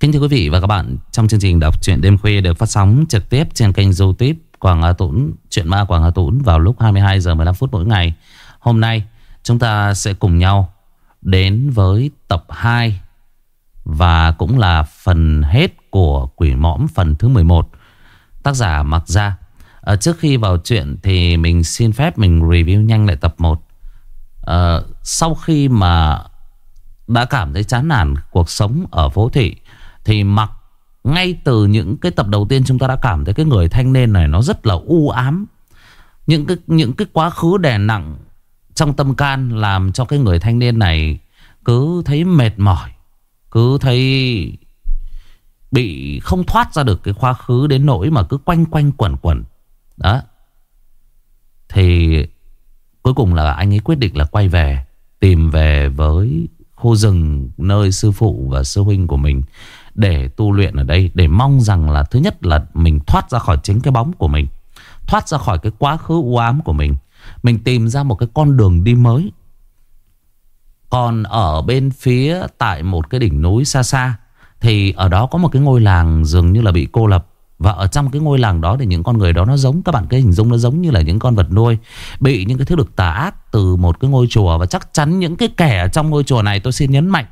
Kính thưa quý vị và các bạn, trong chương trình đọc truyện đêm khuya được phát sóng trực tiếp trên kênh YouTube Quảng Hà Tũng, truyện ma Quảng Hà Tũng vào lúc 22 giờ 15 phút mỗi ngày. Hôm nay chúng ta sẽ cùng nhau đến với tập 2 và cũng là phần hết của Quỷ Mõm phần thứ 11. Tác giả Mặc Gia. À, trước khi vào chuyện thì mình xin phép mình review nhanh lại tập 1. À, ờ, sau khi mà đã cảm thấy chán nản cuộc sống ở phố thị thì mặc ngay từ những cái tập đầu tiên chúng ta đã cảm thấy cái người thanh niên này nó rất là u ám. Những cái những cái quá khứ đè nặng trong tâm can làm cho cái người thanh niên này cứ thấy mệt mỏi, cứ thấy bị không thoát ra được cái quá khứ đến nỗi mà cứ quanh quanh quẩn quẩn. Đó. Thì cuối cùng là anh ấy quyết định là quay về, tìm về với khu rừng nơi sư phụ và sư huynh của mình để tu luyện ở đây, để mong rằng là thứ nhất là mình thoát ra khỏi chính cái bóng của mình, thoát ra khỏi cái quá khứ u ám của mình. Mình tìm ra một cái con đường đi mới. Còn ở bên phía tại một cái đỉnh núi xa xa, thì ở đó có một cái ngôi làng dường như là bị cô lập. Và ở trong cái ngôi làng đó thì những con người đó nó giống, Các bạn cái hình dung nó giống như là những con vật nuôi, Bị những cái thứ được tà ác từ một cái ngôi chùa. Và chắc chắn những cái kẻ ở trong ngôi chùa này, tôi xin nhấn mạnh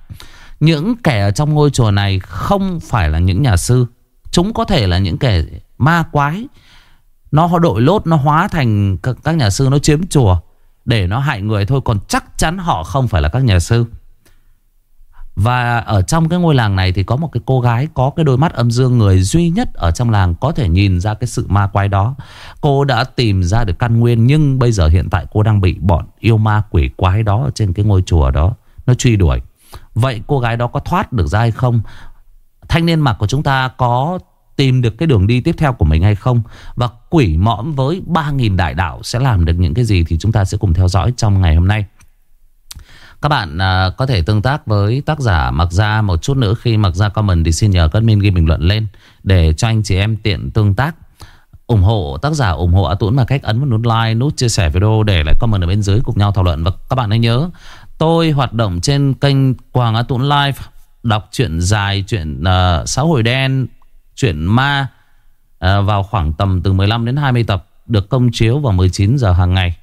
những kẻ ở trong ngôi chùa này không phải là những nhà sư Chúng có thể là những kẻ ma quái Nó đội lốt, nó hóa thành các nhà sư, nó chiếm chùa Để nó hại người thôi, Còn chắc chắn họ không phải là các nhà sư và ở trong cái ngôi làng này thì có một cái cô gái, có cái đôi mắt âm dương người duy nhất ở trong làng có thể nhìn ra cái sự ma quái đó. Cô đã tìm ra được căn nguyên, nhưng bây giờ hiện tại cô đang bị bọn yêu ma quỷ quái đó ở trên cái ngôi chùa đó. Nó truy đuổi. Vậy cô gái đó có thoát được ra hay không? Thanh niên mặc của chúng ta có tìm được cái đường đi tiếp theo của mình hay không? Và quỷ mõm với 3.000 đại đạo sẽ làm được những cái gì thì chúng ta sẽ cùng theo dõi trong ngày hôm nay. Các bạn à, có thể tương tác với tác giả Mặc Gia một chút nữa khi Mặc Gia comment thì xin nhờ các admin ghi bình luận lên để cho anh chị em tiện tương tác. ủng hộ tác giả ủng hộ A Tuấn bằng cách ấn vào nút like, nút chia sẻ video để lại comment ở bên dưới cùng nhau thảo luận và các bạn hãy nhớ tôi hoạt động trên kênh Quảng Á Tuấn Live đọc truyện dài, chuyện uh, ờ, xã hội đen, chuyện ma uh, vào khoảng tầm từ 15 đến 20 tập được công chiếu vào 19 giờ hàng ngày.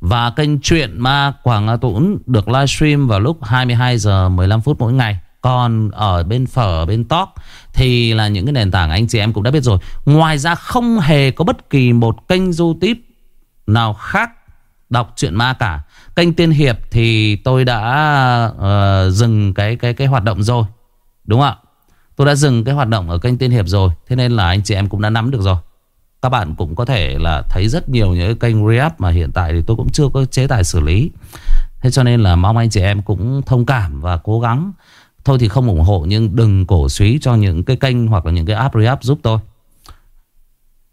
Và kênh truyện ma Quảng Á Tũng được livestream vào lúc 22 giờ 15 phút mỗi ngày. Còn ở bên phở, bên talk thì là những cái nền tảng anh chị em cũng đã biết rồi. Ngoài ra không hề có bất kỳ một kênh YouTube nào khác đọc truyện ma cả. Kênh Tiên Hiệp thì tôi đã uh, dừng cái cái cái hoạt động rồi. Đúng không ạ? Tôi đã dừng cái hoạt động ở kênh Tiên Hiệp rồi. Thế nên là anh chị em cũng đã nắm được rồi. Các bạn cũng có thể là thấy rất nhiều những kênh React mà hiện tại thì tôi cũng chưa có chế tài xử lý. Thế cho nên là mong anh chị em cũng thông cảm và cố gắng. Thôi thì không ủng hộ nhưng đừng cổ suý cho những cái kênh hoặc là những cái app React giúp tôi.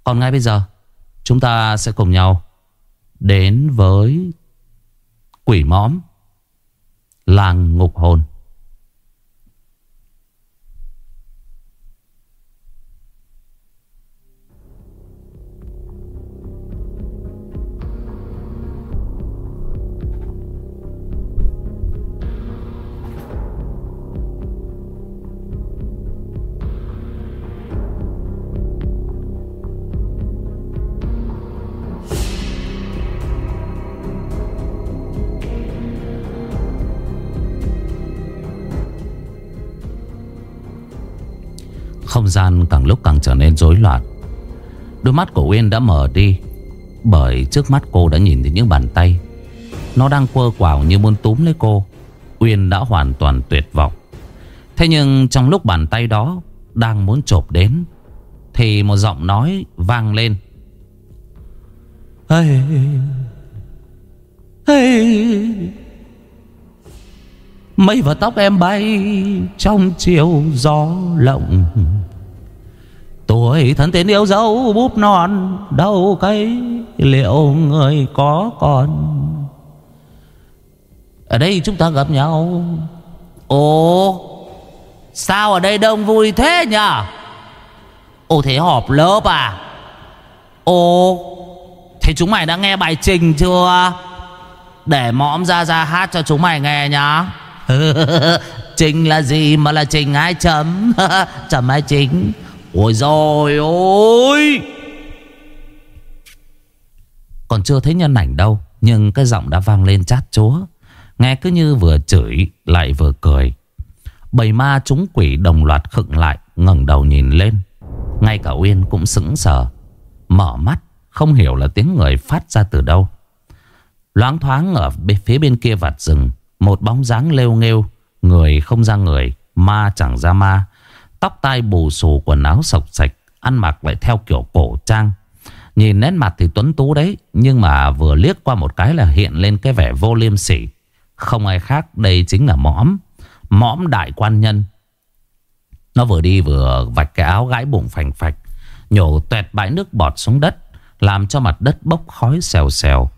Còn ngay bây giờ chúng ta sẽ cùng nhau đến với quỷ mõm làng ngục hồn. Không gian càng lúc càng trở nên rối loạn. Đôi mắt của Uyên đã mở đi Bởi trước mắt cô đã nhìn thấy những bàn tay. Nó đang quơ quào như muốn túm lấy cô. Uyên đã hoàn toàn tuyệt vọng. Thế nhưng trong lúc bàn tay đó Đang muốn chộp đến Thì một giọng nói vang lên. Hey, hey. Mây và tóc em bay Trong chiều gió lộng. Tuổi thân tên yêu dấu búp non, Đâu cây liệu người có còn. Ở đây chúng ta gặp nhau. Ồ, Sao ở đây đông vui thế nhỉ? Ồ, thế họp lớp à? Ồ, Thế chúng mày đã nghe bài trình chưa? Để mõm ra ra hát cho chúng mày nghe nhá. Trình là gì mà là Trình ai chấm? Chấm ai chính? Ôi rồi ôi Còn chưa thấy nhân ảnh đâu, Nhưng cái giọng đã vang lên chát chúa. Nghe cứ như vừa chửi, Lại vừa cười. Bầy ma chúng quỷ đồng loạt khựng lại, ngẩng đầu nhìn lên. Ngay cả Uyên cũng sững sờ. Mở mắt, Không hiểu là tiếng người phát ra từ đâu. Loáng thoáng ở phía bên kia vạt rừng, Một bóng dáng lêu nghêu, Người không ra người, Ma chẳng ra ma. Tóc tai bù xù, quần áo sọc sạch, Ăn mặc lại theo kiểu cổ trang. Nhìn nét mặt thì tuấn tú đấy, Nhưng mà vừa liếc qua một cái là hiện lên cái vẻ vô liêm sỉ. Không ai khác, đây chính là mõm. Mõm đại quan nhân. Nó vừa đi vừa vạch cái áo gãi bụng phành phạch, Nhổ tuẹt bãi nước bọt xuống đất, Làm cho mặt đất bốc khói xèo xèo.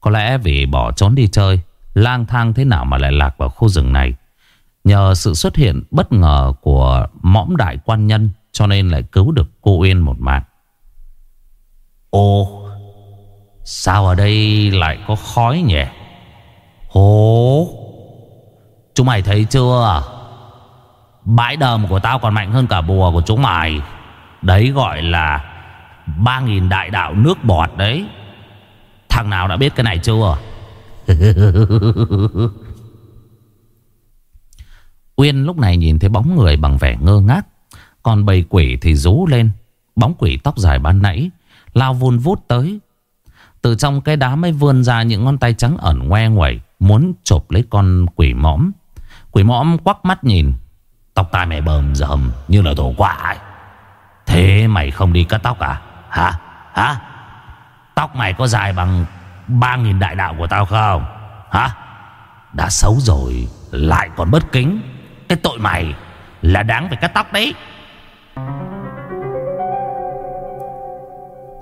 Có lẽ vì bỏ trốn đi chơi, Lang thang thế nào mà lại lạc vào khu rừng này. Nhờ sự xuất hiện bất ngờ của mõm đại quan nhân Cho nên lại cứu được cô Uyên một mạng. Ồ. Sao ở đây lại có khói nhỉ? Hố. Chúng mày thấy chưa? Bãi đờm của tao còn mạnh hơn cả bùa của chúng mày. Đấy gọi là ba nghìn đại đạo nước bọt đấy. Thằng nào đã biết cái này chưa Uyên lúc này nhìn thấy bóng người bằng vẻ ngơ ngác. Còn bầy quỷ thì rú lên. Bóng quỷ tóc dài ban nãy, Lao vun vút tới. Từ trong cái đá mới vươn ra những ngón tay trắng ẩn ngoe nguẩy Muốn chộp lấy con quỷ mõm. Quỷ mõm quắc mắt nhìn. Tóc tai mày bờm dầm như là tổ quả ấy. Thế mày không đi cắt tóc à? Hả? Hả? Tóc mày có dài bằng ba nghìn đại đạo của tao không? Hả? Đã xấu rồi, Lại còn bất kính. Cái tội mày Là đáng phải cắt tóc đấy.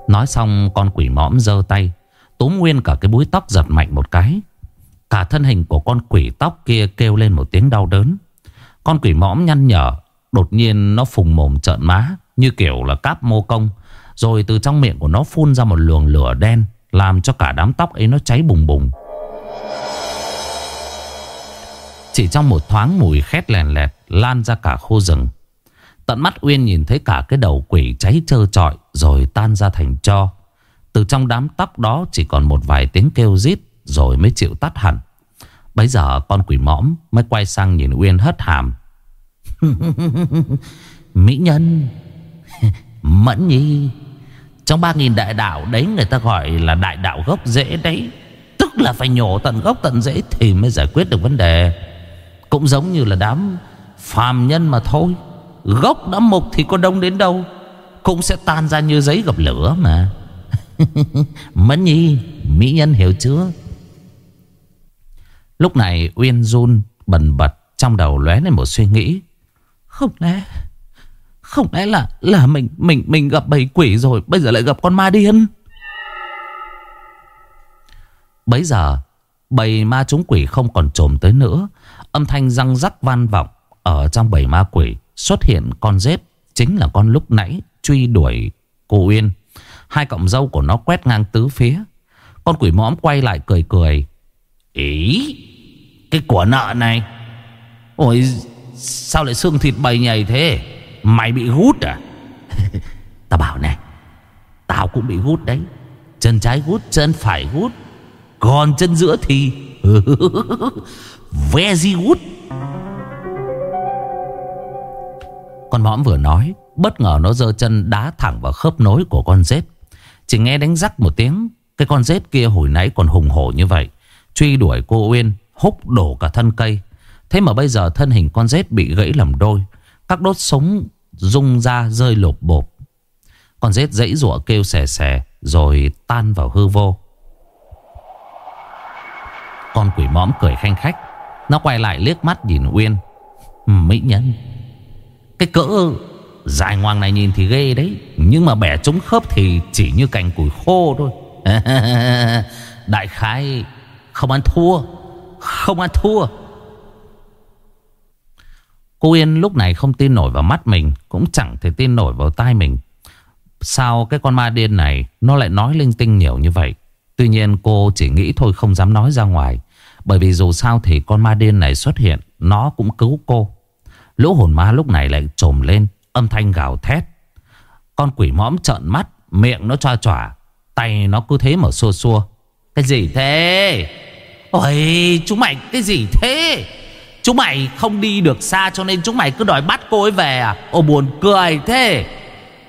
Nói xong, con quỷ mõm giơ tay, Túm nguyên cả cái búi tóc giật mạnh một cái. Cả thân hình của con quỷ tóc kia kêu lên một tiếng đau đớn. Con quỷ mõm nhăn nhở, Đột nhiên nó phùng mồm trợn má, Như kiểu là cáp mô công, Rồi từ trong miệng của nó phun ra một luồng lửa đen, Làm cho cả đám tóc ấy nó cháy bùng bùng. Chỉ trong một thoáng mùi khét lèn lẹt Lan ra cả khu rừng. Tận mắt Uyên nhìn thấy cả cái đầu quỷ cháy trơ trọi Rồi tan ra thành cho Từ trong đám tóc đó chỉ còn một vài tiếng kêu rít Rồi mới chịu tắt hẳn. Bấy giờ con quỷ mõm mới quay sang nhìn Uyên hất hàm. Mỹ nhân, Mẫn nhi, Trong ba nghìn đại đạo đấy người ta gọi là đại đạo gốc rễ đấy, Tức là phải nhổ tận gốc tận rễ Thì mới giải quyết được vấn đề. Cũng giống như là đám phàm nhân mà thôi. Gốc đã mục thì có đông đến đâu, Cũng sẽ tan ra như giấy gặp lửa mà. Mẫn nhi, Mỹ nhân hiểu chưa? Lúc này Uyên run bần bật Trong đầu lóe lên một suy nghĩ. Không lẽ Không lẽ là là mình mình mình gặp bầy quỷ rồi, Bây giờ lại gặp con ma điên? Bấy giờ, Bầy ma chúng quỷ không còn trồm tới nữa. Âm thanh răng rắc van vọng Ở trong bầy ma quỷ Xuất hiện con dép Chính là con lúc nãy truy đuổi cô Uyên Hai cọng dâu của nó quét ngang tứ phía Con quỷ mõm quay lại cười cười Ý Cái của nợ này Ôi Sao lại xương thịt bầy nhầy thế Mày bị gút à Tao bảo này Tao cũng bị gút đấy Chân trái gút chân phải gút Còn chân giữa thì Very good. Con mõm vừa nói, Bất ngờ nó giơ chân đá thẳng vào khớp nối của con rết Chỉ nghe đánh rắc một tiếng, Cái con rết kia hồi nãy còn hùng hổ như vậy. Truy đuổi cô Uyên, Húc đổ cả thân cây. Thế mà bây giờ thân hình con rết bị gãy làm đôi. Các đốt sống rung ra, rơi lột bột Con rết dãy rụa kêu xè xè, Rồi tan vào hư vô. Con quỷ mõm cười khanh khách. Nó quay lại liếc mắt nhìn Uyên. Ừ, mỹ nhân. Cái cỡ dài ngoằng này nhìn thì ghê đấy. Nhưng mà bẻ trúng khớp thì chỉ như cành củi khô thôi. Đại khái không ăn thua. Không ăn thua. Cô Yên lúc này không tin nổi vào mắt mình, Cũng chẳng thể tin nổi vào tai mình. Sao cái con ma điên này Nó lại nói linh tinh nhiều như vậy? Tuy nhiên cô chỉ nghĩ thôi không dám nói ra ngoài. Bởi vì dù sao thì con ma điên này xuất hiện, Nó cũng cứu cô. Lũ hồn ma lúc này lại trồm lên, Âm thanh gào thét. Con quỷ mõm trợn mắt, Miệng nó choa chỏa Tay nó cứ thế mà xua xua. Cái gì thế? Ôi, chúng mày, cái gì thế? Chúng mày không đi được xa cho nên chúng mày cứ đòi bắt cô ấy về à? Ô, buồn cười thế.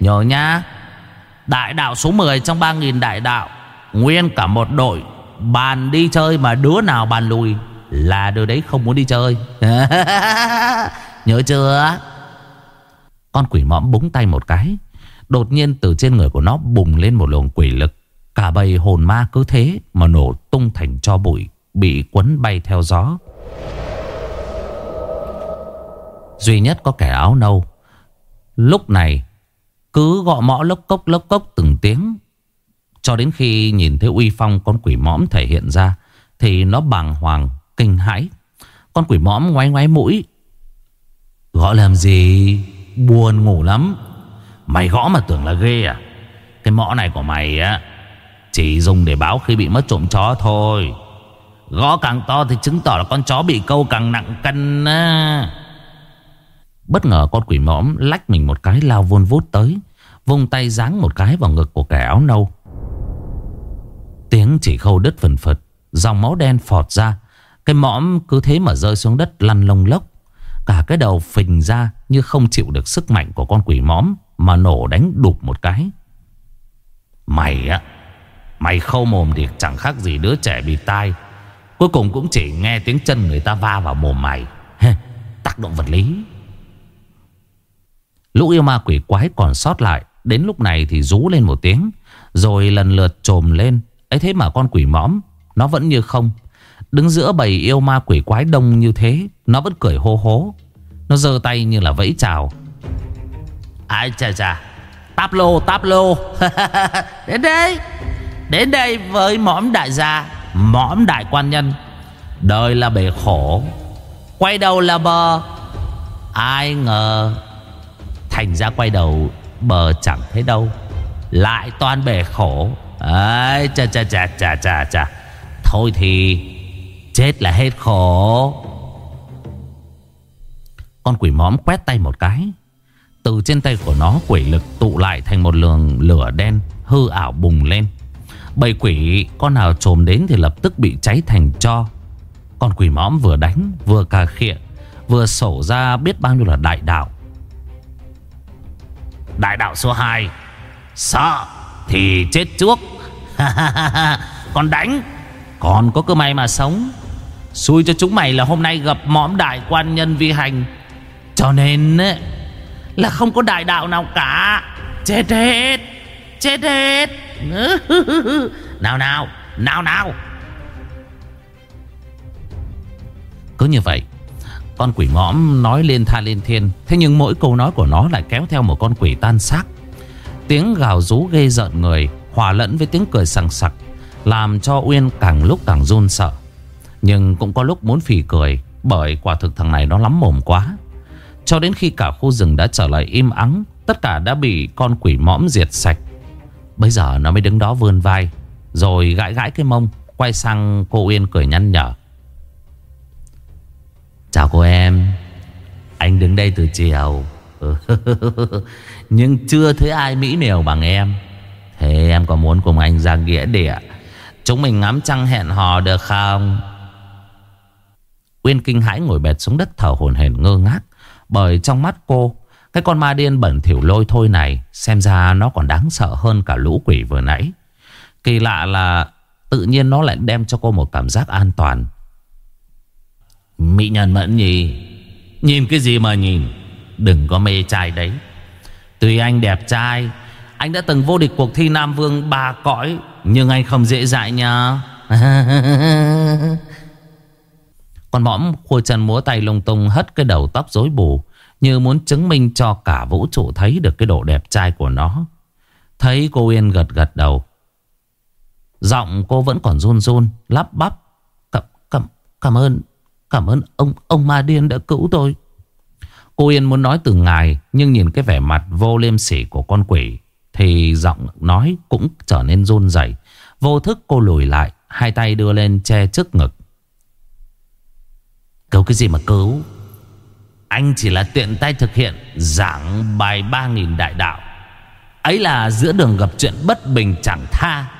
Nhớ nha Đại đạo số 10 trong 3.000 đại đạo, Nguyên cả một đội. Bàn đi chơi mà đứa nào bàn lùi Là đứa đấy không muốn đi chơi. Nhớ chưa? Con quỷ mõm búng tay một cái, Đột nhiên từ trên người của nó bùng lên một luồng quỷ lực. Cả bầy hồn ma cứ thế mà nổ tung thành cho bụi, Bị quấn bay theo gió. Duy nhất có kẻ áo nâu. Lúc này, Cứ gọ mõ lốc cốc lốc cốc từng tiếng cho đến khi nhìn thấy uy phong con quỷ mõm thể hiện ra, Thì nó bàng hoàng, kinh hãi. Con quỷ mõm ngoái ngoái mũi. Gõ làm gì? Buồn ngủ lắm. Mày gõ mà tưởng là ghê à? Cái mõ này của mày á, Chỉ dùng để báo khi bị mất trộm chó thôi. Gõ càng to thì chứng tỏ là con chó bị câu càng nặng cân á. Bất ngờ con quỷ mõm lách mình một cái lao vun vút tới, Vung tay giáng một cái vào ngực của kẻ áo nâu. Tiếng chỉ khâu đứt phần phật, Dòng máu đen phọt ra, Cái mõm cứ thế mà rơi xuống đất lăn lông lốc. Cả cái đầu phình ra Như không chịu được sức mạnh của con quỷ mõm Mà nổ đánh đục một cái. Mày á, Mày khâu mồm thì chẳng khác gì đứa trẻ bị tai. Cuối cùng cũng chỉ nghe tiếng chân người ta va vào mồm mày. Tác động vật lý. Lũ yêu ma quỷ quái còn sót lại, Đến lúc này thì rú lên một tiếng, Rồi lần lượt trồm lên ấy thế mà con quỷ mõm, Nó vẫn như không. Đứng giữa bầy yêu ma quỷ quái đông như thế, Nó vẫn cười hô hố. Nó giơ tay như là vẫy chào. Ai, chà chà. Táp lô táp lô. Đến đây. Đến đây với mõm đại gia, Mõm đại quan nhân. Đời là bể khổ, Quay đầu là bờ. Ai ngờ Thành ra quay đầu, bờ chẳng thấy đâu. Lại toàn bể khổ. Ấy chà chà chà chà chà chà Thôi thì Chết là hết khổ. Con quỷ móm quét tay một cái. Từ trên tay của nó quỷ lực tụ lại thành một lường lửa đen Hư ảo bùng lên. Bầy quỷ con nào trồm đến thì lập tức bị cháy thành cho. Con quỷ móm vừa đánh, vừa cà khịa, Vừa sổ ra biết bao nhiêu là đại đạo. Đại đạo số 2 Sợ thì chết trước Còn đánh, Còn có cơ may mà sống. Xui cho chúng mày là hôm nay gặp mõm đại quan nhân vi hành. Cho nên Là không có đại đạo nào cả. Chết hết Chết hết. Nào nào Nào nào. Cứ như vậy, Con quỷ mõm nói lên tha lên thiên. Thế nhưng mỗi câu nói của nó lại kéo theo một con quỷ tan xác. Tiếng gào rú ghê rợn người, Hòa lẫn với tiếng cười sằng sặc, Làm cho Uyên càng lúc càng run sợ. Nhưng cũng có lúc muốn phì cười, Bởi quả thực thằng này nó lắm mồm quá. Cho đến khi cả khu rừng đã trở lại im ắng, Tất cả đã bị con quỷ mõm diệt sạch. Bây giờ nó mới đứng đó vươn vai, Rồi gãi gãi cái mông, Quay sang cô Uyên cười nhăn nhở. Chào cô em, Anh đứng đây từ chiều. Ừ. Nhưng chưa thấy ai mỹ miều bằng em. Thế em có muốn cùng anh ra nghĩa địa? Chúng mình ngắm trăng hẹn hò được không? Uyên kinh hãi ngồi bệt xuống đất thở hồn hển ngơ ngác, Bởi trong mắt cô, Cái con ma điên bẩn thỉu lôi thôi này Xem ra nó còn đáng sợ hơn cả lũ quỷ vừa nãy. Kỳ lạ là Tự nhiên nó lại đem cho cô một cảm giác an toàn. Mỹ nhân mẫn nhì Nhìn cái gì mà nhìn? Đừng có mê trai đấy. Tuy anh đẹp trai Anh đã từng vô địch cuộc thi Nam Vương ba cõi Nhưng anh không dễ dãi nha. Con mõm khua chân múa tay lung tung Hất cái đầu tóc rối bù Như muốn chứng minh cho cả vũ trụ thấy được cái độ đẹp trai của nó. Thấy cô Yên gật gật đầu. Giọng cô vẫn còn run run Lắp bắp. Cảm, cảm, cảm ơn Cảm ơn ông ông Ma Điên đã cứu tôi. Cô Yên muốn nói từ ngài, Nhưng nhìn cái vẻ mặt vô liêm sỉ của con quỷ, Thì giọng nói cũng trở nên run rẩy. Vô thức cô lùi lại, Hai tay đưa lên che trước ngực. Cứu cái gì mà cứu? Anh chỉ là tiện tay thực hiện Giảng bài 3.000 đại đạo. Ấy là giữa đường gặp chuyện bất bình chẳng tha.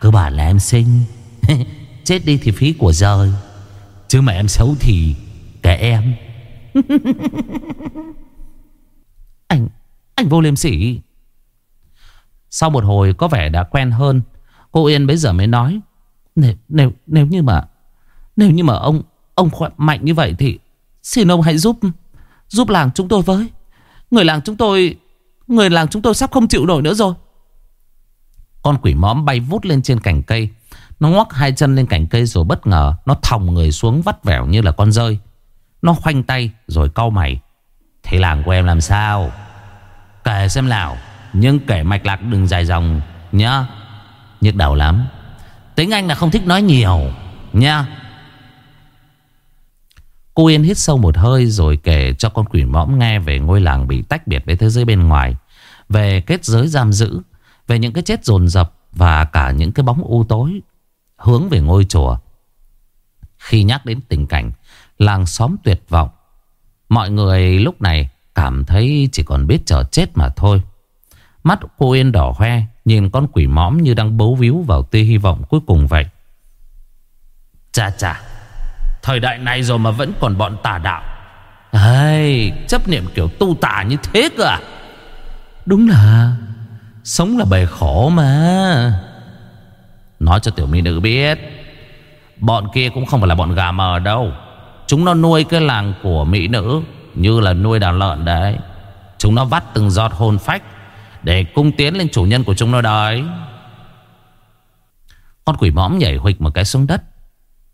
Cơ bản là em sinh. Chết đi thì phí của rời. Chứ mà em xấu thì Kẻ em. Anh Anh vô liêm sỉ. Sau một hồi có vẻ đã quen hơn Cô Yên bây giờ mới nói Nếu, nếu, nếu như mà Nếu như mà ông Ông khỏe mạnh như vậy thì Xin ông hãy giúp Giúp làng chúng tôi với. Người làng chúng tôi Người làng chúng tôi sắp không chịu nổi nữa rồi. Con quỷ mõm bay vút lên trên cành cây. Nó ngoắc hai chân lên cành cây rồi bất ngờ Nó thòng người xuống vắt vẻo như là con rơi. Nó khoanh tay rồi cau mày Thế làng của em làm sao Kể xem nào Nhưng kể mạch lạc đừng dài dòng Nhá Nhức đầu lắm Tính anh là không thích nói nhiều Nha Cô Yên hít sâu một hơi rồi kể cho con quỷ mõm nghe về ngôi làng bị tách biệt với thế giới bên ngoài. Về kết giới giam giữ, về những cái chết dồn dập và cả những cái bóng u tối hướng về ngôi chùa. Khi nhắc đến tình cảnh làng xóm tuyệt vọng, mọi người lúc này cảm thấy chỉ còn biết chờ chết mà thôi. Mắt cô Yên đỏ hoe, nhìn con quỷ mõm như đang bấu víu vào tia hy vọng cuối cùng vậy. Chà chà. Thời đại này rồi mà vẫn còn bọn tà đạo Hey, chấp niệm kiểu tu tà như thế cơ à Đúng là Sống là bề khổ mà Nói cho tiểu mỹ nữ biết Bọn kia cũng không phải là bọn gà mờ đâu Chúng nó nuôi cái làng của mỹ nữ Như là nuôi đàn lợn đấy. Chúng nó vắt từng giọt hồn phách Để cung tiến lên chủ nhân của chúng nó đấy. Con quỷ mõm nhảy huịch một cái xuống đất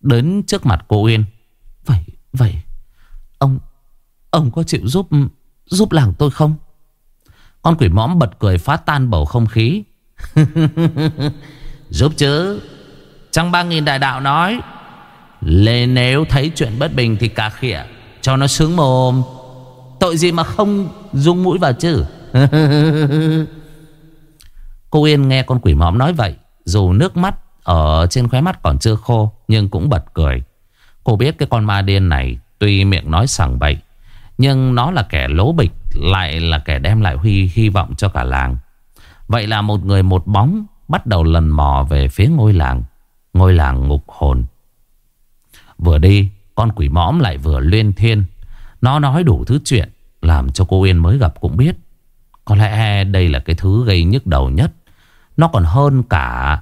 Đến trước mặt cô Uyên. Vậy, vậy Ông, ông có chịu giúp Giúp làng tôi không? Con quỷ mõm bật cười phá tan bầu không khí. Giúp chứ. Trong ba nghìn đại đạo nói Lê nếu thấy chuyện bất bình thì cà khịa, Cho nó sướng mồm. Tội gì mà không dung mũi vào chứ? Cô Yên nghe con quỷ mõm nói vậy, Dù nước mắt ở trên khóe mắt còn chưa khô, Nhưng cũng bật cười. Cô biết cái con ma điên này Tuy miệng nói sằng bậy, Nhưng nó là kẻ lố bịch, Lại là kẻ đem lại huy hy vọng cho cả làng. Vậy là một người một bóng Bắt đầu lần mò về phía ngôi làng. Ngôi làng ngục hồn. Vừa đi, Con quỷ mõm lại vừa luyên thiên. Nó nói đủ thứ chuyện, Làm cho cô Yên mới gặp cũng biết. Có lẽ đây là cái thứ gây nhức đầu nhất. Nó còn hơn cả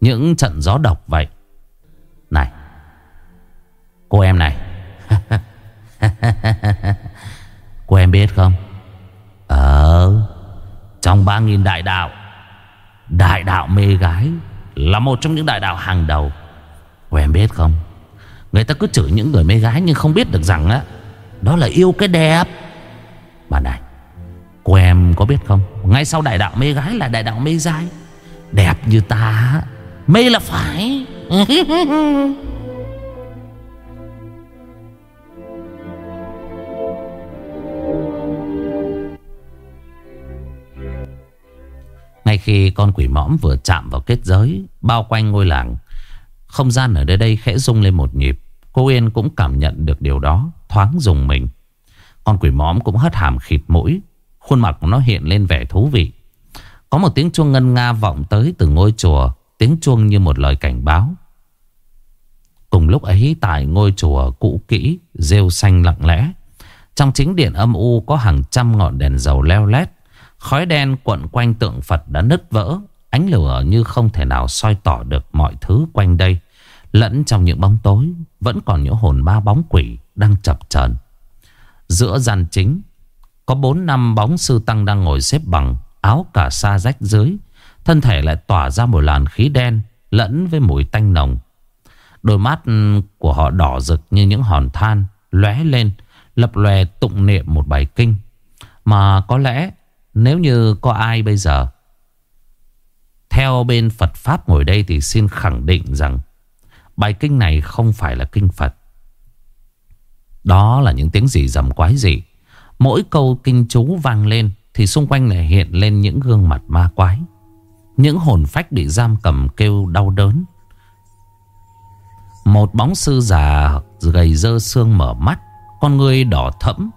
những trận gió độc vậy. Này, Cô em này. Cô em biết không? Ờ Trong 3.000 đại đạo Đại đạo mê gái Là một trong những đại đạo hàng đầu. Cô em biết không? Người ta cứ chửi những người mê gái Nhưng không biết được rằng á, Đó là yêu cái đẹp. Bà này, Cô em có biết không? Ngay sau đại đạo mê gái là đại đạo mê dai. Đẹp như ta Mê là phải. Ngay khi con quỷ mõm vừa chạm vào kết giới, Bao quanh ngôi làng không gian ở đây đây khẽ rung lên một nhịp. Cô Yên cũng cảm nhận được điều đó, Thoáng dùng mình. Con quỷ mõm cũng hất hàm khịt mũi. Khuôn mặt của nó hiện lên vẻ thú vị. Có một tiếng chuông ngân nga vọng tới từ ngôi chùa, Tiếng chuông như một lời cảnh báo. Cùng lúc ấy, tại ngôi chùa cũ kỹ, Rêu xanh lặng lẽ, Trong chính điện âm u có hàng trăm ngọn đèn dầu leo lét, Khói đen cuộn quanh tượng Phật đã nứt vỡ. Ánh lửa như không thể nào soi tỏ được mọi thứ quanh đây. Lẫn trong những bóng tối, Vẫn còn những hồn ma bóng quỷ đang chập chờn. Giữa gian chính, Có bốn năm bóng sư tăng đang ngồi xếp bằng, Áo cả sa rách dưới. Thân thể lại tỏa ra một làn khí đen, Lẫn với mùi tanh nồng. Đôi mắt ừ, của họ đỏ rực như những hòn than, lóe lên, Lập lòe tụng niệm một bài kinh. Mà có lẽ, nếu như có ai bây giờ theo bên Phật Pháp ngồi đây thì xin khẳng định rằng Bài kinh này không phải là kinh Phật. Đó là những tiếng gì dầm quái dị Mỗi câu kinh chú vang lên Thì xung quanh lại hiện lên những gương mặt ma quái. Những hồn phách bị giam cầm kêu đau đớn. Một bóng sư già gầy dơ xương mở mắt, Con người đỏ thẫm,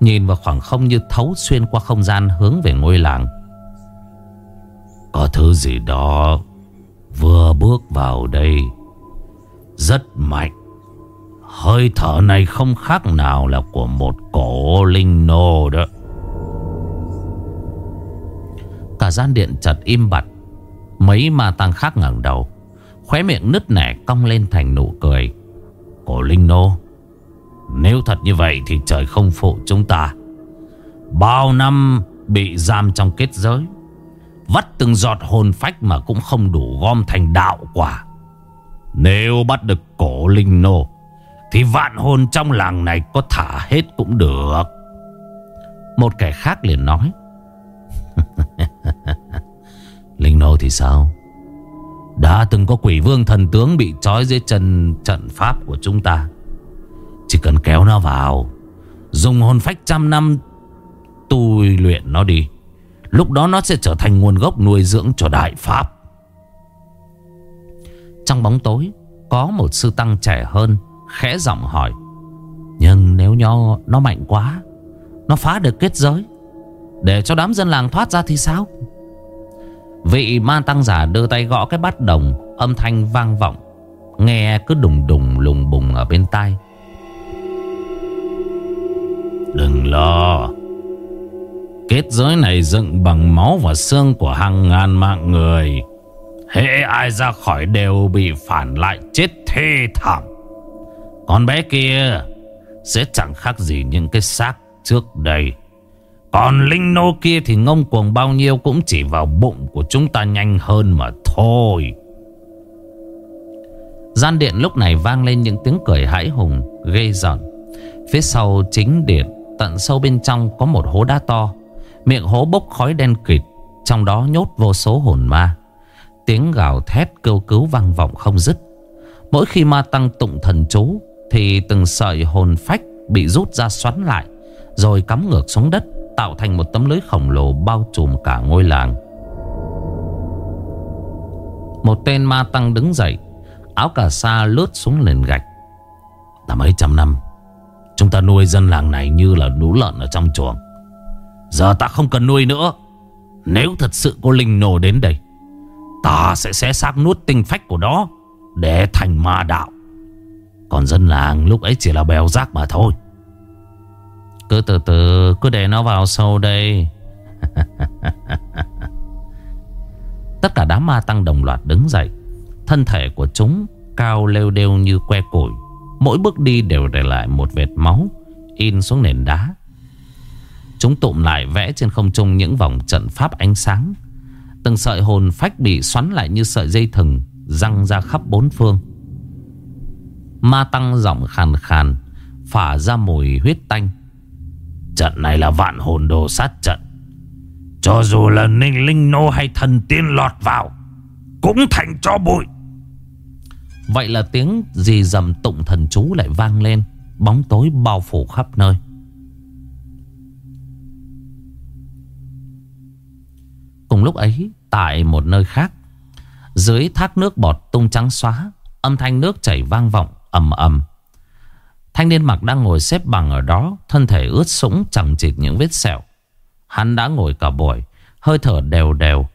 Nhìn vào khoảng không như thấu xuyên qua không gian hướng về ngôi làng. Có thứ gì đó Vừa bước vào đây, Rất mạnh. Hơi thở này không khác nào là của một cổ linh nô đó. Cả gian điện chật im bặt, Mấy ma tăng khác ngẩng đầu, Khóe miệng nứt nẻ cong lên thành nụ cười. Cổ linh nô, Nếu thật như vậy thì trời không phụ chúng ta. Bao năm bị giam trong kết giới? Vắt từng giọt hồn phách mà cũng không đủ gom thành đạo quả. Nếu bắt được cổ linh nô, Thì vạn hồn trong làng này có thả hết cũng được. Một kẻ khác liền nói, Linh nô thì sao? Đã từng có quỷ vương thần tướng Bị trói dưới chân trận pháp của chúng ta. Chỉ cần kéo nó vào, Dùng hồn phách trăm năm Tu luyện nó đi. Lúc đó nó sẽ trở thành nguồn gốc nuôi dưỡng cho đại pháp. Trong bóng tối, Có một sư tăng trẻ hơn, Khẽ giọng hỏi, Nhưng nếu nho, nó mạnh quá, Nó phá được kết giới, Để cho đám dân làng thoát ra thì sao? Vị ma tăng giả đưa tay gõ cái bát đồng, Âm thanh vang vọng, Nghe cứ đùng đùng lùng bùng ở bên tai. Đừng lo Kết giới này dựng bằng máu và xương của hàng ngàn mạng người. Hệ ai ra khỏi đều bị phản lại chết thê thảm. Con bé kia Sẽ chẳng khác gì những cái xác trước đây. Còn Linh Nô kia thì ngông cuồng bao nhiêu Cũng chỉ vào bụng của chúng ta nhanh hơn mà thôi. Gian điện lúc này vang lên những tiếng cười hãi hùng, Ghê giận Phía sau chính điện, Tận sâu bên trong có một hố đá to. Miệng hố bốc khói đen kịt, Trong đó nhốt vô số hồn ma. Tiếng gào thét kêu cứu vang vọng không dứt. Mỗi khi ma tăng tụng thần chú, Thì từng sợi hồn phách Bị rút ra xoắn lại, Rồi cắm ngược xuống đất, Tạo thành một tấm lưới khổng lồ bao trùm cả ngôi làng. Một tên ma tăng đứng dậy, Áo cà sa lướt xuống nền gạch. Đã mấy trăm năm, Chúng ta nuôi dân làng này như là nú lợn ở trong chuồng. Giờ ta không cần nuôi nữa. Nếu thật sự cô linh nổ đến đây, Ta sẽ xé xác nuốt tinh phách của nó Để thành ma đạo. Còn dân làng lúc ấy chỉ là bèo rác mà thôi. Cứ từ từ, Cứ để nó vào sâu đây. Tất cả đám ma tăng đồng loạt đứng dậy. Thân thể của chúng Cao lêu đêu như que củi. Mỗi bước đi đều để lại một vệt máu In xuống nền đá. Chúng tụm lại vẽ trên không trung những vòng trận pháp ánh sáng. Từng sợi hồn phách bị xoắn lại như sợi dây thừng, Răng ra khắp bốn phương. Ma tăng giọng khàn khàn, Phả ra mùi huyết tanh. Trận này là vạn hồn đồ sát trận. Cho dù là ninh linh nô hay thần tiên lọt vào, Cũng thành cho bụi. Vậy là tiếng gì dầm tụng thần chú lại vang lên, Bóng tối bao phủ khắp nơi. Cùng lúc ấy, Tại một nơi khác, Dưới thác nước bọt tung trắng xóa, Âm thanh nước chảy vang vọng ầm ầm. Thanh niên mặc đang ngồi xếp bằng ở đó, Thân thể ướt sũng chẳng chịt những vết sẹo. Hắn đã ngồi cả buổi, Hơi thở đều đều.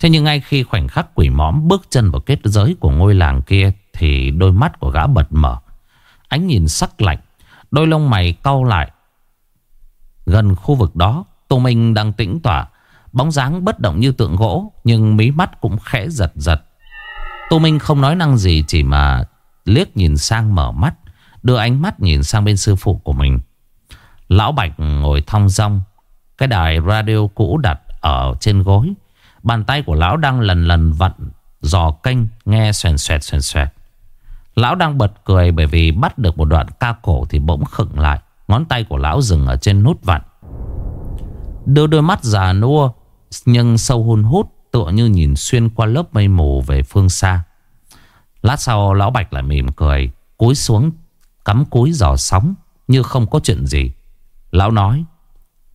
Thế nhưng ngay khi khoảnh khắc quỷ mõm bước chân vào kết giới của ngôi làng kia, Thì đôi mắt của gã bật mở. Ánh nhìn sắc lạnh, Đôi lông mày cau lại. Gần khu vực đó, Tô Minh đang tĩnh tỏa Bóng dáng bất động như tượng gỗ, Nhưng mí mắt cũng khẽ giật giật. Tô Minh không nói năng gì, Chỉ mà liếc nhìn sang mở mắt, Đưa ánh mắt nhìn sang bên sư phụ của mình. Lão Bạch ngồi thong dong, Cái đài radio cũ đặt ở trên gối. Bàn tay của lão đang lần lần vặn, Dò kênh, nghe xoèn xoẹt xoèn xoẹt. Lão đang bật cười bởi vì bắt được một đoạn ca cổ thì bỗng khựng lại. Ngón tay của lão dừng ở trên nút vặn. Đưa đôi mắt già nua nhưng sâu hôn hút tựa như nhìn xuyên qua lớp mây mù về phương xa. Lát sau lão Bạch lại mỉm cười, cúi xuống, cắm cúi giò sóng như không có chuyện gì. Lão nói,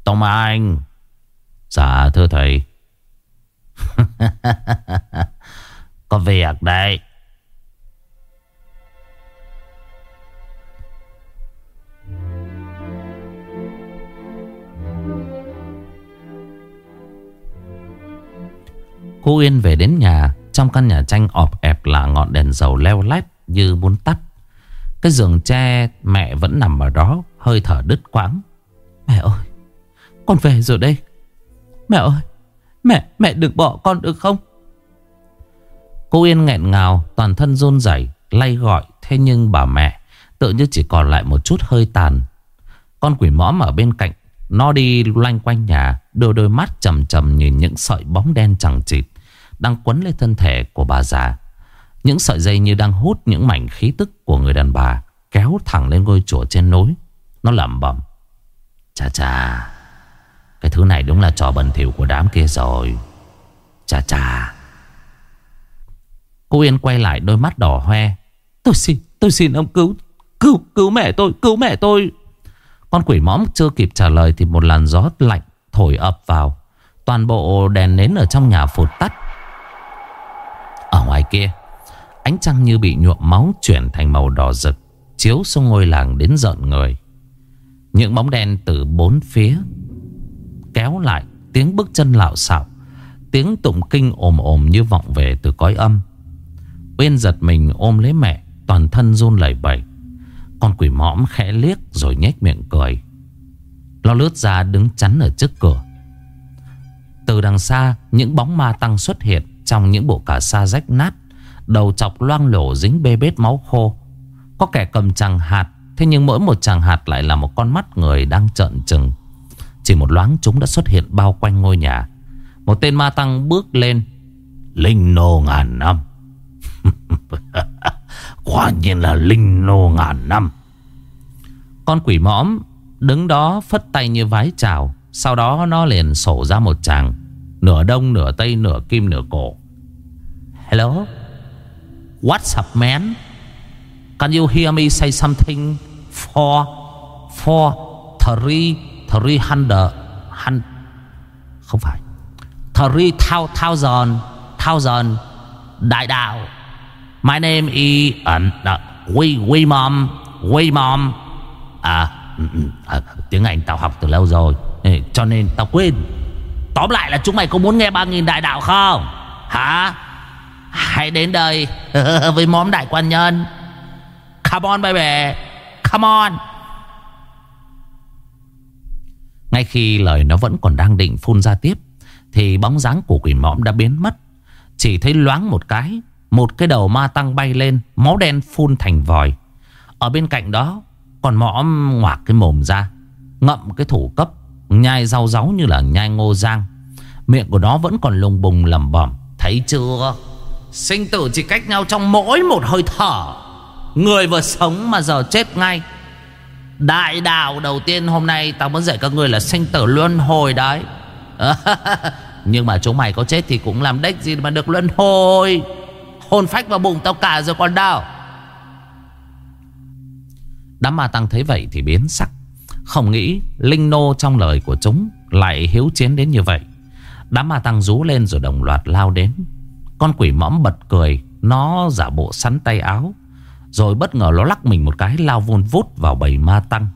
Tông Anh. Dạ thưa thầy. có việc đây. Cô Yên về đến nhà Trong căn nhà tranh ọp ẹp là ngọn đèn dầu leo lét Như muốn tắt. Cái giường tre mẹ vẫn nằm ở đó Hơi thở đứt quãng. Mẹ ơi Con về rồi đây. Mẹ ơi Mẹ mẹ đừng bỏ con được không? Cô Yên nghẹn ngào Toàn thân run rẩy Lay gọi Thế nhưng bà mẹ Tự như chỉ còn lại một chút hơi tàn. Con quỷ mõm ở bên cạnh Nó đi loanh quanh nhà Đưa đôi mắt chầm chầm nhìn những sợi bóng đen chẳng chịt đang quấn lên thân thể của bà già. Những sợi dây như đang hút những mảnh khí tức của người đàn bà Kéo thẳng lên ngôi chùa trên núi. Nó lẩm bẩm Chà chà Cái thứ này đúng là trò bẩn thỉu của đám kia rồi. Chà chà Cô Yên quay lại đôi mắt đỏ hoe. Tôi xin, tôi xin ông cứu Cứu, cứu mẹ tôi, cứu mẹ tôi. Con quỷ mõm chưa kịp trả lời Thì một làn gió lạnh thổi ập vào. Toàn bộ đèn nến ở trong nhà phụt tắt. Ở ngoài kia. Ánh trăng như bị nhuộm máu Chuyển thành màu đỏ rực, Chiếu xuống ngôi làng đến giận người. Những bóng đen từ bốn phía Kéo lại Tiếng bước chân lạo xạo Tiếng tụng kinh ồm ồm như vọng về từ cõi âm. Uyên giật mình ôm lấy mẹ, Toàn thân run lẩy bẩy. Con quỷ mõm khẽ liếc rồi nhếch miệng cười. Lo lướt ra đứng chắn ở trước cửa. Từ đằng xa, Những bóng ma tăng xuất hiện. Trong những bộ cà sa rách nát, Đầu chọc loang lổ dính bê bết máu khô. Có kẻ cầm chàng hạt, Thế nhưng mỗi một chàng hạt lại là một con mắt người đang trợn trừng. Chỉ một loáng chúng đã xuất hiện bao quanh ngôi nhà. Một tên ma tăng bước lên. Linh nô ngàn năm. Quả nhiên là linh nô ngàn năm. Con quỷ mõm Đứng đó phất tay như vái chào, Sau đó nó liền sổ ra một chàng. Nửa đông nửa tây nửa kim nửa cổ. Hello? What's up man? Can you hear me say something? For For Three Three hundred hun, Không phải. Three thousand Thousand Đại đạo. My name is uh, We We Mom We Mom. À, ừ, ừ, à tiếng Anh tao học từ lâu rồi. Cho nên tao quên tóm lại là chúng mày có muốn nghe ba nghìn đại đạo không? Hả? Hãy đến đây với móm đại quan nhân. Come on, baby. Come on. Ngay khi lời nó vẫn còn đang định phun ra tiếp, thì bóng dáng của quỷ mõm đã biến mất. Chỉ thấy loáng một cái một cái đầu ma tăng bay lên, Máu đen phun thành vòi. Ở bên cạnh đó, Còn mõm ngoạc cái mồm ra, Ngậm cái thủ cấp. Nhai rau ráu như là nhai ngô giang Miệng của nó vẫn còn lùng bùng lẩm bẩm. Thấy chưa? Sinh tử chỉ cách nhau trong mỗi một hơi thở. Người vừa sống mà giờ chết ngay. Đại đạo đầu tiên hôm nay Tao muốn dạy các người là sinh tử luân hồi đấy. Nhưng mà chúng mày có chết thì cũng làm đếch gì mà được luân hồi. Hồn phách vào bụng tao cả rồi còn đau Đám ma tăng thấy vậy thì biến sắc. Không nghĩ Linh nô trong lời của chúng Lại hiếu chiến đến như vậy. Đám ma tăng rú lên rồi đồng loạt lao đến. Con quỷ mõm bật cười, Nó giả bộ sắn tay áo, Rồi bất ngờ nó lắc mình một cái Lao vun vút vào bầy ma tăng.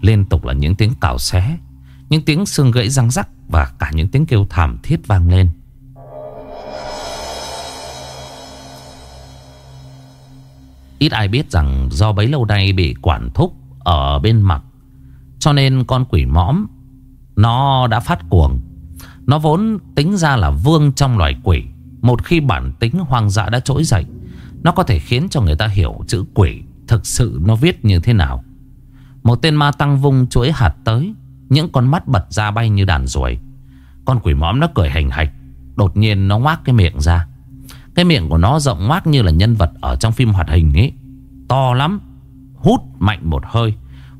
Liên tục là những tiếng cào xé, Những tiếng xương gãy răng rắc Và cả những tiếng kêu thảm thiết vang lên. Ít ai biết rằng do bấy lâu nay bị quản thúc ở bên mặt cho nên con quỷ mõm, Nó đã phát cuồng Nó vốn tính ra là vương trong loài quỷ Một khi bản tính hoang dã đã trỗi dậy, Nó có thể khiến cho người ta hiểu chữ quỷ Thực sự nó viết như thế nào Một tên ma tăng vung chuỗi hạt tới, Những con mắt bật ra bay như đàn ruồi Con quỷ mõm nó cười hành hạch, Đột nhiên nó ngoác cái miệng ra cái miệng của nó rộng ngoác như là nhân vật ở trong phim hoạt hình ấy. To lắm. Hút mạnh một hơi.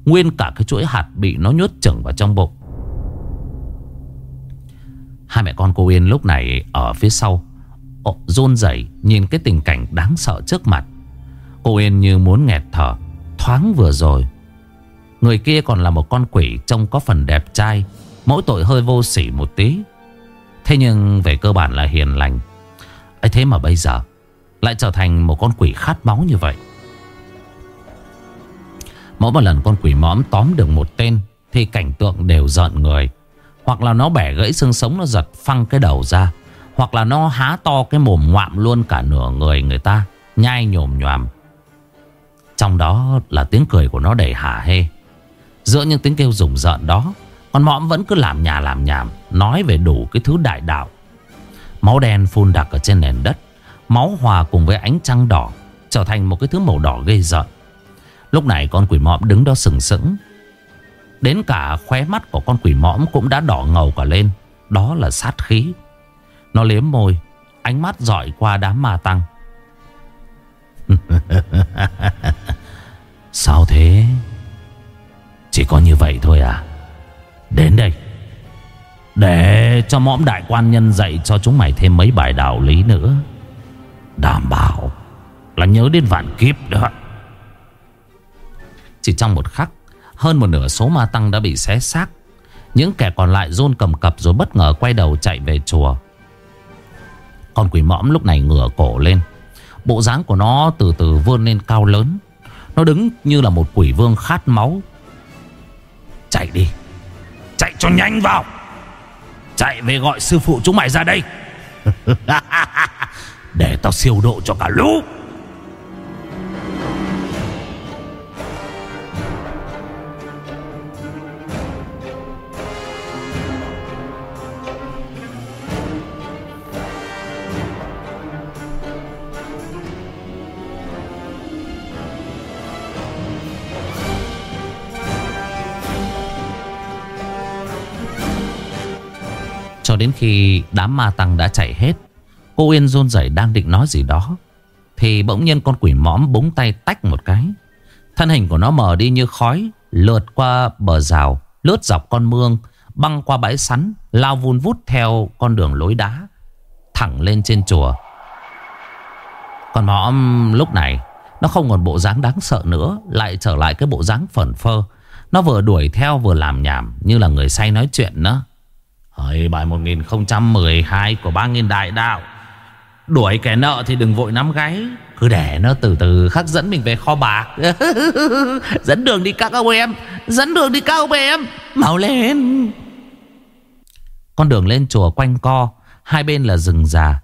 Nguyên cả cái chuỗi hạt bị nó nhốt chừng vào trong bụng. Hai mẹ con cô Yên lúc này ở phía sau. Ồ, run rẩy nhìn cái tình cảnh đáng sợ trước mặt. Cô Yên như muốn nghẹt thở. Thoáng vừa rồi. Người kia còn là một con quỷ trông có phần đẹp trai. Mỗi tội hơi vô sỉ một tí. Thế nhưng về cơ bản là hiền lành ấy thế mà bây giờ Lại trở thành một con quỷ khát máu như vậy Mỗi một lần con quỷ mõm tóm được một tên Thì cảnh tượng đều giận người. Hoặc là nó bẻ gãy xương sống Nó giật phăng cái đầu ra. Hoặc là nó há to cái mồm ngoạm luôn cả nửa người người ta, Nhai nhồm nhòm Trong đó là tiếng cười của nó đầy hả hê. Giữa những tiếng kêu rùng rợn đó, Con mõm vẫn cứ làm nhà làm nhảm, Nói về đủ cái thứ đại đạo. Máu đen phun đặc ở trên nền đất, Máu hòa cùng với ánh trăng đỏ, Trở thành một cái thứ màu đỏ gây rợn. Lúc này con quỷ mõm đứng đó sừng sững. Đến cả khóe mắt của con quỷ mõm cũng đã đỏ ngầu cả lên. Đó là sát khí. Nó liếm môi, Ánh mắt dọi qua đám ma tăng. Sao thế? Chỉ có như vậy thôi à? Đến đây. Để cho mõm đại quan nhân dạy cho chúng mày thêm mấy bài đạo lý nữa. Đảm bảo Là nhớ đến vạn kiếp đó. Chỉ trong một khắc, Hơn một nửa số ma tăng đã bị xé xác. Những kẻ còn lại rôn cầm cập Rồi bất ngờ quay đầu chạy về chùa. Con quỷ mõm lúc này ngửa cổ lên. Bộ dáng của nó từ từ vươn lên cao lớn. Nó đứng như là một quỷ vương khát máu. Chạy đi. Chạy cho nhanh vào. Chạy về gọi sư phụ chúng mày ra đây. Để tao siêu độ cho cả lũ. Cho đến khi đám ma tăng đã chạy hết, Cô Yên rôn rẩy đang định nói gì đó, Thì bỗng nhiên con quỷ mõm búng tay tách một cái. Thân hình của nó mờ đi như khói, Lượt qua bờ rào, Lướt dọc con mương, Băng qua bãi sắn, Lao vun vút theo con đường lối đá, Thẳng lên trên chùa. Còn mõm lúc này, Nó không còn bộ dáng đáng sợ nữa, Lại trở lại cái bộ dáng phẩn phơ. Nó vừa đuổi theo vừa làm nhảm, Như là người say nói chuyện nữa. Hỡi bài 1012 của ba nghìn đại đạo. Đuổi kẻ nợ thì đừng vội nắm gáy. Cứ để nó từ từ khắc dẫn mình về kho bạc. Dẫn đường đi các ông em. Dẫn đường đi các ông em. Mau lên. Con đường lên chùa quanh co, Hai bên là rừng già.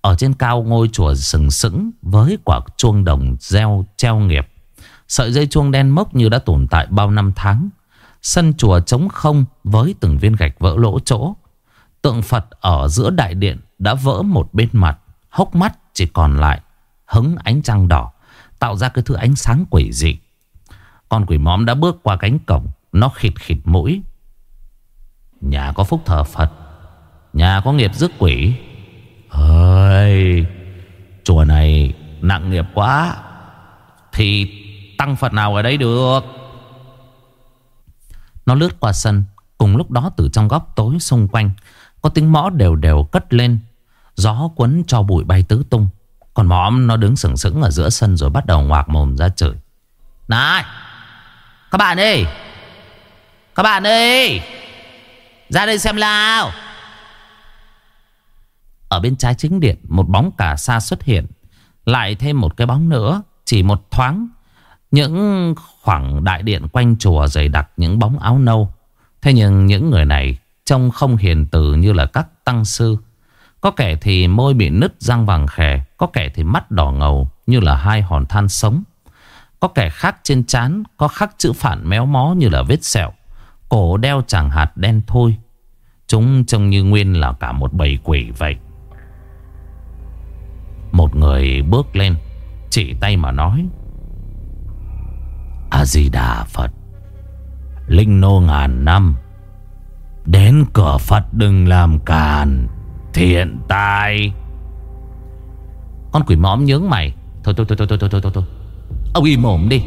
Ở trên cao ngôi chùa sừng sững Với quả chuông đồng gieo treo nghiệp. Sợi dây chuông đen mốc như đã tồn tại bao năm tháng. Sân chùa trống không với từng viên gạch vỡ lỗ chỗ. Tượng Phật ở giữa đại điện đã vỡ một bên mặt. Hốc mắt chỉ còn lại hứng ánh trăng đỏ. Tạo ra cái thứ ánh sáng quỷ dị. Con quỷ móm đã bước qua cánh cổng. Nó khịt khịt mũi. Nhà có phúc thờ Phật. Nhà có nghiệp rước quỷ. Ơi, chùa này nặng nghiệp quá. Thì tăng Phật nào ở đây được? Nó lướt qua sân, Cùng lúc đó từ trong góc tối xung quanh, Có tiếng mõ đều đều cất lên. Gió quấn cho bụi bay tứ tung. Còn mõm nó đứng sừng sững ở giữa sân Rồi bắt đầu ngoạc mồm ra chửi. Này! Các bạn ơi! Các bạn ơi! Ra đây xem nào! Ở bên trái chính điện, Một bóng cả xa xuất hiện. Lại thêm một cái bóng nữa, Chỉ một thoáng những khoảng đại điện quanh chùa dày đặc những bóng áo nâu. Thế nhưng những người này trông không hiền từ như là các tăng sư. Có kẻ thì môi bị nứt răng vàng khè, có kẻ thì mắt đỏ ngầu như là hai hòn than sống. Có kẻ khác trên trán có khắc chữ phản méo mó như là vết sẹo. Cổ đeo chàng hạt đen thôi. Chúng trông như nguyên là cả một bầy quỷ vậy. Một người bước lên, chỉ tay mà nói. A-di-đà Phật Linh nô ngàn năm. Đến cửa Phật đừng làm càn. Thiện tai. Con quỷ mõm nhướng mày. Thôi thôi thôi thôi thôi thôi thôi thôi. Ông im mồm đi.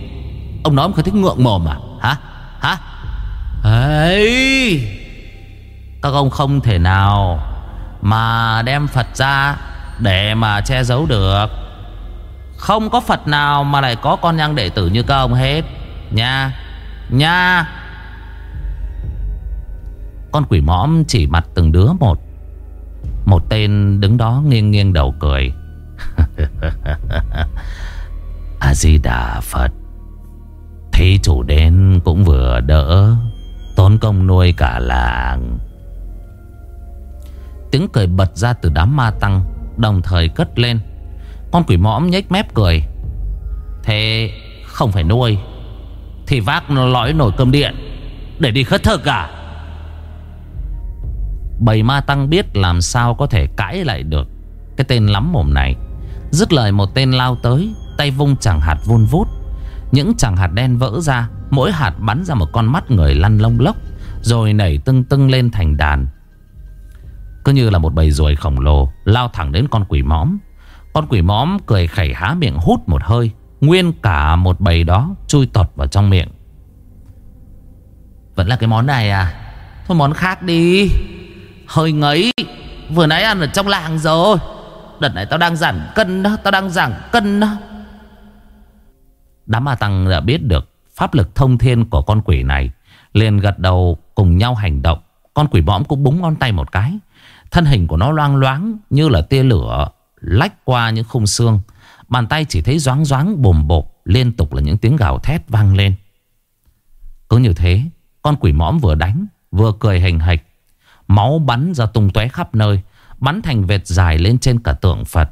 Ông nói ông không thích ngượng mồm à? Hả? Hả? Ấy Các ông không thể nào Mà đem Phật ra Để mà che giấu được không có Phật nào mà lại có con nhang đệ tử như các ông hết. Nha Nha. Con quỷ mõm chỉ mặt từng đứa một. Một tên đứng đó nghiêng nghiêng đầu cười, A-di-đà Phật. Thí chủ đến cũng vừa đỡ Tốn công nuôi cả làng. Tiếng cười bật ra từ đám ma tăng Đồng thời cất lên. Con quỷ mõm nhếch mép cười. Thế không phải nuôi, Thì vác nó lõi nồi cơm điện Để đi khất thực à? Bầy ma tăng biết làm sao có thể cãi lại được Cái tên lắm mồm này. Dứt lời một tên lao tới, Tay vung chẳng hạt vun vút. Những chẳng hạt đen vỡ ra, Mỗi hạt bắn ra một con mắt người lăn lông lốc, Rồi nảy tưng tưng lên thành đàn. Cứ như là một bầy ruồi khổng lồ, Lao thẳng đến con quỷ mõm. Con quỷ mõm cười khẩy há miệng hút một hơi Nguyên cả một bầy đó Chui tọt vào trong miệng. Vẫn là cái món này à? Thôi món khác đi. Hơi ngấy. Vừa nãy ăn ở trong làng rồi. Đợt này tao đang giảm cân đó Tao đang giảm cân đó. Đám ma tăng đã biết được Pháp lực thông thiên của con quỷ này Liền gật đầu cùng nhau hành động. Con quỷ mõm cũng búng ngón tay một cái. Thân hình của nó loang loáng Như là tia lửa Lách qua những khung xương. Bàn tay chỉ thấy doáng doáng bồm bột Liên tục là những tiếng gào thét vang lên. Cứ như thế, Con quỷ mõm vừa đánh, Vừa cười hình hạch. Máu bắn ra tung tóe khắp nơi, Bắn thành vệt dài lên trên cả tượng Phật.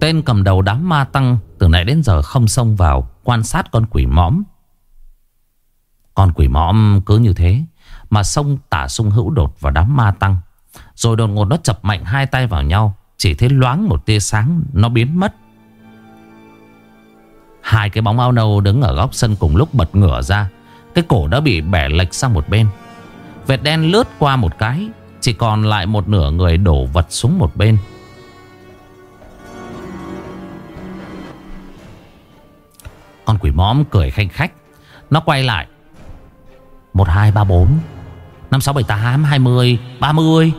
Tên cầm đầu đám ma tăng Từ nãy đến giờ không xông vào Quan sát con quỷ mõm. Con quỷ mõm cứ như thế Mà xông tả sung hữu đột vào đám ma tăng. Rồi đột ngột nó chập mạnh hai tay vào nhau. Chỉ thấy loáng một tia sáng Nó biến mất. Hai cái bóng ao nâu đứng ở góc sân cùng lúc bật ngửa ra. Cái cổ đã bị bẻ lệch sang một bên. Vệt đen lướt qua một cái Chỉ còn lại một nửa người đổ vật xuống một bên. Con quỷ móm cười khanh khách. Nó quay lại. 1, 2, 3, 4 5, 6, 7, 8, 20, 30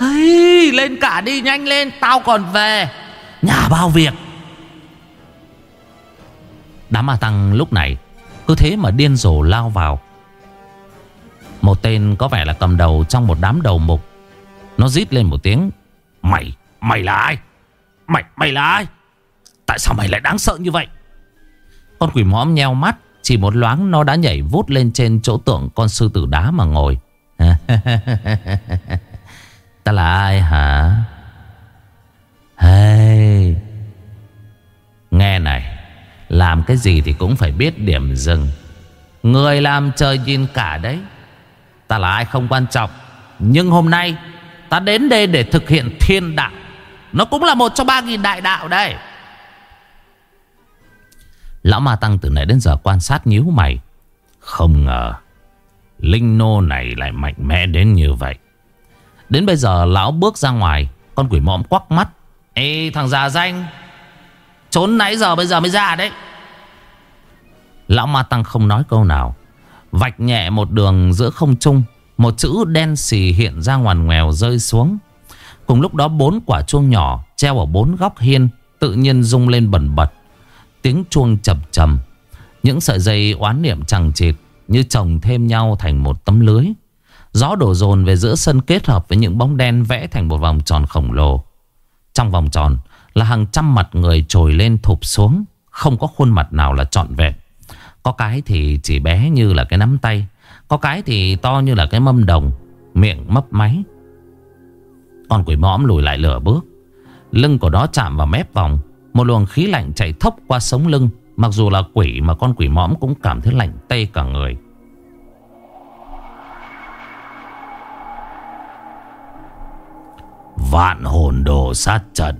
hey, Lên cả đi nhanh lên Tao còn về. Nhà bao việc. Đám a tăng lúc này Cứ thế mà điên rồ lao vào. Một tên có vẻ là cầm đầu Trong một đám đầu mục. Nó rít lên một tiếng Mày, mày là ai? Mày, mày là ai? Tại sao mày lại đáng sợ như vậy? Con quỷ mõm nheo mắt Chỉ một loáng nó đã nhảy vút lên trên chỗ tượng Con sư tử đá mà ngồi. Ta là ai hả? Hey. Nghe này, Làm cái gì thì cũng phải biết điểm dừng. Người làm trời nhìn cả đấy. Ta là ai không quan trọng. Nhưng hôm nay, Ta đến đây để thực hiện thiên đạo. Nó cũng là một trong ba nghìn đại đạo đây. Lão Ma Tăng từ nãy đến giờ quan sát nhíu mày. Không ngờ, Linh nô này lại mạnh mẽ đến như vậy. Đến bây giờ lão bước ra ngoài, Con quỷ mõm quắc mắt. Ê, thằng già danh, Trốn nãy giờ bây giờ mới ra đấy. Lão Ma Tăng không nói câu nào. Vạch nhẹ một đường giữa không trung, Một chữ đen xì hiện ra ngoằn ngoèo rơi xuống. Cùng lúc đó bốn quả chuông nhỏ Treo ở bốn góc hiên Tự nhiên rung lên bẩn bật. Tiếng chuông chập trầm Những sợi dây oán niệm chẳng chịt Như chồng thêm nhau thành một tấm lưới. Gió đổ dồn về giữa sân kết hợp với những bóng đen vẽ thành một vòng tròn khổng lồ. Trong vòng tròn là hàng trăm mặt người trồi lên thụp xuống, Không có khuôn mặt nào là trọn vẹn. Có cái thì chỉ bé như là cái nắm tay, Có cái thì to như là cái mâm đồng, Miệng mấp máy. Con quỷ mõm lùi lại lửa bước. Lưng của nó chạm vào mép vòng, Một luồng khí lạnh chạy thốc qua sống lưng, Mặc dù là quỷ mà con quỷ mõm cũng cảm thấy lạnh tê cả người. Vạn hồn đồ sát trận.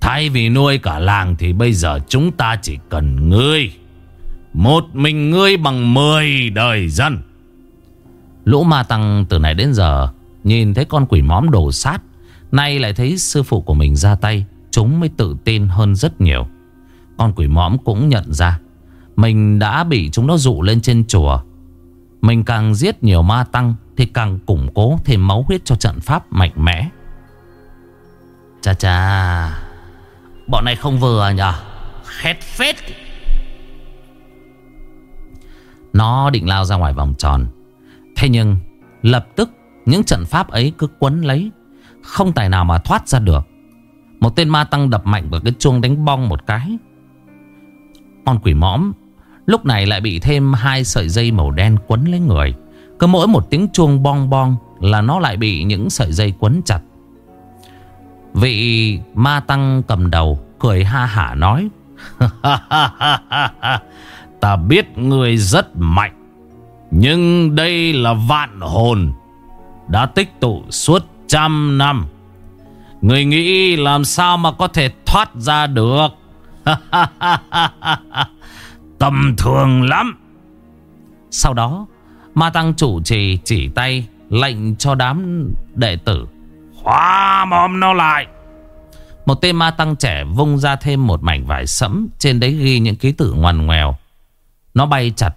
Thay vì nuôi cả làng Thì bây giờ chúng ta chỉ cần ngươi. Một mình ngươi bằng mười đời dân. Lũ ma tăng từ này đến giờ Nhìn thấy con quỷ móm đồ sát, Nay lại thấy sư phụ của mình ra tay, Chúng mới tự tin hơn rất nhiều. Con quỷ mõm cũng nhận ra, Mình đã bị chúng nó dụ lên trên chùa. Mình càng giết nhiều ma tăng Thì càng củng cố thêm máu huyết cho trận pháp mạnh mẽ. Chà chà, Bọn này không vừa à nhờ Khét phết. Nó định lao ra ngoài vòng tròn. Thế nhưng, Lập tức, những trận pháp ấy cứ quấn lấy. Không tài nào mà thoát ra được. Một tên ma tăng đập mạnh vào cái chuông đánh bong một cái. Con quỷ mõm, Lúc này lại bị thêm hai sợi dây màu đen quấn lấy người. Cứ mỗi một tiếng chuông bong bong Là nó lại bị những sợi dây quấn chặt. Vị ma tăng cầm đầu Cười ha hả nói, Ta biết người rất mạnh, Nhưng đây là vạn hồn, Đã tích tụ suốt trăm năm. Người nghĩ làm sao mà có thể thoát ra được? Tầm thường lắm. Sau đó, Ma Tăng chủ trì chỉ tay Lệnh cho đám đệ tử. Khóa mồm nó lại. Một tên ma tăng trẻ vung ra thêm một mảnh vải sẫm, Trên đấy ghi những ký tự ngoằn ngoèo. Nó bay chặt,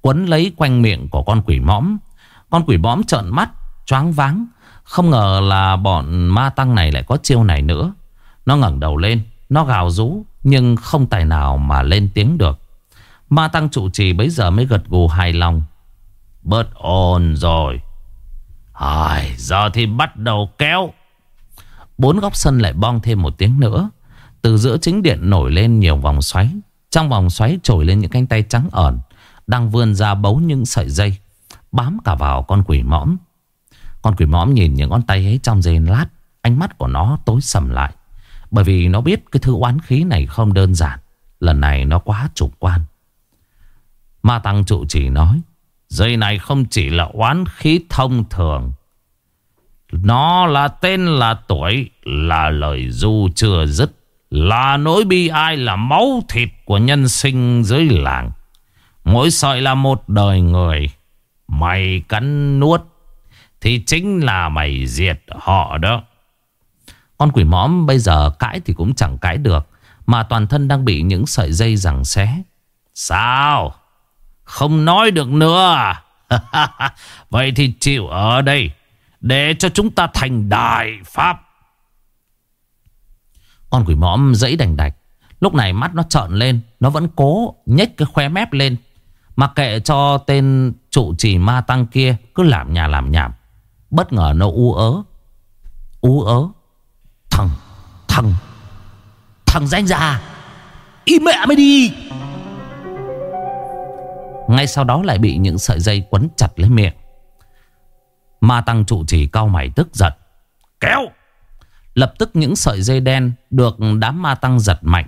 Quấn lấy quanh miệng của con quỷ mõm. Con quỷ mõm trợn mắt, choáng váng. Không ngờ là bọn ma tăng này lại có chiêu này nữa. Nó ngẩng đầu lên, Nó gào rú, Nhưng không tài nào mà lên tiếng được. Ma tăng trụ trì bấy giờ mới gật gù hài lòng. Bớt ồn rồi. Ai, Giờ thì bắt đầu kéo. Bốn góc sân lại bong thêm một tiếng nữa. Từ giữa chính điện nổi lên nhiều vòng xoáy. Trong vòng xoáy trồi lên những cánh tay trắng ẩn Đang vươn ra bấu những sợi dây Bám cả vào con quỷ mõm. Con quỷ mõm nhìn những ngón tay ấy trong giây lát Ánh mắt của nó tối sầm lại. Bởi vì nó biết cái thứ oán khí này không đơn giản Lần này nó quá chủ quan. Ma Tăng trụ chỉ nói Dây này không chỉ là oán khí thông thường. Nó là tên là tuổi, Là lời du chưa dứt, Là nỗi bi ai, là máu thịt của nhân sinh dưới làng. Mỗi sợi là một đời người, Mày cắn nuốt, Thì chính là mày diệt họ đó. Con quỷ mõm bây giờ cãi thì cũng chẳng cãi được, Mà toàn thân đang bị những sợi dây rằng xé. Sao? Không nói được nữa? Vậy thì chịu ở đây, Để cho chúng ta thành đại pháp. Con quỷ mõm dãy đành đạch. Lúc này mắt nó trợn lên, Nó vẫn cố nhếch cái khóe mép lên. Mặc kệ cho tên trụ trì ma tăng kia Cứ làm nhà làm nhảm. Bất ngờ nó u ớ. U ớ. Thằng Thằng Thằng danh già. Im mẹ mày đi ngay sau đó lại bị những sợi dây quấn chặt lấy miệng. Ma tăng trụ chỉ cao mày tức giận. Kéo! Lập tức những sợi dây đen Được đám ma tăng giật mạnh.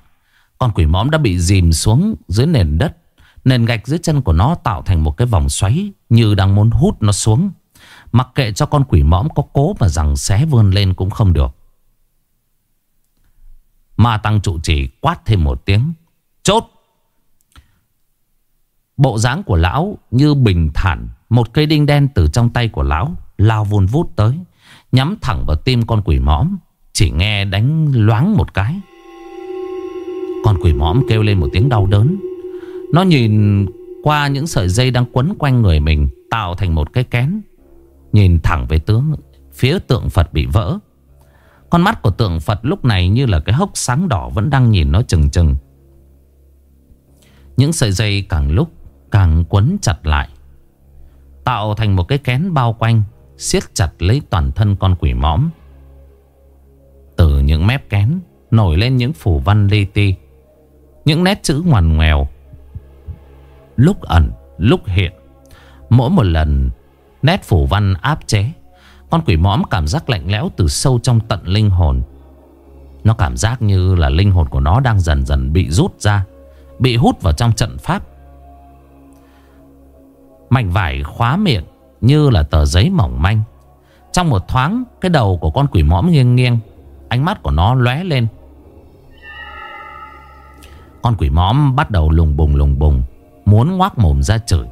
Con quỷ mõm đã bị dìm xuống dưới nền đất. Nền gạch dưới chân của nó tạo thành một cái vòng xoáy Như đang muốn hút nó xuống. Mặc kệ cho con quỷ mõm có cố mà rằng xé vươn lên cũng không được. Ma tăng trụ chỉ quát thêm một tiếng. Chốt! Bộ dáng của lão như bình thản, Một cây đinh đen từ trong tay của lão Lao vun vút tới, Nhắm thẳng vào tim con quỷ mõm, Chỉ nghe đánh loáng một cái. Con quỷ mõm kêu lên một tiếng đau đớn. Nó nhìn qua những sợi dây đang quấn quanh người mình, Tạo thành một cái kén. Nhìn thẳng về tướng, Phía tượng Phật bị vỡ. Con mắt của tượng Phật lúc này như là cái hốc sáng đỏ Vẫn đang nhìn nó chừng chừng. Những sợi dây càng lúc càng quấn chặt lại. Tạo thành một cái kén bao quanh, siết chặt lấy toàn thân con quỷ mõm. Từ những mép kén nổi lên những phủ văn li ti, những nét chữ ngoằn ngoèo. Lúc ẩn, lúc hiện. Mỗi một lần nét phủ văn áp chế, con quỷ mõm cảm giác lạnh lẽo từ sâu trong tận linh hồn. Nó cảm giác như là linh hồn của nó đang dần dần bị rút ra, bị hút vào trong trận pháp. Mảnh vải khóa miệng như là tờ giấy mỏng manh. Trong một thoáng, cái đầu của con quỷ mõm nghiêng nghiêng. Ánh mắt của nó lóe lên. Con quỷ mõm bắt đầu lùng bùng lùng bùng. Muốn ngoác mồm ra chửi.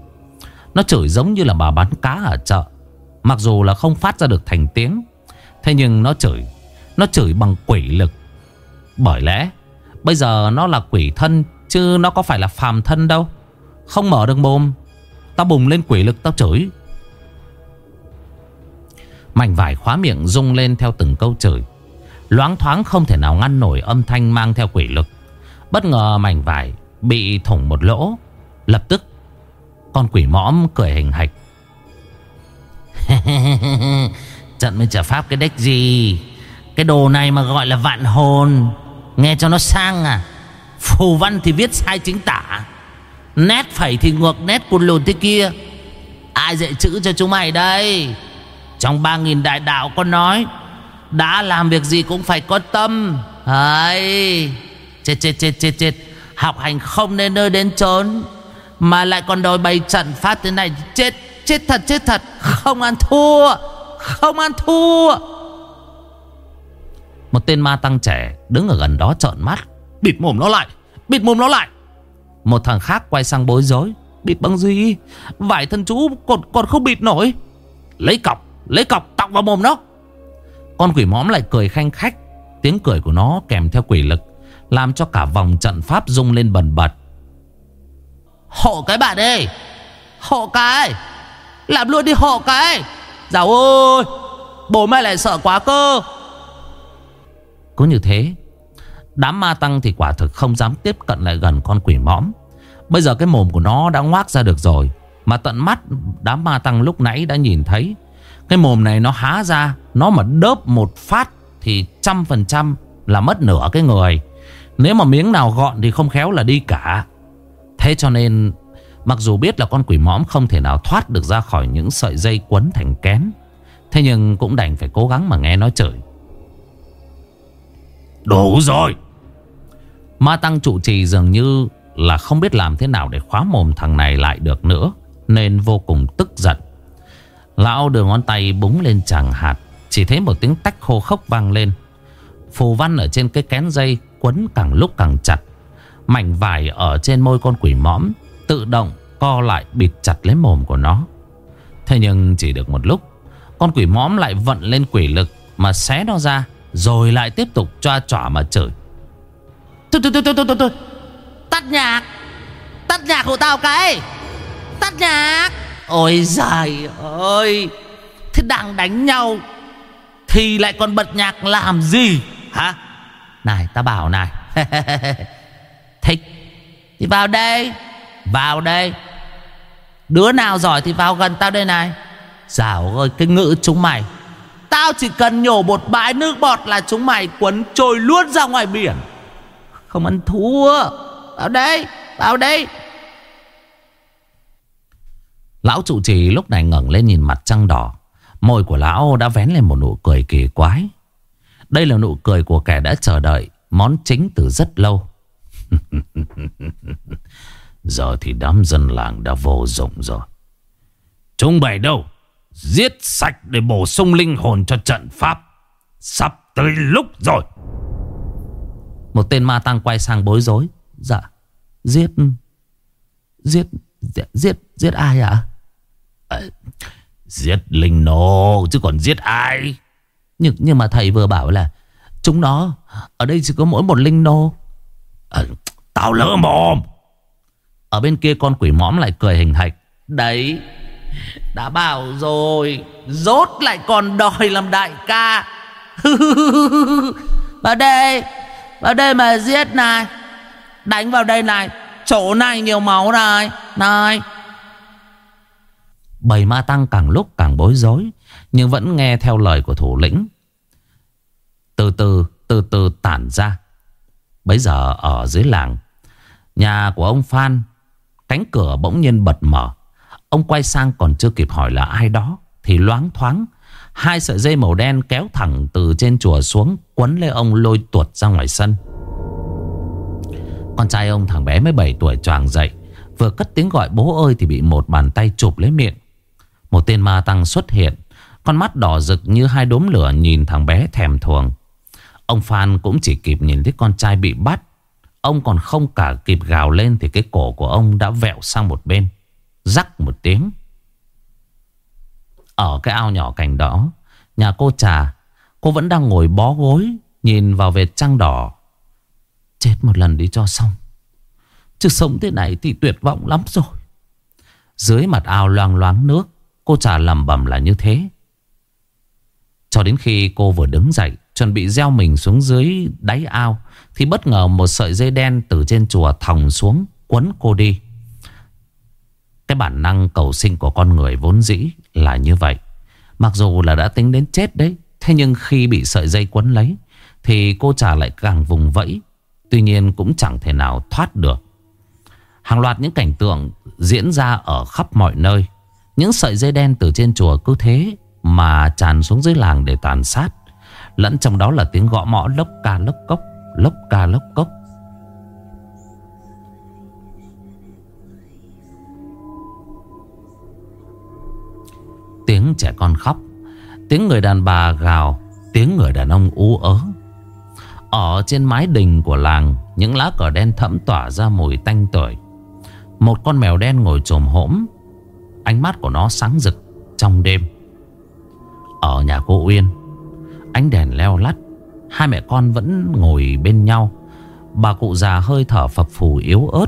Nó chửi giống như là bà bán cá ở chợ. Mặc dù là không phát ra được thành tiếng. Thế nhưng nó chửi. Nó chửi bằng quỷ lực. Bởi lẽ, bây giờ nó là quỷ thân, chứ nó có phải là phàm thân đâu. Không mở được mồm Tao bùng lên quỷ lực tao chửi. Mảnh vải khóa miệng rung lên theo từng câu chửi. Loáng thoáng không thể nào ngăn nổi âm thanh mang theo quỷ lực. Bất ngờ mảnh vải bị thủng một lỗ. Lập tức, Con quỷ mõm cười hình hạch. Trận mới trả pháp cái đếch gì. Cái đồ này mà gọi là vạn hồn. Nghe cho nó sang à. Phù văn thì viết sai chính tả. Nét phẩy thì ngược, nét cuốn lùn thế kia. Ai dạy chữ cho chúng mày đây? Trong ba nghìn đại đạo con nói, Đã làm việc gì cũng phải có tâm. Ấy Chết chết chết chết chết. Học hành không nên nơi đến trốn Mà lại còn đòi bày trận phát thế này. Chết chết thật chết thật. Không ăn thua, Không ăn thua. Một tên ma tăng trẻ Đứng ở gần đó trợn mắt. Bịt mồm nó lại, Bịt mồm nó lại. Một thằng khác quay sang bối rối. Bịt bằng gì Vải thân chú còn, còn không bịt nổi. Lấy cọc Lấy cọc tọc vào mồm nó. Con quỷ mõm lại cười khanh khách. Tiếng cười của nó kèm theo quỷ lực Làm cho cả vòng trận pháp rung lên bần bật. Hộ cái bạn ơi! Hộ cái! Làm luôn đi hộ cái! Dạo ơi Bố mẹ lại sợ quá cơ! Cứ như thế Đám ma tăng thì quả thực không dám tiếp cận lại gần con quỷ mõm. Bây giờ cái mồm của nó đã ngoác ra được rồi Mà tận mắt đám ma tăng lúc nãy đã nhìn thấy. Cái mồm này nó há ra Nó mà đớp một phát Thì trăm phần trăm là mất nửa cái người. Nếu mà miếng nào gọn thì không khéo là đi cả. Thế cho nên Mặc dù biết là con quỷ mõm không thể nào thoát được ra khỏi những sợi dây quấn thành kén Thế nhưng cũng đành phải cố gắng mà nghe nó chửi. Đủ rồi. Ma tăng trụ trì dường như là không biết làm thế nào để khóa mồm thằng này lại được nữa, Nên vô cùng tức giận. Lão đưa ngón tay búng lên chàng hạt, Chỉ thấy một tiếng tách khô khốc vang lên. Phù văn ở trên cái kén dây Quấn càng lúc càng chặt, Mảnh vải ở trên môi con quỷ mõm Tự động co lại bịt chặt lấy mồm của nó. Thế nhưng chỉ được một lúc, Con quỷ mõm lại vận lên quỷ lực Mà xé nó ra, Rồi lại tiếp tục choa trỏ mà chửi. Thôi thôi thôi thôi thôi thôi. Tắt nhạc. Tắt nhạc của tao cái. Tắt nhạc. Ôi giời ơi. Thế đang đánh nhau Thì lại còn bật nhạc làm gì? Hả? Này ta bảo này. Thích. Thì vào đây. Vào đây. Đứa nào giỏi thì vào gần tao đây này. Dạo ơi, cái ngữ chúng mày. Tao chỉ cần nhổ một bãi nước bọt là chúng mày quấn trôi luôn ra ngoài biển. Không ăn thua. Vào đây Vào đây Lão trụ trì lúc này ngẩng lên nhìn mặt trăng đỏ. Môi của lão đã vén lên một nụ cười kỳ quái. Đây là nụ cười của kẻ đã chờ đợi, Món chính từ rất lâu. Giờ thì đám dân làng đã vô dụng rồi. Chúng bày đâu? Giết sạch để bổ sung linh hồn cho trận pháp. Sắp tới lúc rồi. Một tên ma tăng quay sang bối rối. Dạ. Giết Giết Giết Giết ai ạ? À? Giết linh nô Chứ còn giết ai? Nhưng, nhưng mà thầy vừa bảo là Chúng nó Ở đây chỉ có mỗi một linh nô. À, Tao lỡ mồm. Ở bên kia con quỷ mõm lại cười hình hạch. Đấy Đã bảo rồi Rốt lại còn đòi làm đại ca. Vào đây Vào đây mà giết này Đánh vào đây này. Chỗ này nhiều máu này. Này. Bầy ma tăng càng lúc càng bối rối, Nhưng vẫn nghe theo lời của thủ lĩnh. Từ từ Từ từ tản ra. Bây giờ ở dưới làng, Nhà của ông Phan, Cánh cửa bỗng nhiên bật mở. Ông quay sang còn chưa kịp hỏi là ai đó, Thì loáng thoáng, Hai sợi dây màu đen kéo thẳng từ trên chùa xuống, Quấn lấy ông lôi tuột ra ngoài sân. Con trai ông thằng bé mới 7 tuổi choàng dậy. Vừa cất tiếng gọi bố ơi Thì bị một bàn tay chụp lấy miệng. Một tên ma tăng xuất hiện, Con mắt đỏ rực như hai đốm lửa Nhìn thằng bé thèm thuồng. Ông Phan cũng chỉ kịp nhìn thấy con trai bị bắt. Ông còn không cả kịp gào lên Thì cái cổ của ông đã vẹo sang một bên, Rắc một tiếng. Ở cái ao nhỏ cạnh đó, Nhà cô trà, Cô vẫn đang ngồi bó gối Nhìn vào vệt trăng đỏ. Chết một lần đi cho xong. Chứ sống thế này thì tuyệt vọng lắm rồi. Dưới mặt ao loang loáng nước, Cô trà lầm bầm là như thế. Cho đến khi cô vừa đứng dậy, Chuẩn bị gieo mình xuống dưới đáy ao, Thì bất ngờ một sợi dây đen từ trên chùa thòng xuống, Quấn cô đi. Cái bản năng cầu sinh của con người vốn dĩ là như vậy. Mặc dù là đã tính đến chết đấy, Thế nhưng khi bị sợi dây quấn lấy, Thì cô trà lại càng vùng vẫy Tuy nhiên cũng chẳng thể nào thoát được. Hàng loạt những cảnh tượng diễn ra ở khắp mọi nơi. Những sợi dây đen từ trên chùa cứ thế Mà tràn xuống dưới làng để tàn sát. Lẫn trong đó là tiếng gõ mõ lốc ca lốc cốc, Lốc ca lốc cốc. Tiếng trẻ con khóc, Tiếng người đàn bà gào, Tiếng người đàn ông ú ớ. Ở trên mái đình của làng, Những lá cờ đen thẫm tỏa ra mùi tanh tưởi. Một con mèo đen ngồi trồm hỗm Ánh mắt của nó sáng rực trong đêm. Ở nhà cô Uyên, Ánh đèn leo lắt. Hai mẹ con vẫn ngồi bên nhau. Bà cụ già hơi thở phập phù yếu ớt.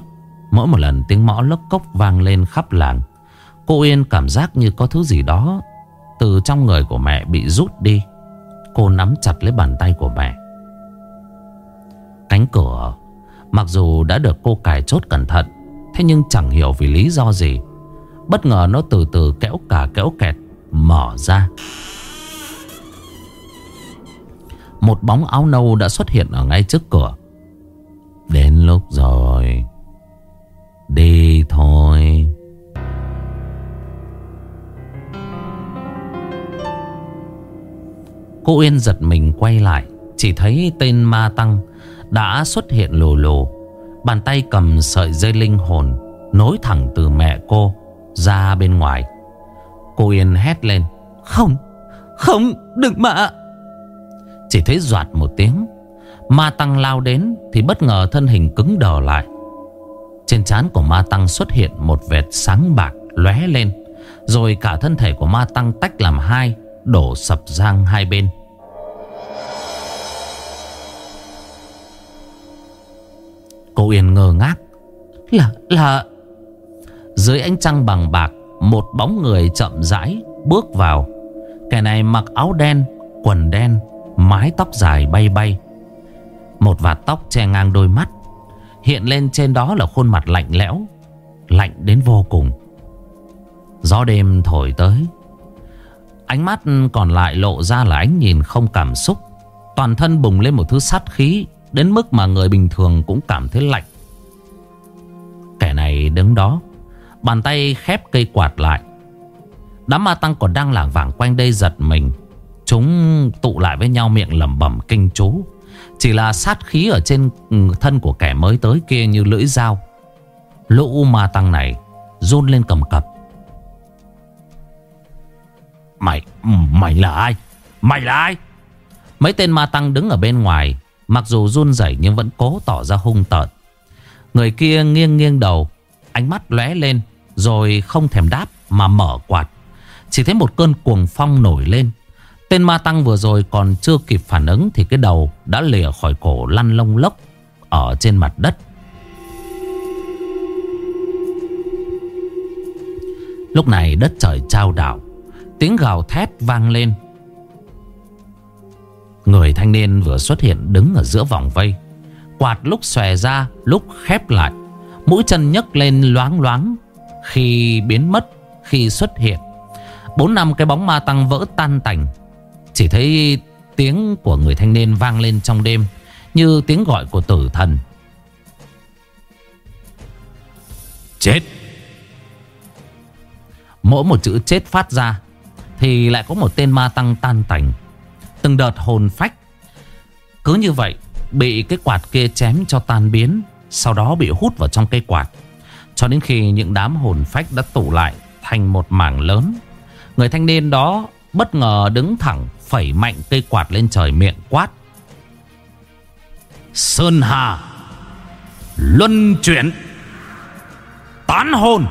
Mỗi một lần tiếng mõ lốc cốc vang lên khắp làng, Cô Uyên cảm giác như có thứ gì đó Từ trong người của mẹ bị rút đi. Cô nắm chặt lấy bàn tay của mẹ. Cánh cửa. Mặc dù đã được cô cài chốt cẩn thận, Thế nhưng chẳng hiểu vì lý do gì. Bất ngờ nó từ từ kéo cả kéo kẹt, Mở ra. Một bóng áo nâu đã xuất hiện ở ngay trước cửa. Đến lúc rồi. Đi thôi. Cô Uyên giật mình quay lại, Chỉ thấy tên ma tăng đã xuất hiện lù lù. Bàn tay cầm sợi dây linh hồn Nối thẳng từ mẹ cô Ra bên ngoài. Cô Yên hét lên Không, không, đừng mà. Chỉ thấy doạt một tiếng Ma Tăng lao đến Thì bất ngờ thân hình cứng đờ lại. Trên trán của Ma Tăng xuất hiện Một vệt sáng bạc lóe lên Rồi cả thân thể của Ma Tăng tách làm hai Đổ sập giang hai bên. Cô Yên ngơ ngác. Là, là Dưới ánh trăng bằng bạc Một bóng người chậm rãi Bước vào. Kẻ này mặc áo đen, quần đen Mái tóc dài bay bay. Một vạt tóc che ngang đôi mắt Hiện lên trên đó là khuôn mặt lạnh lẽo Lạnh đến vô cùng. Gió đêm thổi tới. Ánh mắt còn lại lộ ra là ánh nhìn không cảm xúc. Toàn thân bùng lên một thứ sát khí Đến mức mà người bình thường cũng cảm thấy lạnh. Kẻ này đứng đó Bàn tay khép cây quạt lại. Đám ma tăng còn đang lảng vảng quanh đây giật mình. Chúng tụ lại với nhau miệng lẩm bẩm kinh chú. Chỉ là sát khí ở trên thân của kẻ mới tới kia như lưỡi dao. Lũ ma tăng này run lên cầm cập. Mày, mày là ai? Mày là ai? Mấy tên ma tăng đứng ở bên ngoài Mặc dù run rẩy nhưng vẫn cố tỏ ra hung tợn. Người kia nghiêng nghiêng đầu, Ánh mắt lóe lên, Rồi không thèm đáp mà mở quạt. Chỉ thấy một cơn cuồng phong nổi lên. Tên ma tăng vừa rồi còn chưa kịp phản ứng Thì cái đầu đã lìa khỏi cổ lăn lông lốc Ở trên mặt đất. Lúc này đất trời trao đảo, Tiếng gào thét vang lên. Người thanh niên vừa xuất hiện đứng ở giữa vòng vây. Quạt lúc xòe ra Lúc khép lại. Mũi chân nhấc lên loáng loáng. Khi biến mất Khi xuất hiện Bốn năm cái bóng ma tăng vỡ tan tành. Chỉ thấy tiếng của người thanh niên vang lên trong đêm Như tiếng gọi của tử thần. Chết! Mỗi một chữ chết phát ra Thì lại có một tên ma tăng tan tành Từng đợt hồn phách. Cứ như vậy, Bị cái quạt kia chém cho tan biến, Sau đó bị hút vào trong cây quạt. Cho đến khi những đám hồn phách đã tụ lại Thành một mảng lớn, Người thanh niên đó bất ngờ đứng thẳng, Phẩy mạnh cây quạt lên trời miệng quát. Sơn Hà, Luân chuyển, Tán hồn!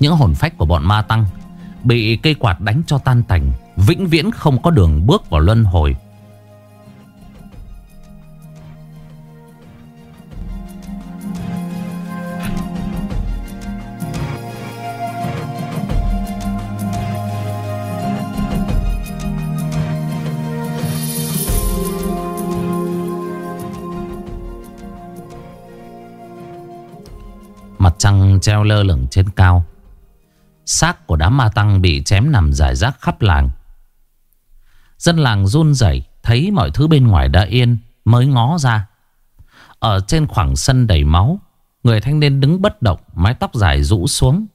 Những hồn phách của bọn ma tăng Bị cây quạt đánh cho tan tành, Vĩnh viễn không có đường bước vào luân hồi. Mặt trăng treo lơ lửng trên cao Xác của đám ma tăng bị chém nằm rải rác khắp làng. Dân làng run rẩy, Thấy mọi thứ bên ngoài đã yên, Mới ngó ra. Ở trên khoảng sân đầy máu, Người thanh niên đứng bất động, Mái tóc dài rũ xuống,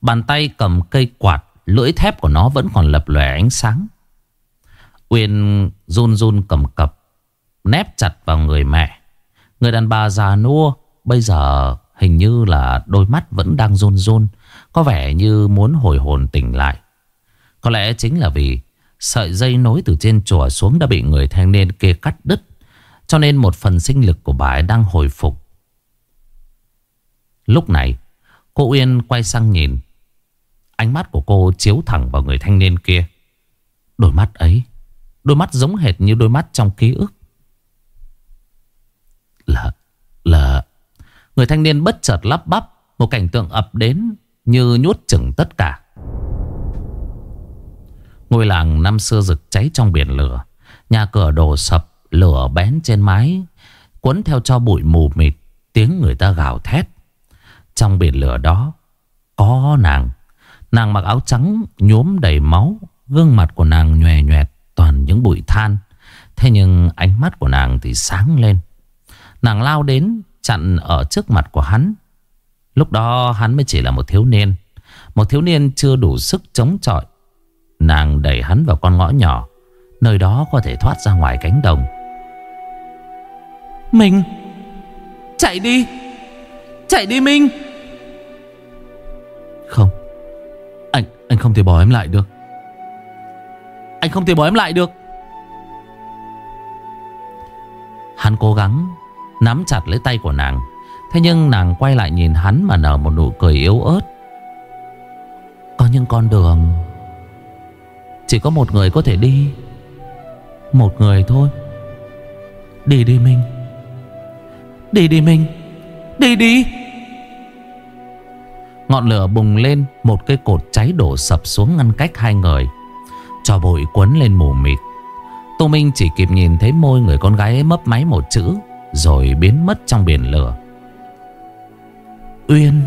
Bàn tay cầm cây quạt, Lưỡi thép của nó vẫn còn lập lòe ánh sáng. Uyên run run cầm cập, Nép chặt vào người mẹ. Người đàn bà già nua, Bây giờ hình như là đôi mắt vẫn đang run run có vẻ như muốn hồi hồn tỉnh lại. Có lẽ chính là vì Sợi dây nối từ trên chùa xuống Đã bị người thanh niên kia cắt đứt, Cho nên một phần sinh lực của bà ấy đang hồi phục. Lúc này, Cô Uyên quay sang nhìn. Ánh mắt của cô chiếu thẳng vào người thanh niên kia. Đôi mắt ấy, Đôi mắt giống hệt như đôi mắt trong ký ức. Là Là, Người thanh niên bất chợt lắp bắp Một cảnh tượng ập đến. Như nhốt chừng tất cả. Ngôi làng năm xưa rực cháy trong biển lửa. Nhà cửa đổ sập, Lửa bén trên mái, Cuốn theo cho bụi mù mịt, Tiếng người ta gào thét. Trong biển lửa đó, Có nàng. Nàng mặc áo trắng, nhuốm đầy máu, Gương mặt của nàng nhòe nhoẹt Toàn những bụi than. Thế nhưng ánh mắt của nàng thì sáng lên. Nàng lao đến, chặn ở trước mặt của hắn. Lúc đó hắn mới chỉ là một thiếu niên. Một thiếu niên chưa đủ sức chống chọi. Nàng đẩy hắn vào con ngõ nhỏ Nơi đó có thể thoát ra ngoài cánh đồng. Minh Chạy đi Chạy đi Minh. Không Anh anh không thể bỏ em lại được. Anh không thể bỏ em lại được. Hắn cố gắng Nắm chặt lấy tay của nàng Thế nhưng nàng quay lại nhìn hắn Mà nở một nụ cười yếu ớt. Có những con đường, Chỉ có một người có thể đi. Một người thôi. Đi đi Minh. Đi đi Minh. Đi đi. Ngọn lửa bùng lên, Một cây cột cháy đổ sập xuống ngăn cách hai người. Cho bụi quấn lên mù mịt. Tô Minh chỉ kịp nhìn thấy môi người con gái ấy mấp máy một chữ, Rồi biến mất trong biển lửa. Uyên.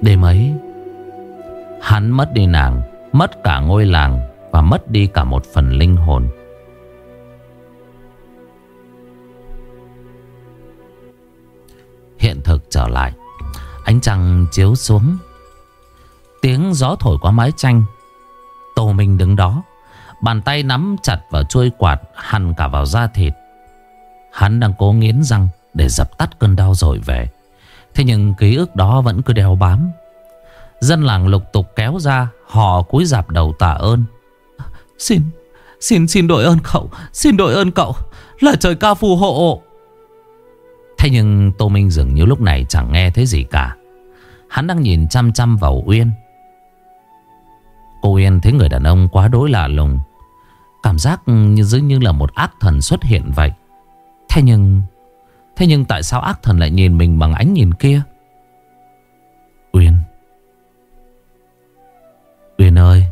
Đêm ấy, Hắn mất đi nàng, Mất cả ngôi làng Và mất đi cả một phần linh hồn. Hiện thực trở lại, Ánh trăng chiếu xuống. Tiếng gió thổi qua mái tranh. Tô Minh đứng đó, Bàn tay nắm chặt vào chuôi quạt Hằn cả vào da thịt. Hắn đang cố nghiến răng Để dập tắt cơn đau rồi về. Thế nhưng ký ức đó vẫn cứ đeo bám. Dân làng lục tục kéo ra Họ cúi dạp đầu tạ ơn. Xin Xin xin đội ơn cậu Xin đội ơn cậu. Là trời ca phù hộ. Thế nhưng Tô Minh dường như lúc này chẳng nghe thấy gì cả. Hắn đang nhìn chăm chăm vào Uyên. Cô Uyên thấy người đàn ông quá đối lạ lùng. Cảm giác như dường như là một ác thần xuất hiện vậy Thế nhưng Thế nhưng tại sao ác thần lại nhìn mình bằng ánh nhìn kia? Uyên. Uyên ơi.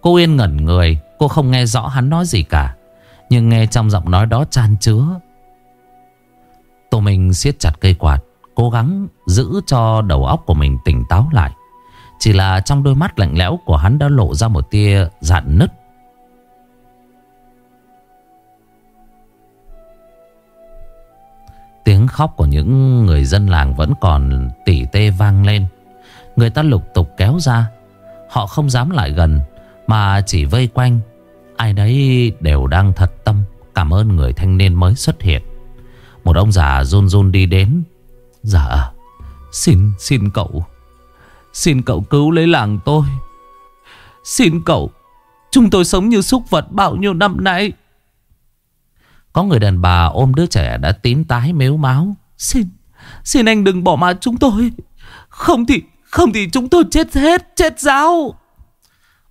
Cô Uyên ngẩn người, Cô không nghe rõ hắn nói gì cả, Nhưng nghe trong giọng nói đó chan chứa. Tô Minh siết chặt cây quạt, Cố gắng giữ cho đầu óc của mình tỉnh táo lại. Chỉ là trong đôi mắt lạnh lẽo của hắn đã lộ ra một tia dạn nứt. Tiếng khóc của những người dân làng vẫn còn tỉ tê vang lên. Người ta lục tục kéo ra. Họ không dám lại gần, Mà chỉ vây quanh. Ai đấy đều đang thật tâm Cảm ơn người thanh niên mới xuất hiện. Một ông già run run đi đến. Dạ Xin xin cậu. Xin cậu cứu lấy làng tôi. Xin cậu. Chúng tôi sống như súc vật bao nhiêu năm nay. Có người đàn bà ôm đứa trẻ đã tím tái mếu máu. Xin Xin anh đừng bỏ mặt chúng tôi. Không thì Không thì chúng tôi chết hết, Chết giáo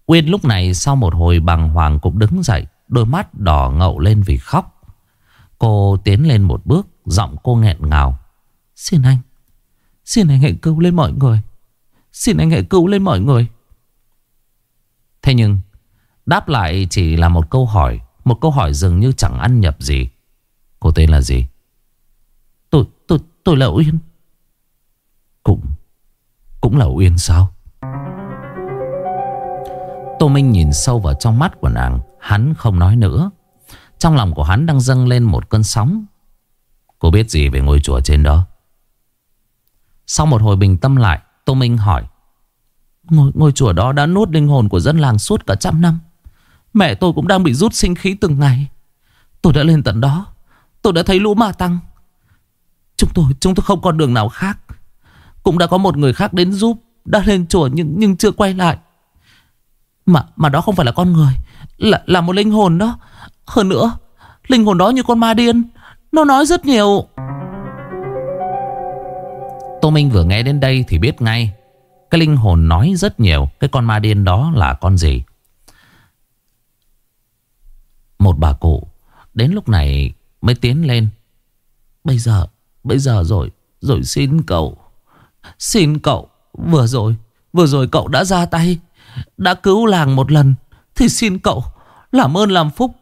Uyên lúc này sau một hồi bàng hoàng cũng đứng dậy, Đôi mắt đỏ ngậu lên vì khóc. Cô tiến lên một bước, Giọng cô nghẹn ngào. Xin anh Xin anh hãy cứu lên mọi người. Xin anh hãy cứu lên mọi người. Thế nhưng, Đáp lại chỉ là một câu hỏi. Một câu hỏi dường như chẳng ăn nhập gì. Cô tên là gì? Tôi, tôi, tôi là Uyên. Cũng Cũng là Uyên sao? Tô Minh nhìn sâu vào trong mắt của nàng. Hắn không nói nữa. Trong lòng của hắn đang dâng lên một cơn sóng. Cô biết gì về ngôi chùa trên đó? Sau một hồi bình tâm lại Tô Minh hỏi. Ngôi, ngôi chùa đó đã nuốt linh hồn của dân làng suốt cả trăm năm. Mẹ tôi cũng đang bị rút sinh khí từng ngày. Tôi đã lên tận đó. Tôi đã thấy lũ ma tăng. Chúng tôi chúng tôi không còn đường nào khác. Cũng đã có một người khác đến giúp, Đã lên chùa nhưng nhưng chưa quay lại. Mà mà đó không phải là con người, Là là một linh hồn đó. Hơn nữa, Linh hồn đó như con ma điên. Nó nói rất nhiều. Tô Minh vừa nghe đến đây thì biết ngay. Cái linh hồn nói rất nhiều. Cái con ma điên đó là con gì? Một bà cụ, Đến lúc này mới tiến lên. Bây giờ Bây giờ rồi Rồi xin cậu Xin cậu, Vừa rồi Vừa rồi cậu đã ra tay, Đã cứu làng một lần, Thì xin cậu Làm ơn làm phúc,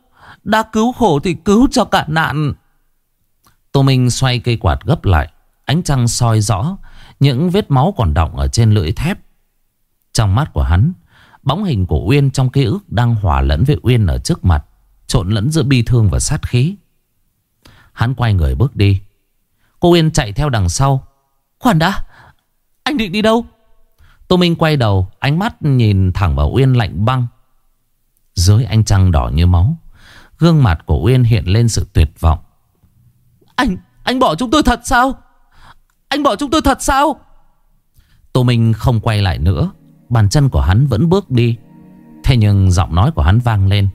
Đã cứu khổ thì cứu cho cả nạn. Tô Minh xoay cây quạt gấp lại, Ánh trăng soi rõ Những vết máu còn đọng ở trên lưỡi thép. Trong mắt của hắn, Bóng hình của Uyên trong ký ức Đang hòa lẫn với Uyên ở trước mặt. Trộn lẫn giữa bi thương và sát khí. Hắn quay người bước đi. Cô Uyên chạy theo đằng sau. Khoan đã, Anh định đi đâu? Tô Minh quay đầu, Ánh mắt nhìn thẳng vào Uyên lạnh băng. Dưới ánh trăng đỏ như máu, Gương mặt của Uyên hiện lên sự tuyệt vọng. Anh Anh bỏ chúng tôi thật sao? Anh bỏ chúng tôi thật sao? Tô Minh không quay lại nữa. Bàn chân của hắn vẫn bước đi. Thế nhưng giọng nói của hắn vang lên.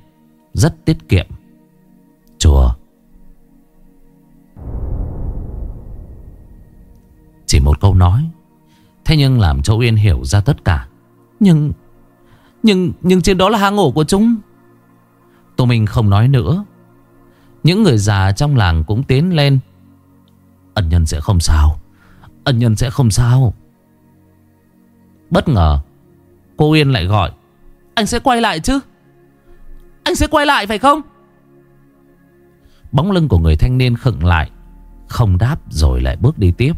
Rất tiết kiệm. Chùa. Chỉ một câu nói, Thế nhưng làm cho Uyên hiểu ra tất cả. Nhưng Nhưng nhưng trên đó là hang ổ của chúng. Tô Minh không nói nữa. Những người già trong làng cũng tiến lên. Ân nhân sẽ không sao. Ân nhân sẽ không sao. Bất ngờ, Cô Uyên lại gọi, Anh sẽ quay lại chứ? Anh sẽ quay lại phải không? Bóng lưng của người thanh niên khựng lại, Không đáp rồi lại bước đi tiếp.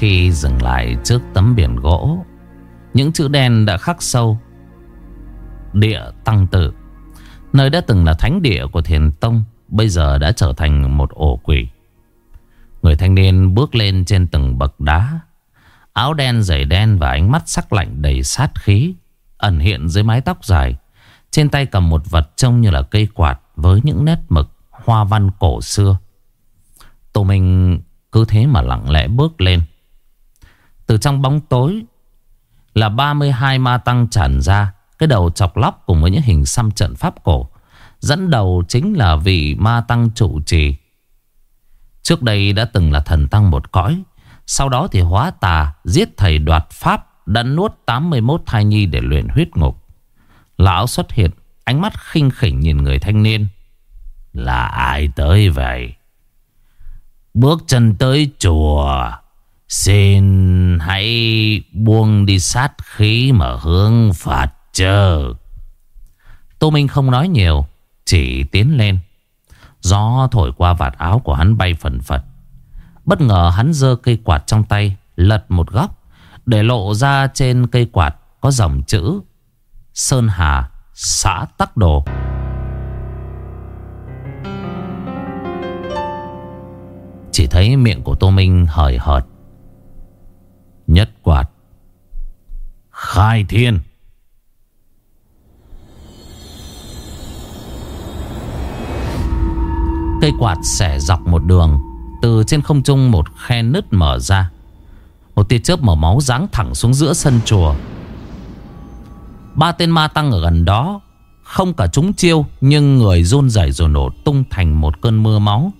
Khi dừng lại trước tấm biển gỗ. Những chữ đen đã khắc sâu. Địa Tăng Tử. Nơi đã từng là thánh địa của thiền tông, Bây giờ đã trở thành một ổ quỷ. Người thanh niên bước lên trên từng bậc đá. Áo đen giày đen và ánh mắt sắc lạnh đầy sát khí, Ẩn hiện dưới mái tóc dài. Trên tay cầm một vật trông như là cây quạt Với những nét mực hoa văn cổ xưa. Tô Minh cứ thế mà lặng lẽ bước lên. Từ trong bóng tối Là 32 ma tăng tràn ra, Cái đầu chọc lóc cùng với những hình xăm trận pháp cổ, Dẫn đầu chính là vị ma tăng chủ trì. Trước đây đã từng là thần tăng một cõi, Sau đó thì hóa tà, Giết thầy đoạt pháp, Đã nuốt 81 thai nhi để luyện huyết ngục. Lão xuất hiện, Ánh mắt khinh khỉnh nhìn người thanh niên. Là ai tới vậy? Bước chân tới chùa. Xin hãy buông đi sát khí mà hướng Phật chờ Tô Minh không nói nhiều, Chỉ tiến lên. Gió thổi qua vạt áo của hắn bay phần phật. Bất ngờ hắn giơ cây quạt trong tay, Lật một góc, Để lộ ra trên cây quạt Có dòng chữ Sơn Hà, xã Tắc Đồ. Chỉ thấy miệng của Tô Minh hời hợt. Nhất quạt. Khai thiên. Cây quạt xẻ dọc một đường, Từ trên không trung một khe nứt mở ra. Một tia chớp màu máu giáng thẳng xuống giữa sân chùa. Ba tên ma tăng ở gần đó, Không cả chúng chiêu, Nhưng người run rẩy rồi nổ tung thành một cơn mưa máu.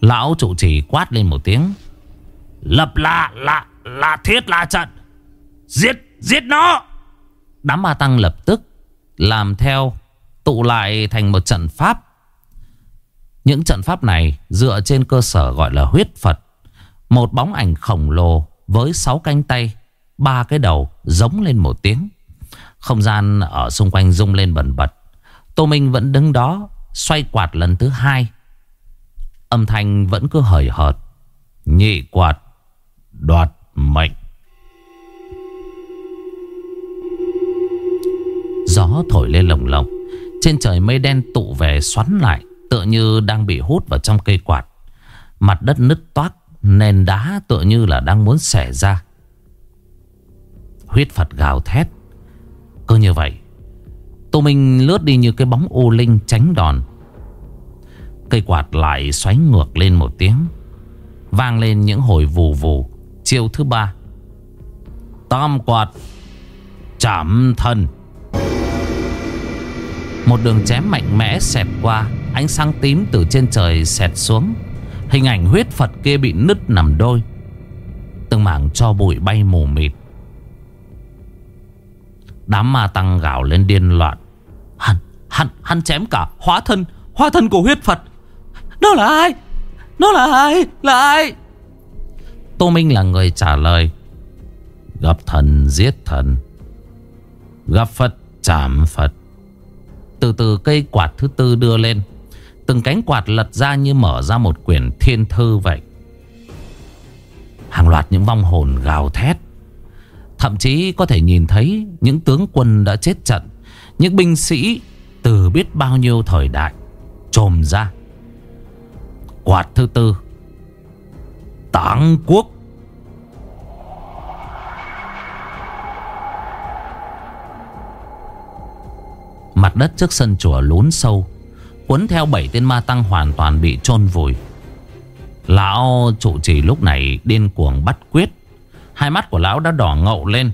Lão trụ trì quát lên một tiếng. Lập lạ lạ là thiết là trận Giết giết nó Đám ma tăng lập tức Làm theo Tụ lại thành một trận pháp Những trận pháp này dựa trên cơ sở gọi là huyết Phật. Một bóng ảnh khổng lồ với sáu cánh tay, ba cái đầu giống lên một tiếng. Không gian ở xung quanh rung lên bần bật. Tô Minh vẫn đứng đó, xoay quạt lần thứ hai. Âm thanh vẫn cứ hời hợt. Nhị quạt, đoạt mệnh. Gió thổi lên lồng lộng, Trên trời mây đen tụ về xoắn lại, Tựa như đang bị hút vào trong cây quạt. Mặt đất nứt toát Nền đá tựa như là đang muốn xẻ ra. Huyết Phật gào thét. Cứ như vậy, Tô Minh lướt đi như cái bóng ô linh tránh đòn. Cây quạt lại xoáy ngược lên một tiếng, Vang lên những hồi vù vù. Chiêu thứ ba. Tam quạt Chạm thần một đường chém mạnh mẽ xẹt qua Ánh sáng tím từ trên trời xẹt xuống. Hình ảnh huyết Phật kia bị nứt nằm đôi. Từng mảng cho bụi bay mù mịt. Đám ma tăng gạo lên điên loạn. Hắn, hắn, hắn chém cả hóa thân Hóa thân của huyết Phật. Nó là ai? Nó là ai? Là ai? Tô Minh là người trả lời. Gặp thần, giết thần. Gặp Phật chạm Phật. Từ từ cây quạt thứ tư đưa lên. Từng cánh quạt lật ra như mở ra một quyển thiên thư vậy. Hàng loạt những vong hồn gào thét. Thậm chí có thể nhìn thấy những tướng quân đã chết trận, Những binh sĩ từ biết bao nhiêu thời đại trồm ra. Quạt thứ tư. Táng quốc. Mặt đất trước sân chùa lún sâu, Cuốn theo bảy tên ma tăng hoàn toàn bị chôn vùi. Lão trụ trì lúc này điên cuồng bắt quyết. Hai mắt của lão đã đỏ ngậu lên.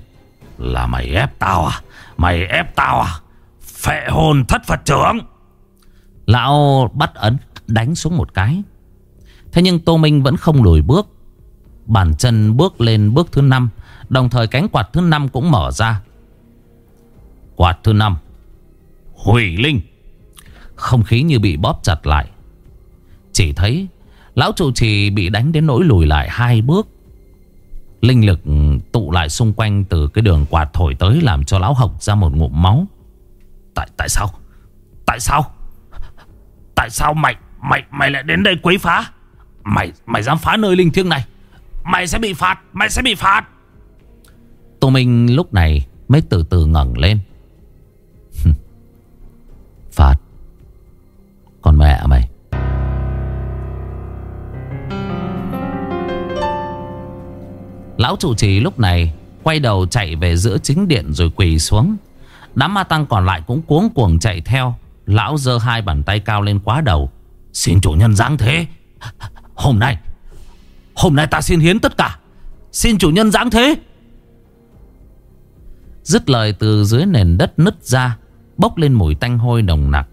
Là mày ép tao à? Mày ép tao à? Phệ hồn thất Phật trưởng! Lão bắt ấn, đánh xuống một cái. Thế nhưng Tô Minh vẫn không lùi bước. Bàn chân bước lên bước thứ năm, Đồng thời cánh quạt thứ năm cũng mở ra. Quạt thứ năm. Hủy linh. Không khí như bị bóp chặt lại. Chỉ thấy Lão trụ trì bị đánh đến nỗi lùi lại hai bước. Linh lực tụ lại xung quanh từ cái đường quạt thổi tới Làm cho lão hộc ra một ngụm máu. Tại tại sao? Tại sao? Tại sao mày Mày mày lại đến đây quấy phá? Mày mày dám phá nơi linh thiêng này. Mày sẽ bị phạt Mày sẽ bị phạt. Tô Minh lúc này mới từ từ ngẩng lên Phạt Còn mẹ mày. Lão chủ trì lúc này Quay đầu chạy về giữa chính điện rồi quỳ xuống. Đám ma tăng còn lại cũng cuống cuồng chạy theo. Lão giơ hai bàn tay cao lên quá đầu. Xin chủ nhân giáng thế. Hôm nay Hôm nay ta xin hiến tất cả. Xin chủ nhân giáng thế. Dứt lời từ dưới nền đất nứt ra Bốc lên mùi tanh hôi nồng nặc.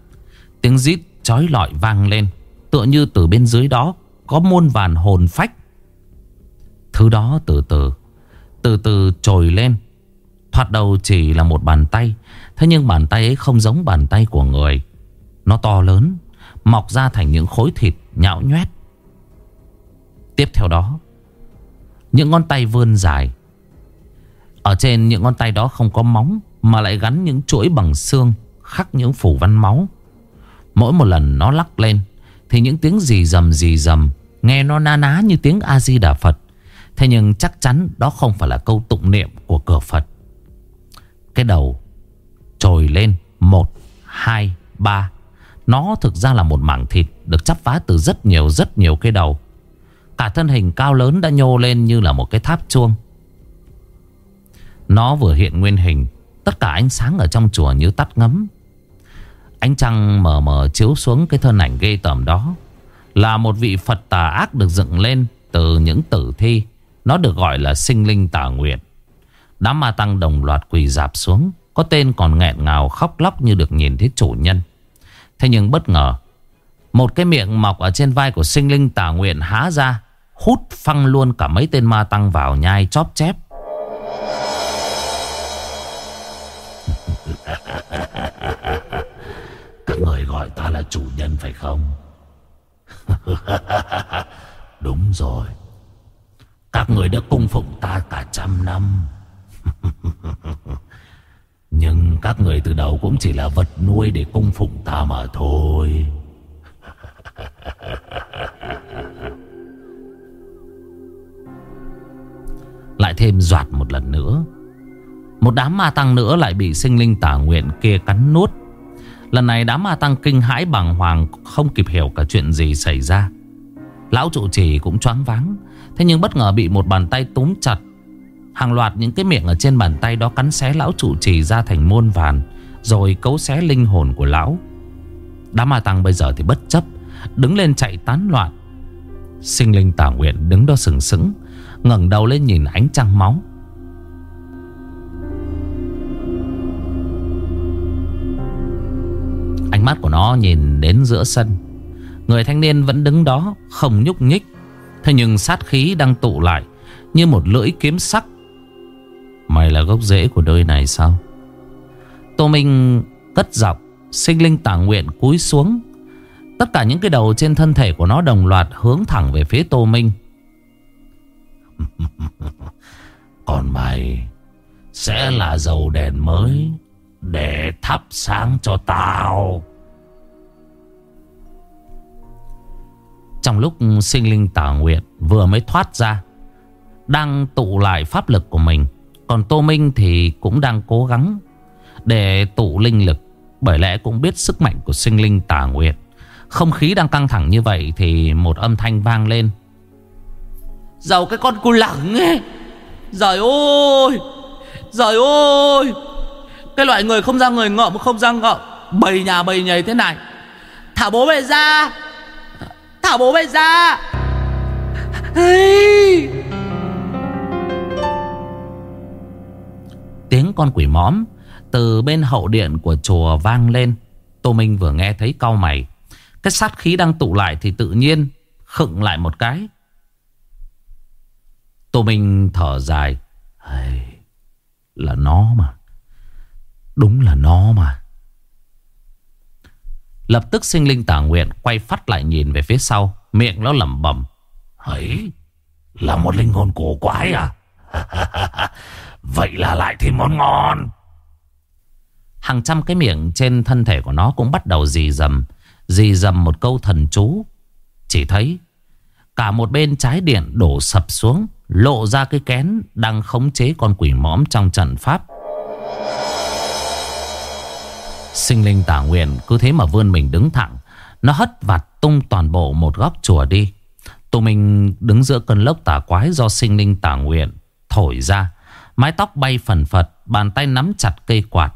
Tiếng rít chói lọi vang lên, Tựa như từ bên dưới đó Có muôn vàn hồn phách. Thứ đó từ từ Từ từ trồi lên, Thoạt đầu chỉ là một bàn tay, Thế nhưng bàn tay ấy không giống bàn tay của người. Nó to lớn, Mọc ra thành những khối thịt nhão nhoét. Tiếp theo đó, Những ngón tay vươn dài. Ở trên những ngón tay đó không có móng mà lại gắn những chuỗi bằng xương Khắc những phủ văn máu. Mỗi một lần nó lắc lên Thì những tiếng gì dầm gì dầm Nghe nó na ná như tiếng A-di-đà Phật. Thế nhưng chắc chắn đó không phải là câu tụng niệm của cửa Phật. Cái đầu trồi lên Một, hai, ba. Nó thực ra là một mảng thịt Được chắp vá từ rất nhiều rất nhiều cái đầu. Cả thân hình cao lớn đã nhô lên như là một cái tháp chuông. Nó vừa hiện nguyên hình Tất cả ánh sáng ở trong chùa như tắt ngấm. Ánh trăng mờ mờ chiếu xuống cái thân ảnh ghê tởm đó. Là một vị Phật tà ác được dựng lên từ những tử thi. Nó được gọi là sinh linh tà nguyện Đám ma tăng đồng loạt quỳ dạp xuống. Có tên còn nghẹn ngào khóc lóc như được nhìn thấy chủ nhân. Thế nhưng bất ngờ, Một cái miệng mọc ở trên vai của sinh linh tà nguyện há ra, Hút phăng luôn cả mấy tên ma tăng vào nhai chóp chép. Các người gọi ta là chủ nhân phải không? Đúng rồi. Các người đã cung phụng ta cả trăm năm. Nhưng các người từ đầu cũng chỉ là vật nuôi để cung phụng ta mà thôi. Lại thêm doạt một lần nữa. Một đám ma tăng nữa lại bị sinh linh tả nguyện kia cắn nuốt. Lần này đám ma tăng kinh hãi bàng hoàng, Không kịp hiểu cả chuyện gì xảy ra. Lão trụ trì cũng choáng váng, Thế nhưng bất ngờ bị một bàn tay túm chặt. Hàng loạt những cái miệng ở trên bàn tay đó cắn xé lão trụ trì ra thành muôn vàn, Rồi cấu xé linh hồn của lão. Đám ma tăng bây giờ thì bất chấp, Đứng lên chạy tán loạn. Sinh linh tả nguyện đứng đó sừng sững, ngẩng đầu lên nhìn ánh trăng máu. Mắt của nó nhìn đến giữa sân. Người thanh niên vẫn đứng đó, Không nhúc nhích. Thế nhưng sát khí đang tụ lại, Như một lưỡi kiếm sắc. Mày là gốc rễ của đời này sao? Tô Minh cất giọng, Sinh linh tả nguyện cúi xuống. Tất cả những cái đầu trên thân thể của nó đồng loạt hướng thẳng về phía Tô Minh. Còn mày Sẽ là dầu đèn mới Để thắp sáng cho tao. Trong lúc sinh linh tả nguyện vừa mới thoát ra, Đang tụ lại pháp lực của mình. Còn Tô Minh thì cũng đang cố gắng Để tụ linh lực, Bởi lẽ cũng biết sức mạnh của sinh linh tả nguyện. Không khí đang căng thẳng như vậy Thì một âm thanh vang lên. Giàu cái con cu lẳng ấy. Giời ơi Giời ơi Cái loại người không ra người ngợm, không ra ngợm. Bầy nhà bầy nhầy thế này. Thả bố mày ra. Thả bố mày ra. Hey. Tiếng con quỷ móm Từ bên hậu điện của chùa vang lên. Tô Minh vừa nghe thấy cau mày. Cái sát khí đang tụ lại thì tự nhiên Khựng lại một cái. Tô Minh thở dài. Là nó mà. Đúng là nó mà. Lập tức sinh linh tả nguyện Quay phát lại nhìn về phía sau Miệng nó lẩm bẩm. Ấy Là một linh hồn cổ quái à? Vậy là lại thêm món ngon. Hàng trăm cái miệng trên thân thể của nó cũng bắt đầu dì dầm Dì dầm một câu thần chú. Chỉ thấy Cả một bên trái điện đổ sập xuống Lộ ra cái kén Đang khống chế con quỷ mõm trong trận pháp Sinh linh tả nguyện, Cứ thế mà vươn mình đứng thẳng. Nó hất vặt tung toàn bộ một góc chùa đi. Tụi mình đứng giữa cơn lốc tả quái Do sinh linh tả nguyện Thổi ra. Mái tóc bay phần phật, Bàn tay nắm chặt cây quạt.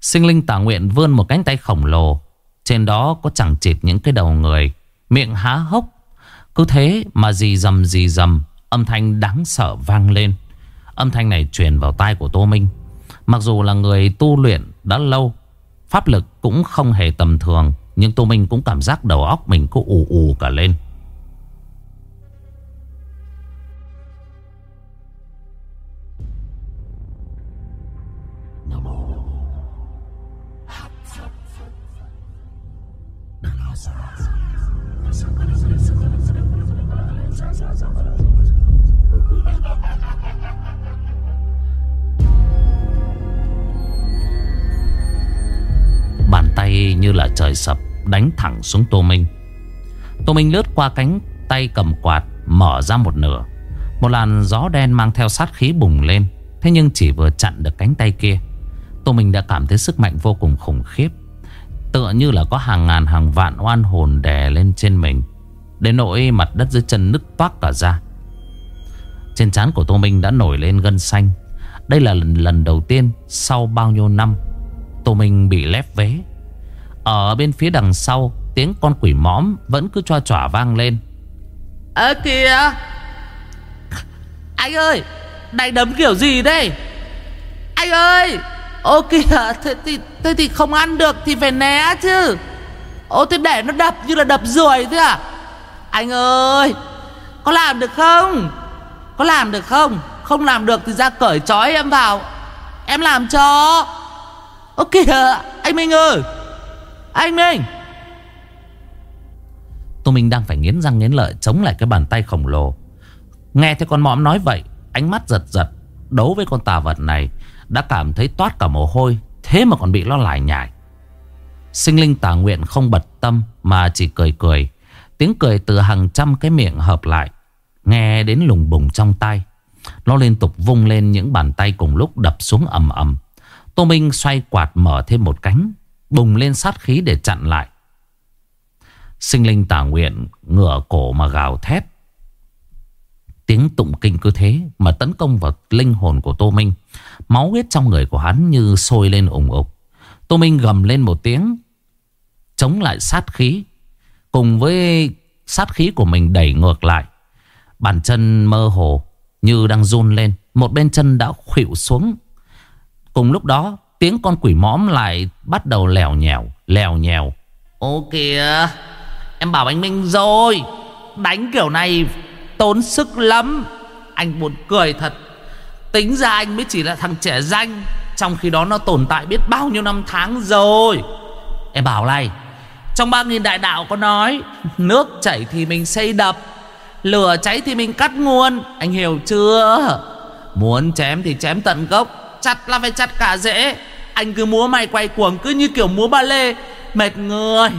Sinh linh tả nguyện vươn một cánh tay khổng lồ. Trên đó có chẳng chịt những cái đầu người, Miệng há hốc. Cứ thế mà dì dầm dì dầm, Âm thanh đáng sợ vang lên. Âm thanh này truyền vào tai của Tô Minh. Mặc dù là người tu luyện đã lâu Pháp lực cũng không hề tầm thường, Nhưng Tô Minh cũng cảm giác đầu óc mình cứ ù ù cả lên. Bàn tay như là trời sập Đánh thẳng xuống Tô Minh. Tô Minh lướt qua cánh tay cầm quạt Mở ra một nửa. Một làn gió đen mang theo sát khí bùng lên Thế nhưng chỉ vừa chặn được cánh tay kia. Tô Minh đã cảm thấy sức mạnh vô cùng khủng khiếp Tựa như là có hàng ngàn hàng vạn oan hồn đè lên trên mình Đến nỗi mặt đất dưới chân nứt toác cả ra. Trên trán của Tô Minh đã nổi lên gân xanh. Đây là lần, lần đầu tiên Sau bao nhiêu năm Tô Minh bị lép vế. Ở bên phía đằng sau Tiếng con quỷ mõm vẫn cứ cho trỏa vang lên. Ơ kìa! Anh ơi Đánh đấm kiểu gì đây Anh ơi! Ô kìa thế thì, thế thì không ăn được Thì phải né chứ. Ô thế để nó đập như là đập ruồi thế à? Anh ơi Có làm được không? Có làm được không? Không làm được thì ra cởi trói em vào. Em làm cho. Ô kìa, anh Minh ơi! Anh Minh! Tô Minh đang phải nghiến răng nghiến lợi Chống lại cái bàn tay khổng lồ. Nghe thấy con mõm nói vậy, Ánh mắt giật giật. Đấu với con tà vật này, Đã cảm thấy toát cả mồ hôi, Thế mà còn bị lo lải nhải. Sinh linh tà nguyện không bật tâm, Mà chỉ cười cười. Tiếng cười từ hàng trăm cái miệng hợp lại, Nghe đến lùng bùng trong tay Nó liên tục vung lên những bàn tay cùng lúc đập xuống ầm ầm. Tô Minh xoay quạt mở thêm một cánh, Bùng lên sát khí để chặn lại. Sinh linh tả nguyện ngửa cổ mà gào thét. Tiếng tụng kinh cứ thế mà tấn công vào linh hồn của Tô Minh. Máu huyết trong người của hắn như sôi lên ủng ục. Tô Minh gầm lên một tiếng, Chống lại sát khí, Cùng với sát khí của mình đẩy ngược lại. Bàn chân mơ hồ Như đang run lên, Một bên chân đã khuỵu xuống. Cùng lúc đó, tiếng con quỷ mõm lại bắt đầu lèo nhèo Lèo nhèo. Ô kìa, Em bảo anh Minh rồi, Đánh kiểu này tốn sức lắm. Anh buồn cười thật. Tính ra anh mới chỉ là thằng trẻ danh, Trong khi đó nó tồn tại biết bao nhiêu năm tháng rồi. Em bảo này, Trong ba nghìn đại đạo có nói, Nước chảy thì mình xây đập, Lửa cháy thì mình cắt nguồn. Anh hiểu chưa? Muốn chém thì chém tận gốc Chặt là phải chặt cả rễ Anh cứ múa mày quay cuồng cứ như kiểu múa ba lê. Mệt người.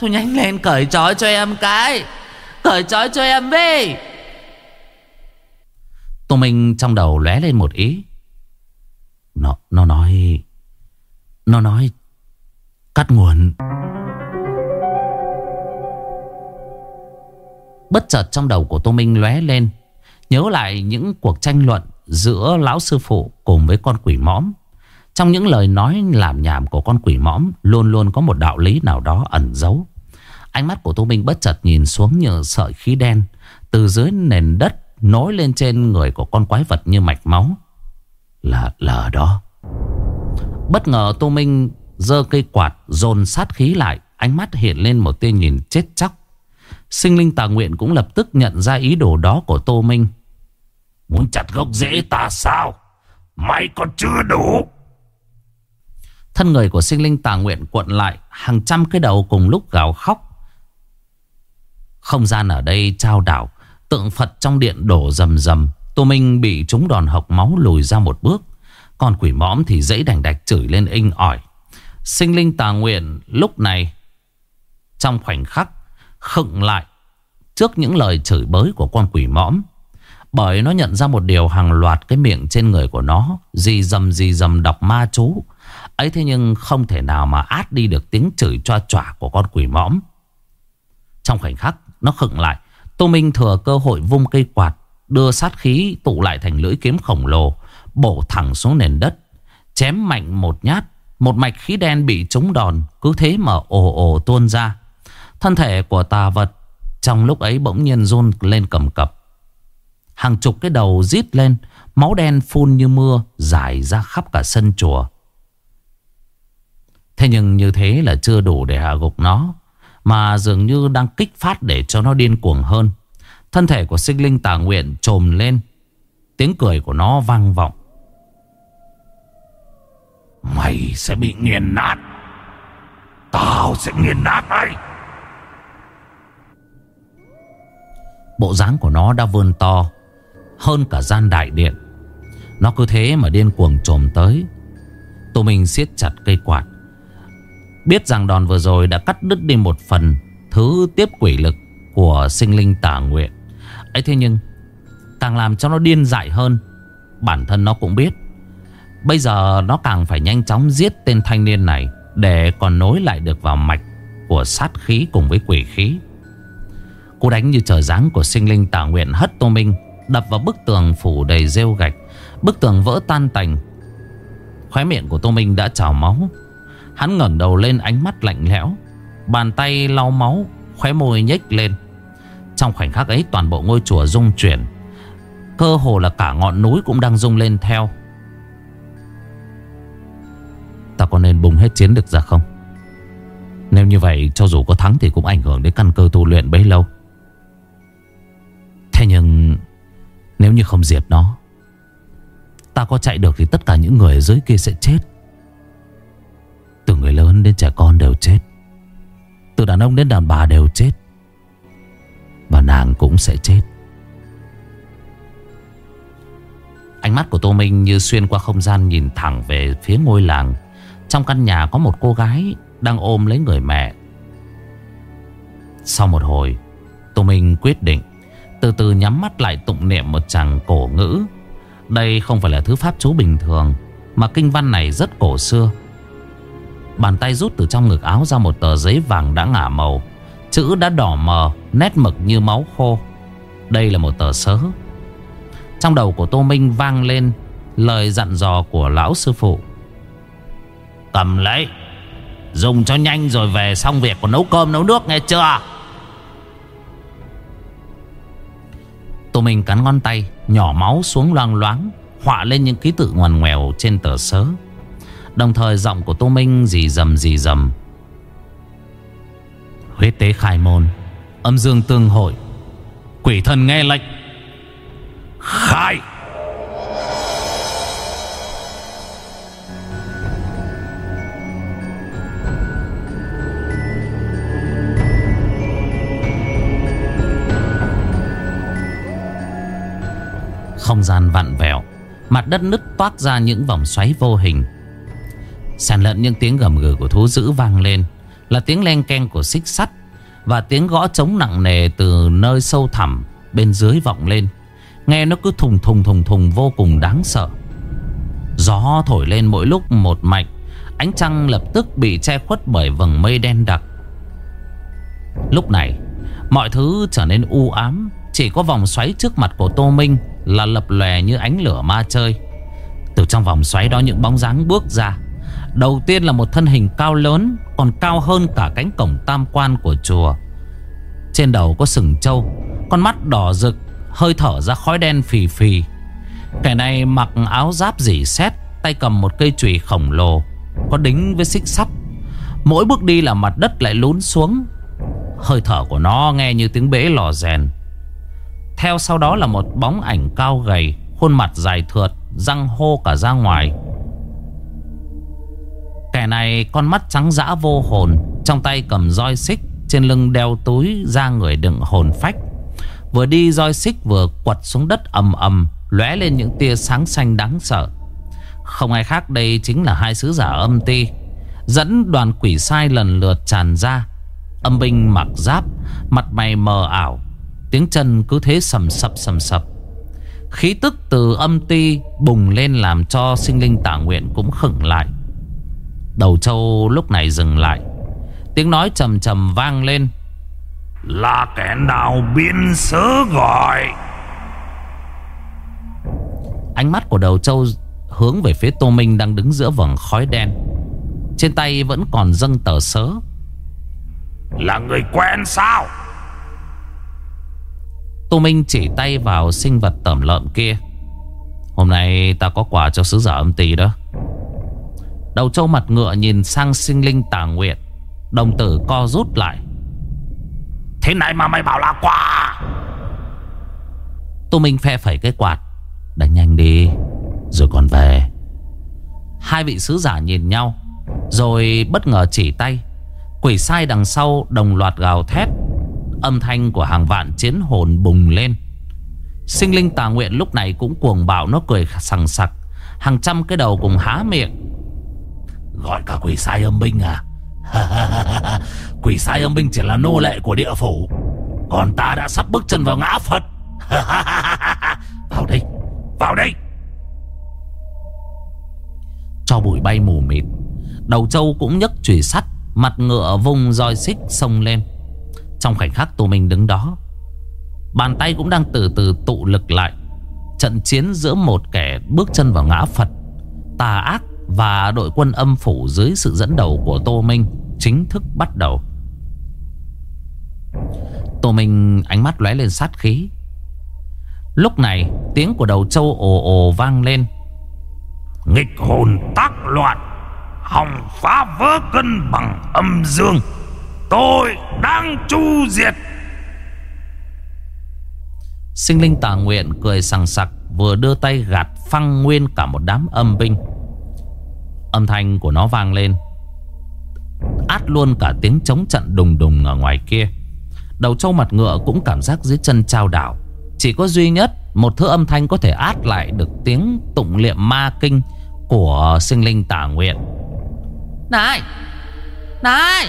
Thôi nhanh lên cởi trói cho em cái. Cởi trói cho em đi. Tô Minh trong đầu lóe lên một ý. Nó, nó nói Nó nói Cắt nguồn. Bất chợt trong đầu của Tô Minh lóe lên. Nhớ lại những cuộc tranh luận Giữa lão sư phụ cùng với con quỷ mõm. Trong những lời nói làm nhảm của con quỷ mõm Luôn luôn có một đạo lý nào đó ẩn giấu. Ánh mắt của Tô Minh bất chợt nhìn xuống như sợi khí đen. Từ dưới nền đất Nối lên trên người của con quái vật như mạch máu. Là, là đó. Bất ngờ Tô Minh giơ cây quạt dồn sát khí lại Ánh mắt hiện lên một tia nhìn chết chóc. Sinh linh tà nguyện cũng lập tức nhận ra ý đồ đó của Tô Minh. Muốn chặt gốc rễ ta sao? Mày còn chưa đủ. Thân người của sinh linh tà nguyện cuộn lại Hàng trăm cái đầu cùng lúc gào khóc. Không gian ở đây trao đảo, Tượng Phật trong điện đổ rầm rầm. Tô Minh bị trúng đòn hộc máu lùi ra một bước. Còn quỷ mõm thì dãy đành đạch chửi lên inh ỏi. Sinh linh tà nguyện lúc này, Trong khoảnh khắc, Khựng lại Trước những lời chửi bới của con quỷ mõm. Bởi nó nhận ra một điều hàng loạt cái miệng trên người của nó Dì dầm dì dầm đọc ma chú. Ấy thế nhưng không thể nào mà át đi được tiếng chửi choa chỏa của con quỷ mõm. Trong khoảnh khắc, Nó khựng lại. Tô Minh thừa cơ hội vung cây quạt, Đưa sát khí tụ lại thành lưỡi kiếm khổng lồ, Bổ thẳng xuống nền đất, Chém mạnh một nhát. Một mạch khí đen bị trúng đòn, Cứ thế mà ồ ồ tuôn ra. Thân thể của tà vật Trong lúc ấy bỗng nhiên run lên cầm cập. Hàng chục cái đầu rít lên Máu đen phun như mưa Dài ra khắp cả sân chùa. Thế nhưng như thế là chưa đủ để hạ gục nó mà dường như đang kích phát để cho nó điên cuồng hơn. Thân thể của sinh linh tà nguyện trồm lên Tiếng cười của nó vang vọng. Mày sẽ bị nghiền nát. Tao sẽ nghiền nát mày. Bộ dáng của nó đã vươn to hơn cả gian đại điện. Nó cứ thế mà điên cuồng trồm tới. Tô Minh siết chặt cây quạt. Biết rằng đòn vừa rồi đã cắt đứt đi một phần Thứ tiếp quỷ lực của sinh linh tà nguyện. Ấy thế nhưng, Càng làm cho nó điên dại hơn, Bản thân nó cũng biết. Bây giờ nó càng phải nhanh chóng giết tên thanh niên này Để còn nối lại được vào mạch Của sát khí cùng với quỷ khí. Cú đánh như trời giáng của sinh linh tà nguyện hất Tô Minh Đập vào bức tường phủ đầy rêu gạch. Bức tường vỡ tan tành. Khóe miệng của Tô Minh đã trào máu. Hắn ngẩng đầu lên ánh mắt lạnh lẽo. Bàn tay lau máu, Khóe môi nhếch lên. Trong khoảnh khắc ấy, toàn bộ ngôi chùa rung chuyển. Cơ hồ là cả ngọn núi cũng đang rung lên theo. Ta có nên bùng hết chiến được ra không? Nếu như vậy, cho dù có thắng Thì cũng ảnh hưởng đến căn cơ tu luyện bấy lâu. Thế nhưng nếu như không diệt nó, Ta có chạy được thì tất cả những người ở dưới kia sẽ chết. Từ người lớn đến trẻ con đều chết. Từ đàn ông đến đàn bà đều chết. Và nàng cũng sẽ chết. Ánh mắt của Tô Minh như xuyên qua không gian nhìn thẳng về phía ngôi làng. Trong căn nhà có một cô gái đang ôm lấy người mẹ. Sau một hồi, Tô Minh quyết định từ từ nhắm mắt lại tụng niệm một chàng cổ ngữ. Đây không phải là thứ pháp chú bình thường, Mà kinh văn này rất cổ xưa. Bàn tay rút từ trong ngực áo ra một tờ giấy vàng đã ngả màu, Chữ đã đỏ mờ, Nét mực như máu khô. Đây là một tờ sớ. Trong đầu của Tô Minh vang lên Lời dặn dò của lão sư phụ. Cầm lấy, Dùng cho nhanh rồi về xong việc còn nấu cơm nấu nước nghe chưa? Tô Minh cắn ngón tay, Nhỏ máu xuống loang loáng, Họa lên những ký tự ngoằn ngoèo trên tờ sớ. Đồng thời giọng của Tô Minh dì dầm dì dầm Huyết tế khai môn, Âm dương tương hội. Quỷ thần nghe lệnh. Khai! Không gian vặn vẹo, Mặt đất nứt toát ra những vòng xoáy vô hình. Sàn lẫn những tiếng gầm gừ của thú dữ vang lên, Là tiếng len keng của xích sắt Và tiếng gõ trống nặng nề từ nơi sâu thẳm Bên dưới vọng lên. Nghe nó cứ thùng thùng thùng thùng vô cùng đáng sợ. Gió thổi lên mỗi lúc một mạch, Ánh trăng lập tức bị che khuất bởi vầng mây đen đặc. Lúc này, Mọi thứ trở nên u ám chỉ có vòng xoáy trước mặt của Tô Minh Là lập lòe như ánh lửa ma chơi. Từ trong vòng xoáy đó những bóng dáng bước ra. Đầu tiên là một thân hình cao lớn, Còn cao hơn cả cánh cổng tam quan của chùa. Trên đầu có sừng trâu, Con mắt đỏ rực, Hơi thở ra khói đen phì phì. Kẻ này mặc áo giáp dỉ xét Tay cầm một cây chùy khổng lồ, Có đính với xích sắt. Mỗi bước đi là mặt đất lại lún xuống. Hơi thở của nó nghe như tiếng bể lò rèn. Theo sau đó là một bóng ảnh cao gầy, Khuôn mặt dài thượt, Răng hô cả ra ngoài. Kẻ này con mắt trắng dã vô hồn, Trong tay cầm roi xích Trên lưng đeo túi ra người đựng hồn phách. Vừa đi roi xích vừa quật xuống đất ầm ầm, lóe lên những tia sáng xanh đáng sợ. Không ai khác đây chính là hai sứ giả âm ti. Dẫn đoàn quỷ sai lần lượt tràn ra, Âm binh mặc giáp, Mặt mày mờ ảo Tiếng chân cứ thế sầm sập sầm sập. Khí tức từ âm ti bùng lên làm cho sinh linh tả nguyện cũng khựng lại. Đầu châu lúc này dừng lại. Tiếng nói trầm trầm vang lên. Là kẻ nào biên sớ gọi? Ánh mắt của đầu châu hướng về phía Tô Minh đang đứng giữa vầng khói đen. Trên tay vẫn còn dâng tờ sớ. Là người quen sao Tô Minh chỉ tay vào sinh vật tẩm lợm kia. Hôm nay ta có quà cho sứ giả âm tỳ đó. Đầu trâu mặt ngựa nhìn sang sinh linh tà nguyện Đồng tử co rút lại. Thế này mà mày bảo là quà. Tô Minh phe phẩy cái quạt Đánh nhanh đi Rồi còn về. Hai vị sứ giả nhìn nhau Rồi bất ngờ chỉ tay Quỷ sai đằng sau đồng loạt gào thét Âm thanh của hàng vạn chiến hồn bùng lên. Sinh linh tà nguyện lúc này cũng cuồng bạo, Nó cười sằng sặc. Hàng trăm cái đầu cùng há miệng. Gọi cả quỷ sai âm binh à? Quỷ sai âm binh chỉ là nô lệ của địa phủ. Còn ta đã sắp bước chân vào ngã Phật. Vào đây Vào đây. Cho bụi bay mù mịt, Đầu trâu cũng nhấc chùy sắt, Mặt ngựa vùng roi xích sông lên. Trong khoảnh khắc Tô Minh đứng đó, Bàn tay cũng đang từ từ tụ lực lại, Trận chiến giữa một kẻ bước chân vào ngã Phật, Tà ác và đội quân âm phủ dưới sự dẫn đầu của Tô Minh Chính thức bắt đầu. Tô Minh ánh mắt lóe lên sát khí. Lúc này, tiếng của đầu châu ồ ồ vang lên. Nghịch hồn tác loạn, Hòng phá vỡ cân bằng âm dương. Tôi đang chu diệt. Sinh linh tà nguyện cười sằng sặc Vừa đưa tay gạt phăng nguyên cả một đám âm binh. Âm thanh của nó vang lên. Át luôn cả tiếng chống trận đùng đùng ở ngoài kia. Đầu trâu mặt ngựa cũng cảm giác dưới chân trao đảo. Chỉ có duy nhất Một thứ âm thanh có thể át lại được tiếng tụng niệm ma kinh Của sinh linh tả nguyện. Này! Này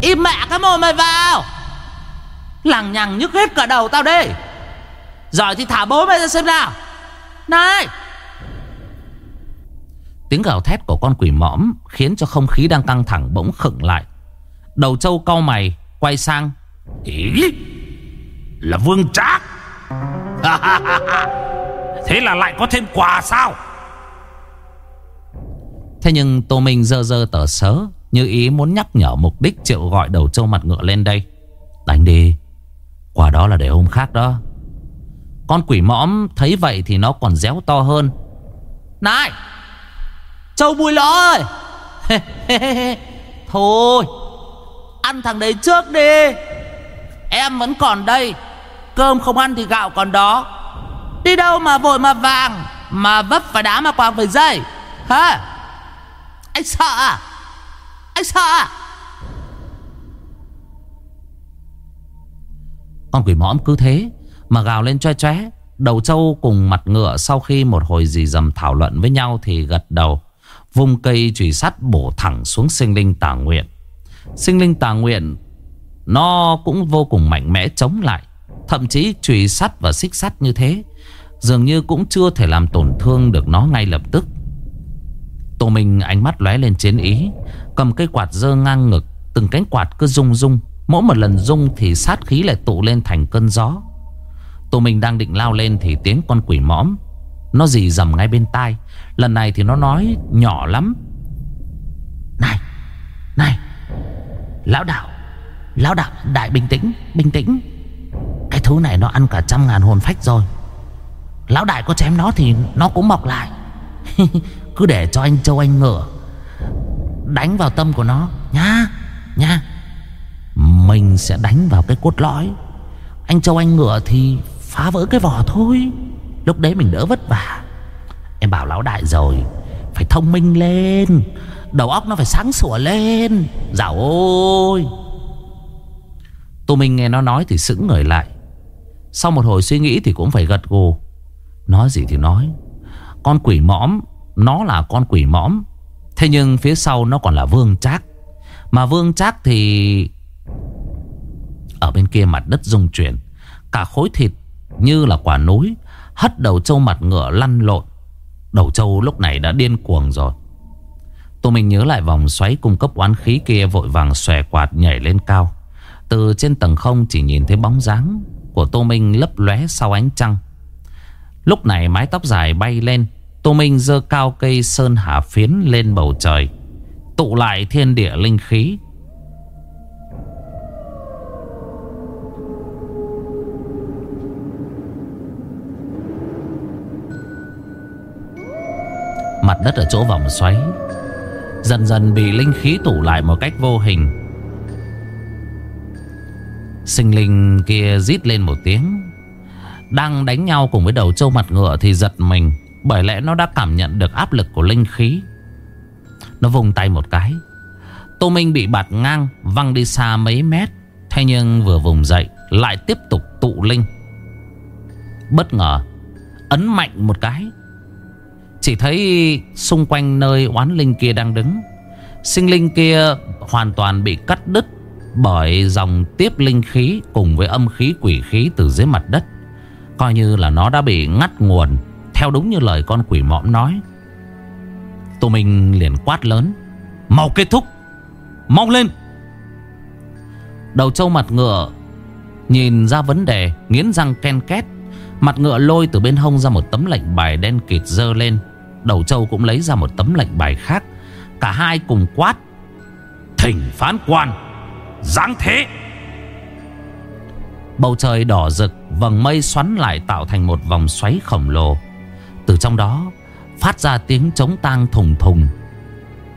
Im mẹ cái mồm mày vào. Lằng nhằng nhức hết cả đầu tao đi Rồi thì thả bố mày ra xem nào. Này. Tiếng gào thét của con quỷ mõm Khiến cho không khí đang căng thẳng bỗng khựng lại. Đầu trâu cau mày, Quay sang. Ý, Là vương trác. Thế là lại có thêm quà sao? Thế nhưng Tô Minh dơ dơ tờ sớ như ý muốn nhắc nhở mục đích triệu gọi đầu trâu mặt ngựa lên đây. Đánh đi. Quả đó là để hôm khác đó. Con quỷ mõm thấy vậy thì nó còn réo to hơn. Này! Châu bùi lõ ơi! Thôi! Ăn thằng đấy trước đi! Em vẫn còn đây. Cơm không ăn thì gạo còn đó. Đi đâu mà vội mà vàng, Mà vấp phải đá mà quàng phải dây? Hả? Anh sợ à? Anh sợ. À Con quỷ mõm cứ thế Mà gào lên choe choe, Đầu trâu cùng mặt ngựa Sau khi một hồi dì dầm thảo luận với nhau Thì gật đầu, Vung cây chùy sắt bổ thẳng xuống sinh linh tà nguyện. Sinh linh tà nguyện, Nó cũng vô cùng mạnh mẽ chống lại, Thậm chí chùy sắt và xích sắt như thế, Dường như cũng chưa thể làm tổn thương được nó ngay lập tức. Tô Minh ánh mắt lóe lên chiến ý Cầm cây quạt dơ ngang ngực, Từng cánh quạt cứ rung rung. Mỗi một lần rung thì sát khí lại tụ lên thành cơn gió. Tụ mình đang định lao lên Thì tiếng con quỷ mõm. Nó dì dầm ngay bên tai. Lần này thì nó nói nhỏ lắm. Này Này, Lão đạo Lão đạo, đại bình tĩnh Bình tĩnh. Cái thứ này nó ăn cả trăm ngàn hồn phách rồi. Lão đại có chém nó thì nó cũng mọc lại. Cứ để cho anh Châu Anh ngựa. Đánh vào tâm của nó. Nha Nha Mình sẽ đánh vào cái cốt lõi. Anh Châu, Anh ngựa thì phá vỡ cái vỏ thôi. Lúc đấy mình đỡ vất vả. Em bảo lão đại rồi, Phải thông minh lên. Đầu óc nó phải sáng sủa lên. Dạo ôi. Tụi mình nghe nó nói thì sững người lại. Sau một hồi suy nghĩ thì cũng phải gật gù. Nói gì thì nói. Con quỷ mõm, Nó là con quỷ mõm. Thế nhưng phía sau nó còn là vương trác. Mà vương trác thì Ở bên kia mặt đất rung chuyển. Cả khối thịt như là quả núi, Hất đầu trâu mặt ngựa lăn lộn. Đầu trâu lúc này đã điên cuồng rồi. Tô Minh nhớ lại vòng xoáy cung cấp oán khí kia Vội vàng xòe quạt nhảy lên cao. Từ trên tầng không chỉ nhìn thấy bóng dáng Của Tô Minh lấp lóe sau ánh trăng. Lúc này mái tóc dài bay lên Tô Minh dơ cao cây sơn hạ phiến lên bầu trời, Tụ lại thiên địa linh khí. Mặt đất ở chỗ vòng xoáy, Dần dần bị linh khí tụ lại một cách vô hình. Sinh linh kia rít lên một tiếng, Đang đánh nhau cùng với đầu trâu mặt ngựa thì giật mình. Bởi lẽ nó đã cảm nhận được áp lực của linh khí. Nó vùng tay một cái. Tô Minh bị bạt ngang, Văng đi xa mấy mét. Thế nhưng vừa vùng dậy, Lại tiếp tục tụ linh. Bất ngờ, Ấn mạnh một cái. Chỉ thấy xung quanh nơi oán linh kia đang đứng. Sinh linh kia hoàn toàn bị cắt đứt Bởi dòng tiếp linh khí cùng với âm khí quỷ khí từ dưới mặt đất. Coi như là nó đã bị ngắt nguồn. Theo đúng như lời con quỷ mõm nói Tô Minh liền quát lớn, Mau kết thúc! Mau lên! Đầu trâu mặt ngựa Nhìn ra vấn đề, Nghiến răng ken két. Mặt ngựa lôi từ bên hông ra một tấm lệnh bài đen kịt dơ lên. Đầu trâu cũng lấy ra một tấm lệnh bài khác. Cả hai cùng quát, Thỉnh phán quan! Giáng thế! Bầu trời đỏ rực, Vầng mây xoắn lại tạo thành một vòng xoáy khổng lồ. Từ trong đó, Phát ra tiếng trống tang thùng thùng.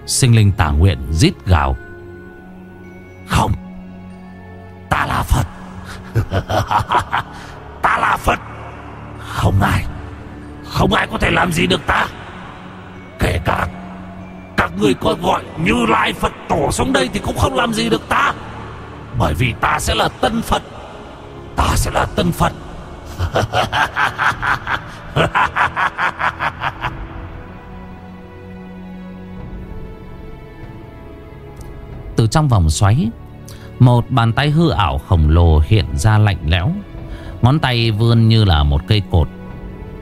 Sinh linh tả nguyện rít gào. Không, Ta là Phật. Ta là Phật. Không ai Không ai có thể làm gì được ta. Kể cả Các người có gọi như Lai Phật tổ xuống đây Thì cũng không làm gì được ta. Bởi vì ta sẽ là tân Phật. Ta sẽ là tân Phật. Từ trong vòng xoáy, Một bàn tay hư ảo khổng lồ hiện ra lạnh lẽo. Ngón tay vươn như là một cây cột,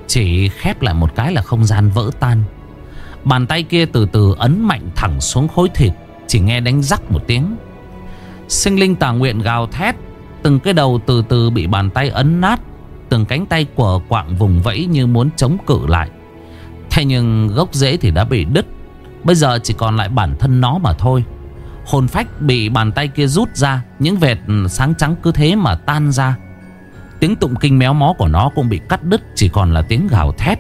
Chỉ khép lại một cái là không gian vỡ tan. Bàn tay kia từ từ ấn mạnh thẳng xuống khối thịt, Chỉ nghe đánh rắc một tiếng. Sinh linh tà nguyện gào thét, Từng cái đầu từ từ bị bàn tay ấn nát. Từng cánh tay của quạng vùng vẫy như muốn chống cự lại. Thế nhưng gốc rễ thì đã bị đứt, Bây giờ chỉ còn lại bản thân nó mà thôi. Hồn phách bị bàn tay kia rút ra, Những vệt sáng trắng cứ thế mà tan ra. Tiếng tụng kinh méo mó của nó cũng bị cắt đứt, Chỉ còn là tiếng gào thét.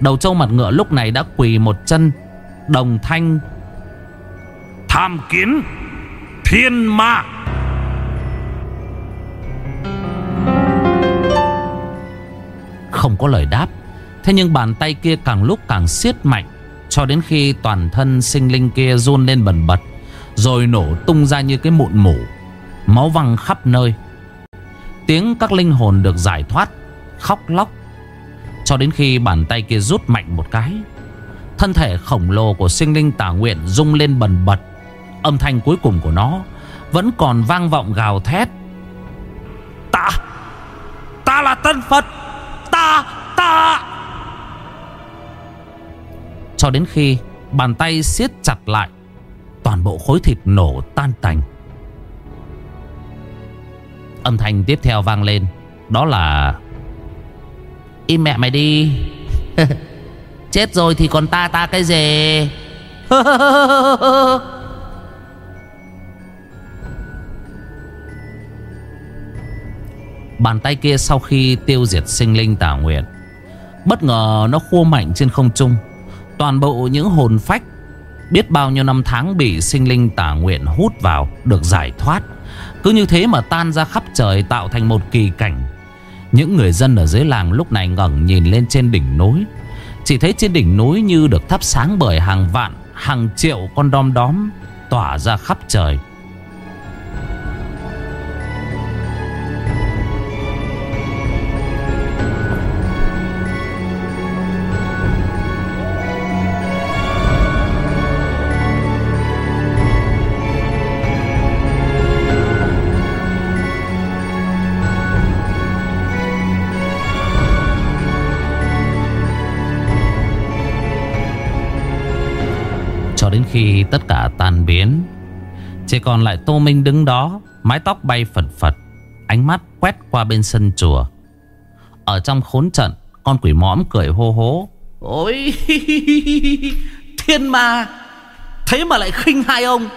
Đầu trâu mặt ngựa lúc này đã quỳ một chân, Đồng thanh, Tham kiến Thiên ma. Không có lời đáp. Thế nhưng bàn tay kia càng lúc càng siết mạnh, Cho đến khi toàn thân sinh linh kia run lên bần bật, Rồi nổ tung ra như cái mụn mủ. Máu văng khắp nơi. Tiếng các linh hồn được giải thoát, Khóc lóc, Cho đến khi bàn tay kia rút mạnh một cái. Thân thể khổng lồ của sinh linh tả nguyện rung lên bần bật. Âm thanh cuối cùng của nó Vẫn còn vang vọng gào thét. Ta Ta là tân Phật. Ta. Ta Cho đến khi bàn tay siết chặt lại, Toàn bộ khối thịt nổ tan tành. Âm thanh tiếp theo vang lên, Đó là, Im mẹ mày đi. Chết rồi thì còn ta ta cái gì? Bàn tay kia sau khi tiêu diệt sinh linh tà nguyện. Bất ngờ nó khua mạnh trên không trung. Toàn bộ những hồn phách, Biết bao nhiêu năm tháng bị sinh linh tà nguyện hút vào, Được giải thoát. Cứ như thế mà tan ra khắp trời, tạo thành một kỳ cảnh. Những người dân ở dưới làng lúc này ngẩng nhìn lên trên đỉnh núi. Chỉ thấy trên đỉnh núi như được thắp sáng bởi hàng vạn, Hàng triệu con đom đóm Tỏa ra khắp trời. Khi tất cả tan biến. Chỉ còn lại Tô Minh đứng đó, Mái tóc bay phật phật, Ánh mắt quét qua bên sân chùa. Ở trong khốn trận, Con quỷ mõm cười hô hố. Ôi, Thiên ma, Thế mà lại khinh hai ông.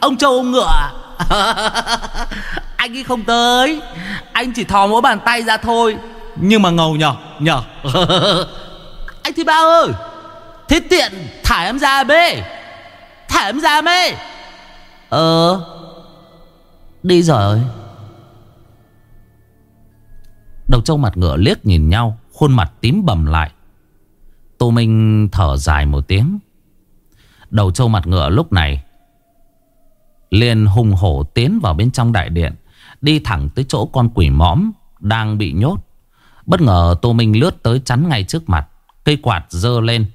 Ông châu ông ngựa à? Anh ấy không tới. Anh chỉ thò mỗi bàn tay ra thôi. Nhưng mà ngầu nhở nhở Anh Thi Bao ơi, Thế tiện thả em ra bê. Thả em ra mày, Ờ Đi rồi. Đầu trâu mặt ngựa liếc nhìn nhau Khuôn mặt tím bầm lại. Tô Minh thở dài một tiếng. Đầu trâu mặt ngựa lúc này liền hùng hổ tiến vào bên trong đại điện Đi thẳng tới chỗ con quỷ mõm Đang bị nhốt. Bất ngờ Tô Minh lướt tới chắn ngay trước mặt Cây quạt dơ lên.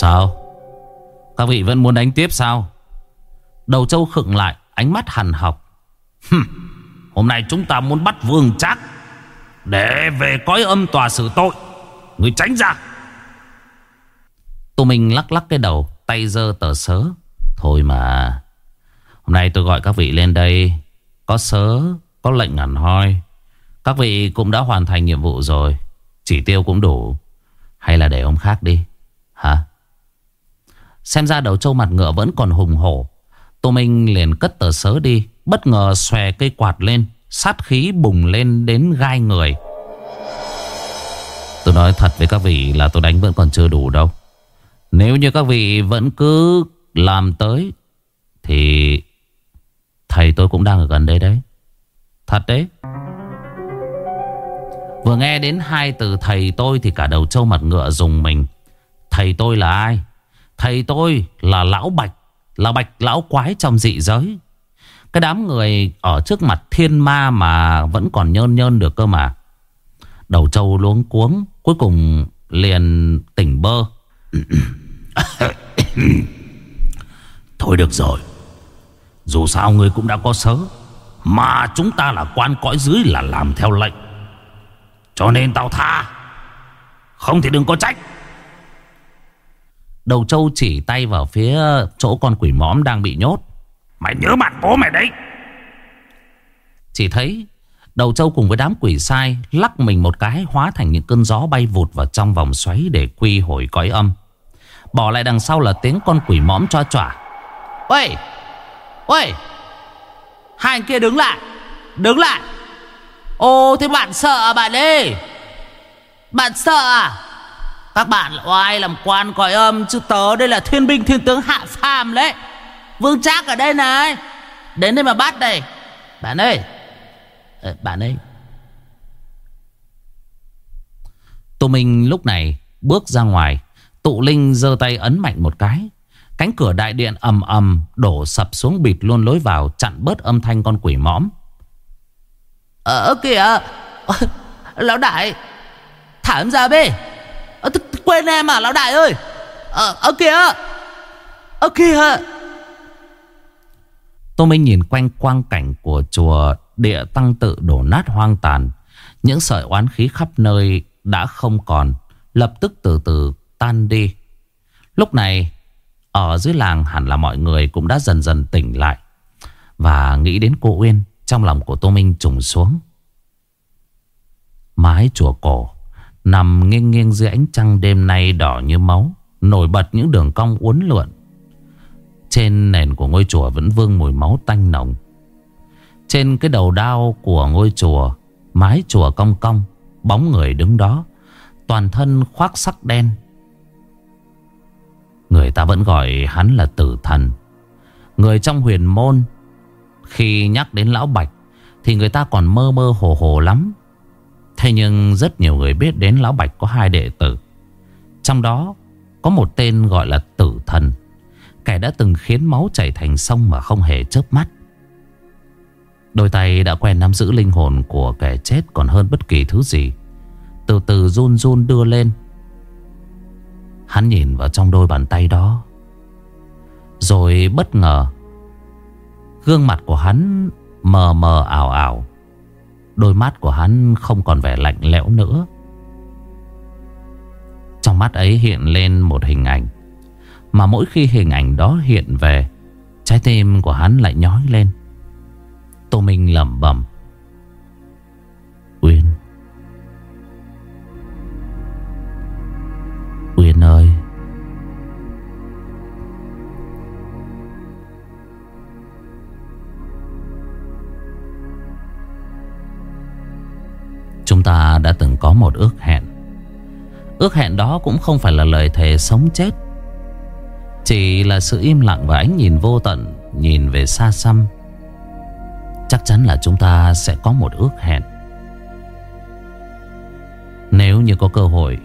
Sao? Các vị vẫn muốn đánh tiếp sao? Đầu trâu khựng lại, Ánh mắt hằn học. Hôm nay chúng ta muốn bắt vương trác Để về cõi âm tòa xử tội. Người tránh ra. Tô Minh lắc lắc cái đầu, Tay dơ tờ sớ. Thôi mà, Hôm nay tôi gọi các vị lên đây. Có sớ, Có lệnh ngẩn hoi. Các vị cũng đã hoàn thành nhiệm vụ rồi. Chỉ tiêu cũng đủ. Hay là để ông khác đi. Hả? Xem ra đầu trâu mặt ngựa vẫn còn hùng hổ. Tô Minh liền cất tờ sớ đi, Bất ngờ xòe cây quạt lên, Sát khí bùng lên đến gai người. Tôi nói thật với các vị là tôi đánh vẫn còn chưa đủ đâu. Nếu như các vị vẫn cứ làm tới, Thì thầy tôi cũng đang ở gần đây đấy. Thật đấy. Vừa nghe đến hai từ thầy tôi thì cả đầu trâu mặt ngựa dùng mình. Thầy tôi là ai? Thầy tôi là Lão Bạch, Là bạch lão quái trong dị giới. Cái đám người ở trước mặt thiên ma Mà vẫn còn nhơn nhơn được cơ mà. Đầu trâu luống cuống, Cuối cùng liền tỉnh bơ. Thôi được rồi. Dù sao ngươi cũng đã có sớ, Mà chúng ta là quan cõi dưới là làm theo lệnh. Cho nên tao tha. Không thì đừng có trách. Đầu trâu chỉ tay vào phía chỗ con quỷ mõm đang bị nhốt. Mày nhớ mặt bố mày đấy. Chỉ thấy đầu trâu cùng với đám quỷ sai Lắc mình một cái hóa thành những cơn gió bay vụt vào trong vòng xoáy để quy hồi cõi âm. Bỏ lại đằng sau là tiếng con quỷ mõm cho chỏa. Ôi Ôi Hai anh kia đứng lại! Đứng lại! Ô thế bạn sợ à bạn ơi? Bạn sợ à các bạn là oai làm quan cõi âm Chứ tớ đây là thiên binh thiên tướng hạ phàm đấy. Vương Trác ở đây này. Đến đây mà bắt đây. Bạn ơi. Ờ, Bạn ơi. Tô Minh lúc này bước ra ngoài. Tụ Linh giơ tay ấn mạnh một cái. Cánh cửa đại điện ầm ầm Đổ sập xuống bịt luôn lối vào Chặn bớt âm thanh con quỷ mõm. Ở kìa. Ờ, lão đại thảm ra bê à, th- th- Quên em à lão đại ơi. Ờ à, kìa Ờ kìa Tô Minh nhìn quanh quang cảnh của chùa Địa tăng tự đổ nát hoang tàn. Những sợi oán khí khắp nơi Đã không còn Lập tức từ từ tan đi. Lúc này Ở dưới làng hẳn là mọi người Cũng đã dần dần tỉnh lại. Và nghĩ đến cô Uyên Trong lòng của Tô Minh trùng xuống. Mái chùa cổ. Nằm nghiêng nghiêng dưới ánh trăng đêm nay đỏ như máu, Nổi bật những đường cong uốn lượn. Trên nền của ngôi chùa vẫn vương mùi máu tanh nồng. Trên cái đầu đao của ngôi chùa, Mái chùa cong cong, Bóng người đứng đó, Toàn thân khoác sắc đen. Người ta vẫn gọi hắn là tử thần. Người trong huyền môn, Khi nhắc đến lão Bạch Thì người ta còn mơ mơ hồ hồ lắm. Thế nhưng rất nhiều người biết đến Lão Bạch có hai đệ tử. Trong đó, có một tên gọi là tử thần. Kẻ đã từng khiến máu chảy thành sông mà không hề chớp mắt. Đôi tay đã quen nắm giữ linh hồn của kẻ chết, còn hơn bất kỳ thứ gì. Từ từ run run đưa lên. Hắn nhìn vào trong đôi bàn tay đó. Rồi bất ngờ, Gương mặt của hắn mờ mờ ảo ảo. Đôi mắt của hắn không còn vẻ lạnh lẽo nữa. Trong mắt ấy hiện lên một hình ảnh, Mà mỗi khi hình ảnh đó hiện về, Trái tim của hắn lại nhói lên. Tô Minh lẩm bẩm, Uyên Uyên ơi. Ta đã từng có một ước hẹn. Ước hẹn đó cũng không phải là lời thề sống chết, Chỉ là sự im lặng và ánh nhìn vô tận, Nhìn về xa xăm. Chắc chắn là chúng ta sẽ có một ước hẹn. Nếu như có cơ hội,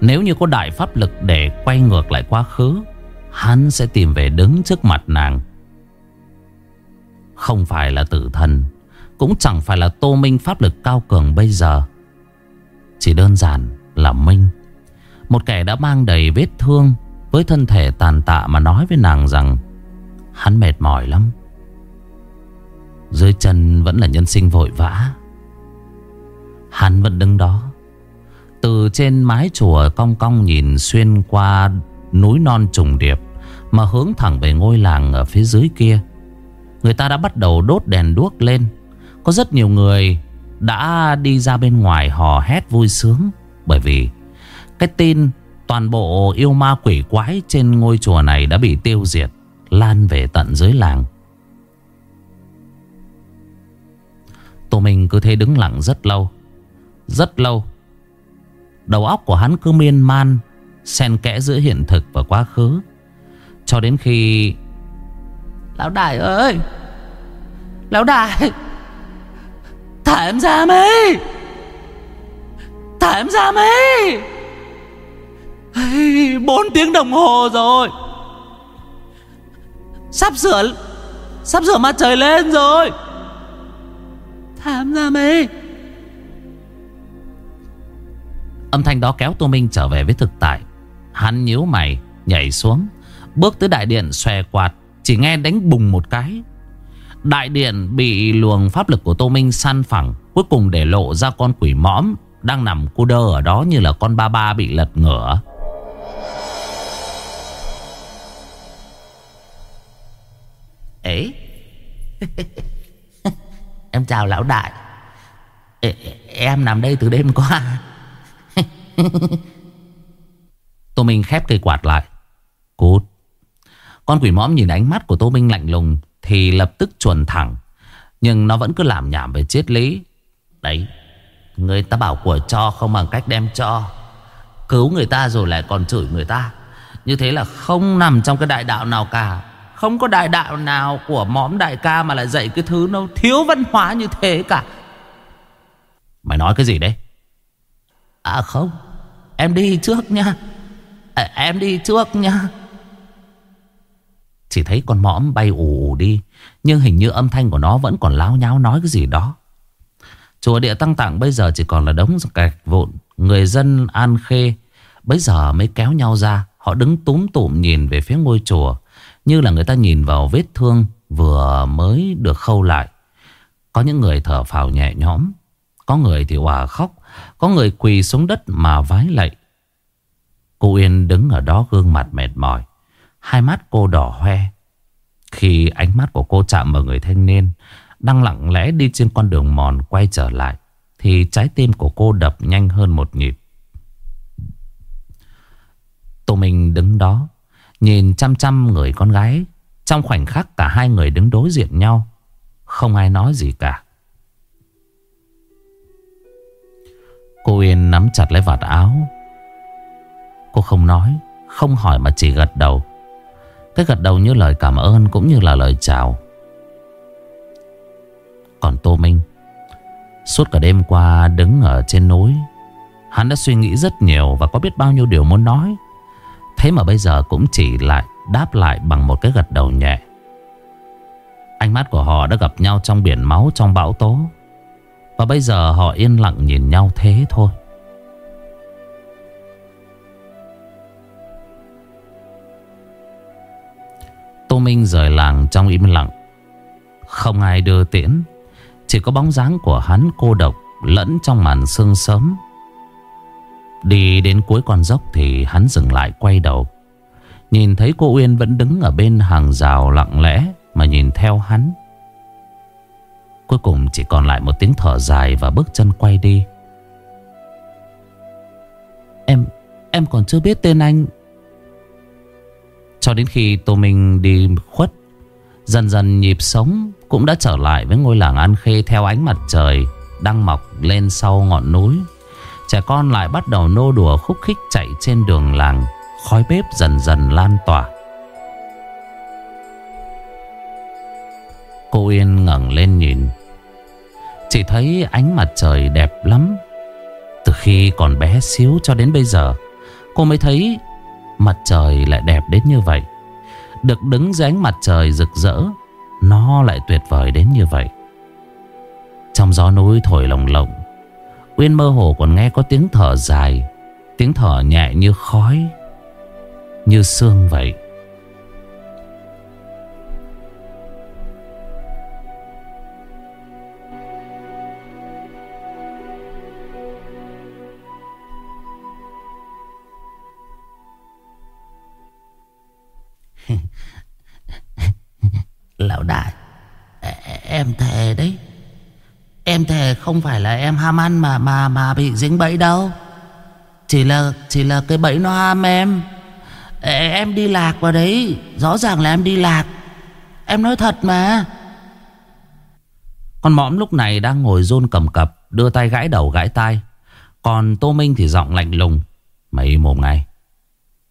Nếu như có đại pháp lực để quay ngược lại quá khứ, Hắn sẽ tìm về đứng trước mặt nàng. Không phải là tử thần, Cũng chẳng phải là tô minh pháp lực cao cường bây giờ. Chỉ đơn giản là Minh. Một kẻ đã mang đầy vết thương Với thân thể tàn tạ mà nói với nàng rằng, Hắn mệt mỏi lắm. Dưới chân vẫn là nhân sinh vội vã. Hắn vẫn đứng đó. Từ trên mái chùa cong cong nhìn xuyên qua núi non trùng điệp Mà hướng thẳng về ngôi làng ở phía dưới kia, Người ta đã bắt đầu đốt đèn đuốc lên. Có rất nhiều người đã đi ra bên ngoài hò hét vui sướng, Bởi vì cái tin toàn bộ yêu ma quỷ quái trên ngôi chùa này đã bị tiêu diệt, Lan về tận dưới làng. Tô Minh cứ thế đứng lặng rất lâu Rất lâu. Đầu óc của hắn cứ miên man, Xen kẽ giữa hiện thực và quá khứ. Cho đến khi Lão đại ơi! Lão đại! Thả em ra mấy Thả em ra mấy Bốn tiếng đồng hồ rồi. Sắp sửa Sắp sửa mặt trời lên rồi. Thảm ra mê. Âm thanh đó kéo Tô Minh trở về với thực tại. Hắn nhíu mày, Nhảy xuống. Bước tới đại điện, xòe quạt, Chỉ nghe đánh bùng một cái. Đại điện bị luồng pháp lực của Tô Minh săn phẳng Cuối cùng để lộ ra con quỷ mõm Đang nằm cu đơ ở đó như là con ba ba bị lật ngửa. Ấy Em chào lão đại. Ê, Em nằm đây từ đêm qua. Tô Minh khép cây quạt lại. Cút. Con quỷ mõm nhìn ánh mắt của Tô Minh lạnh lùng thì lập tức chuẩn thẳng. Nhưng nó vẫn cứ làm nhảm về triết lý. Đấy Người ta bảo của cho không bằng cách đem cho. Cứu người ta rồi lại còn chửi người ta. Như thế là không nằm trong cái đại đạo nào cả. Không có đại đạo nào của mõm đại ca Mà lại dạy cái thứ nó thiếu văn hóa như thế cả. Mày nói cái gì đấy? À không Em đi trước nha. À, Em đi trước nha. Chỉ thấy con mõm bay ù ù đi, Nhưng hình như âm thanh của nó vẫn còn láo nháo nói cái gì đó. Chùa địa tăng tạng bây giờ chỉ còn là đống gạch vụn. Người dân An Khê Bây giờ mới kéo nhau ra. Họ đứng túm tụm nhìn về phía ngôi chùa, Như là người ta nhìn vào vết thương Vừa mới được khâu lại. Có những người thở phào nhẹ nhõm, Có người thì hòa khóc, Có người quỳ xuống đất mà vái lạy. Cô Uyên đứng ở đó gương mặt mệt mỏi. Hai mắt cô đỏ hoe. Khi ánh mắt của cô chạm vào người thanh niên, Đang lặng lẽ đi trên con đường mòn quay trở lại, Thì trái tim của cô đập nhanh hơn một nhịp. Tô Minh đứng đó, Nhìn chăm chăm người con gái. Trong khoảnh khắc cả hai người đứng đối diện nhau, Không ai nói gì cả. Cô Yên nắm chặt lấy vạt áo. Cô không nói, Không hỏi mà chỉ gật đầu. Cái gật đầu như lời cảm ơn Cũng như là lời chào. Còn Tô Minh, Suốt cả đêm qua đứng ở trên núi, Hắn đã suy nghĩ rất nhiều Và có biết bao nhiêu điều muốn nói. Thế mà bây giờ cũng chỉ lại Đáp lại bằng một cái gật đầu nhẹ. Ánh mắt của họ đã gặp nhau trong biển máu Trong bão tố. Và bây giờ họ yên lặng nhìn nhau thế thôi. Tô Minh rời làng trong im lặng. Không ai đưa tiễn, Chỉ có bóng dáng của hắn cô độc Lẫn trong màn sương sớm. Đi đến cuối con dốc Thì hắn dừng lại quay đầu. Nhìn thấy cô Uyên vẫn đứng ở bên hàng rào lặng lẽ Mà nhìn theo hắn. Cuối cùng chỉ còn lại một tiếng thở dài Và bước chân quay đi. Em Em còn chưa biết tên anh cho đến khi Tô Minh đi khuất, Dần dần nhịp sống Cũng đã trở lại với ngôi làng An Khê Theo ánh mặt trời Đang mọc lên sau ngọn núi. Trẻ con lại bắt đầu nô đùa khúc khích Chạy trên đường làng, Khói bếp dần dần lan tỏa. Cô Yên ngẩng lên nhìn. Chỉ thấy ánh mặt trời đẹp lắm. Từ khi còn bé xíu cho đến bây giờ, Cô mới thấy Mặt trời lại đẹp đến như vậy. Được đứng dưới ánh mặt trời rực rỡ, Nó lại tuyệt vời đến như vậy. Trong gió núi thổi lồng lộng, Uyên mơ hồ còn nghe có tiếng thở dài, Tiếng thở nhẹ như khói, Như sương vậy. Lão đại Em thề đấy. Em thề không phải là em ham ăn mà mà mà bị dính bẫy đâu. Chỉ là chỉ là cái bẫy nó ham em. Em đi lạc vào đấy, Rõ ràng là em đi lạc. Em nói thật mà. Con mõm lúc này đang ngồi rôn cầm cập, Đưa tay gãi đầu gãi tai. Còn Tô Minh thì giọng lạnh lùng. Mày mồm ngay.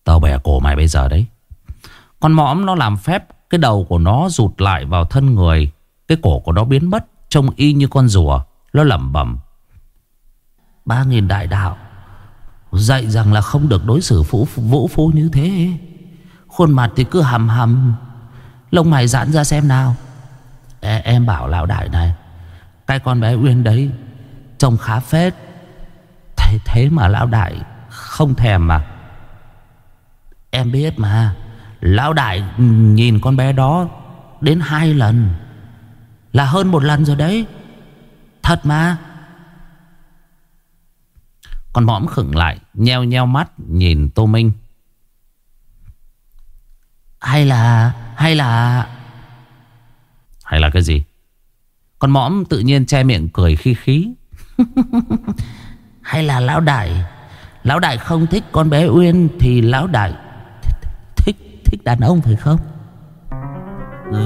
Tao bẻ cổ mày bây giờ đấy. Con mõm nó làm phép cái đầu của nó rụt lại vào thân người Cái cổ của nó biến mất Trông y như con rùa Nó lẩm bẩm. Ba nghìn đại đạo Dạy rằng là không được đối xử phú, vũ phu như thế. Khuôn mặt thì cứ hầm hầm Lông mày giãn ra xem nào. E, Em bảo lão đại này Cái con bé Uyên đấy Trông khá phết. Thế, thế mà lão đại không thèm mà Em biết mà. Lão đại, nhìn con bé đó Đến hai lần. Là hơn một lần rồi đấy. Thật mà. Con mõm khựng lại, Nheo nheo mắt, nhìn Tô Minh. Hay là Hay là Hay là cái gì? Con mõm tự nhiên che miệng cười khi khí. Hay là lão đại? Lão đại không thích con bé Uyên Thì lão đại Thích đàn ông phải không?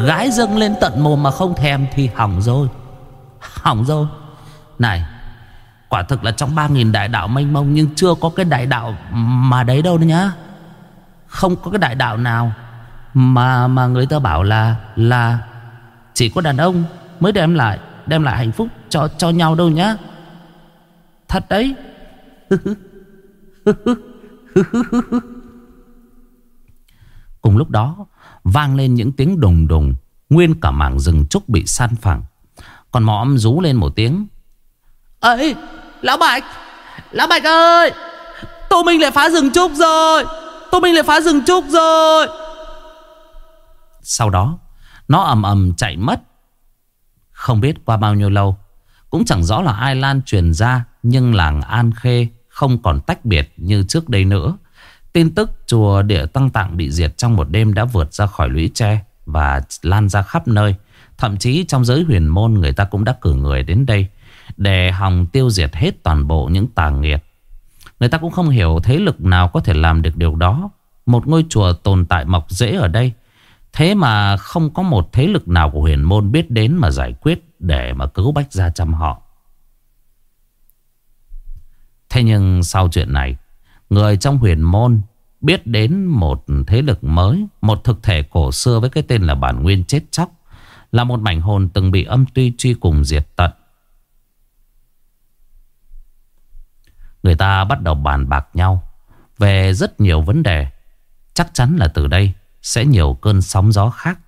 Gái dâng lên tận mồm mà không thèm Thì hỏng rồi. Hỏng rồi. Này, Quả thực là trong 3.000 đại đạo mênh mông Nhưng chưa có cái đại đạo mà đấy đâu nữa nhá. Không có cái đại đạo nào Mà mà người ta bảo là Là Chỉ có đàn ông mới đem lại Đem lại hạnh phúc cho cho nhau đâu nhá. Thật đấy. Cùng lúc đó Vang lên những tiếng đùng đùng Nguyên cả mảng rừng trúc bị san phẳng. Còn mõm rú lên một tiếng. Ấy lão bạch lão bạch ơi tô minh lại phá rừng trúc rồi tô minh lại phá rừng trúc rồi. Sau đó Nó ầm ầm chạy mất. Không biết qua bao nhiêu lâu Cũng chẳng rõ là ai lan truyền ra Nhưng làng An Khê Không còn tách biệt như trước đây nữa Tin tức chùa địa tăng tạng bị diệt trong một đêm đã vượt ra khỏi lũy tre và lan ra khắp nơi. Thậm chí trong giới huyền môn người ta cũng đã cử người đến đây để hòng tiêu diệt hết toàn bộ những tà nghiệt. Người ta cũng không hiểu thế lực nào có thể làm được điều đó. Một ngôi chùa tồn tại mọc rễ ở đây. Thế mà không có một thế lực nào của huyền môn biết đến mà giải quyết để mà cứu bách ra chăm họ. Thế nhưng sau chuyện này, người trong huyền môn biết đến một thế lực mới, một thực thể cổ xưa với cái tên là bản nguyên chết chóc, là một mảnh hồn từng bị âm tuy truy cùng diệt tận. Người ta bắt đầu bàn bạc nhau về rất nhiều vấn đề. Chắc chắn là từ đây sẽ nhiều cơn sóng gió khác.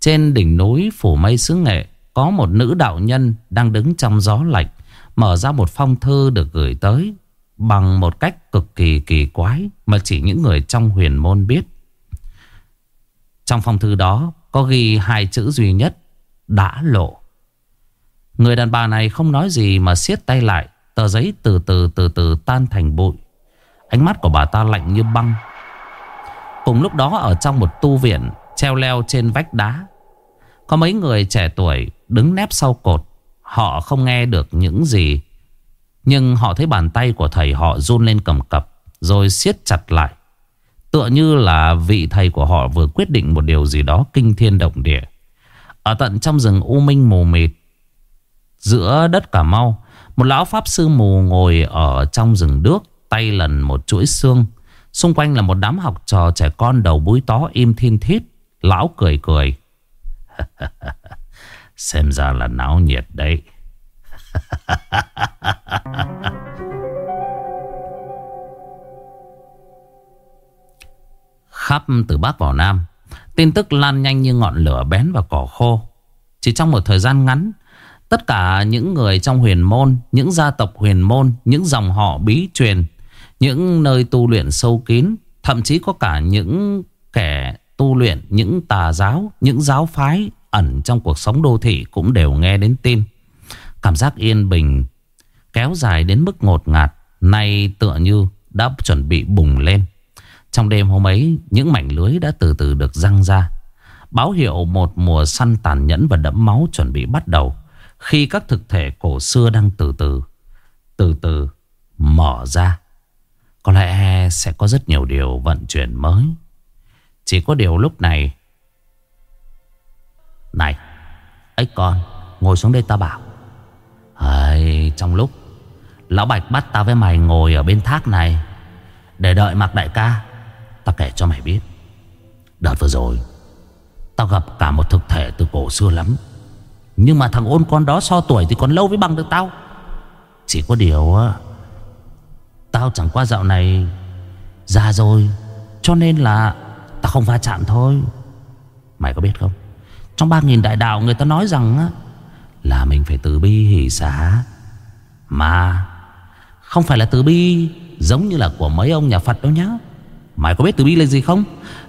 Trên đỉnh núi phủ mây xứ nghệ có một nữ đạo nhân đang đứng trong gió lạnh mở ra một phong thư được gửi tới bằng một cách cực kỳ kỳ quái mà chỉ những người trong huyền môn biết. Trong phong thư đó có ghi hai chữ duy nhất, đã lộ. Người đàn bà này không nói gì mà siết tay lại, Tờ giấy từ từ từ từ tan thành bụi Ánh mắt của bà ta lạnh như băng Cùng lúc đó ở trong một tu viện, Treo leo trên vách đá, Có mấy người trẻ tuổi đứng nép sau cột Họ không nghe được những gì nhưng họ thấy bàn tay của thầy họ run lên cầm cập, Rồi siết chặt lại. Tựa như là vị thầy của họ vừa quyết định một điều gì đó kinh thiên động địa. Ở tận trong rừng u minh mù mịt, Giữa đất Cà Mau, một lão pháp sư mù ngồi ở trong rừng đước Tay lần một chuỗi xương. Xung quanh là một đám học trò trẻ con đầu búi tó im thiên thiết Lão cười cười. Xem ra là náo nhiệt đấy. Khắp từ Bắc vào Nam Tin tức lan nhanh như ngọn lửa bén vào cỏ khô Chỉ trong một thời gian ngắn Tất cả những người trong huyền môn, những gia tộc huyền môn, những dòng họ bí truyền, những nơi tu luyện sâu kín, thậm chí có cả những kẻ tu luyện, những tà giáo, những giáo phái ẩn trong cuộc sống đô thị cũng đều nghe đến tin. Cảm giác yên bình kéo dài đến mức ngột ngạt, nay tựa như đã chuẩn bị bùng lên. Trong đêm hôm ấy, những mảnh lưới đã từ từ được răng ra. Báo hiệu một mùa săn tàn nhẫn và đẫm máu chuẩn bị bắt đầu. Khi các thực thể cổ xưa đang từ từ Từ từ mở ra Có lẽ sẽ có rất nhiều điều vận chuyển mới Chỉ có điều lúc này Này ấy con Ngồi xuống đây ta bảo Ấy, Trong lúc Lão Bạch bắt tao với mày ngồi ở bên thác này Để đợi mặc đại ca Tao kể cho mày biết. Đợt vừa rồi Tao gặp cả một thực thể từ cổ xưa lắm nhưng mà thằng ôn con đó so tuổi thì còn lâu mới bằng được tao. Chỉ có điều Tao chẳng qua dạo này Già rồi Cho nên là Tao không va chạm thôi. Mày có biết không? Trong ba nghìn đại đạo người ta nói rằng á, là mình phải từ bi hỷ xá Mà Không phải là từ bi Giống như là của mấy ông nhà Phật đâu nhá. Mày có biết từ bi là gì không?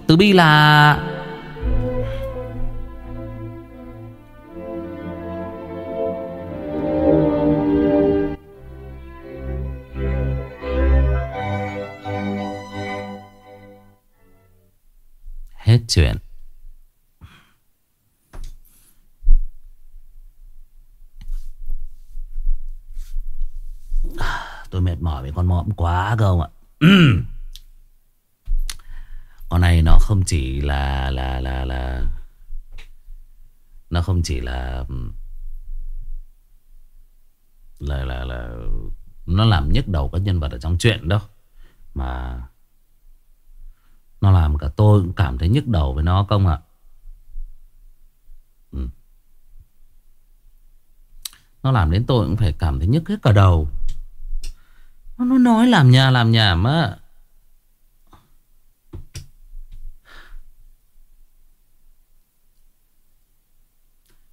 Từ bi là Hết chuyện Tôi mệt mỏi với con mõm quá cơ ạ. Con này nó không chỉ là là là là, nó không chỉ là là là là nó làm nhức đầu các nhân vật ở trong chuyện đâu, mà nó làm cả tôi cũng cảm thấy nhức đầu với nó công ạ. Ừ. Nó làm đến tôi cũng phải cảm thấy nhức hết cả đầu. Nó nói làm nhà làm nhảm á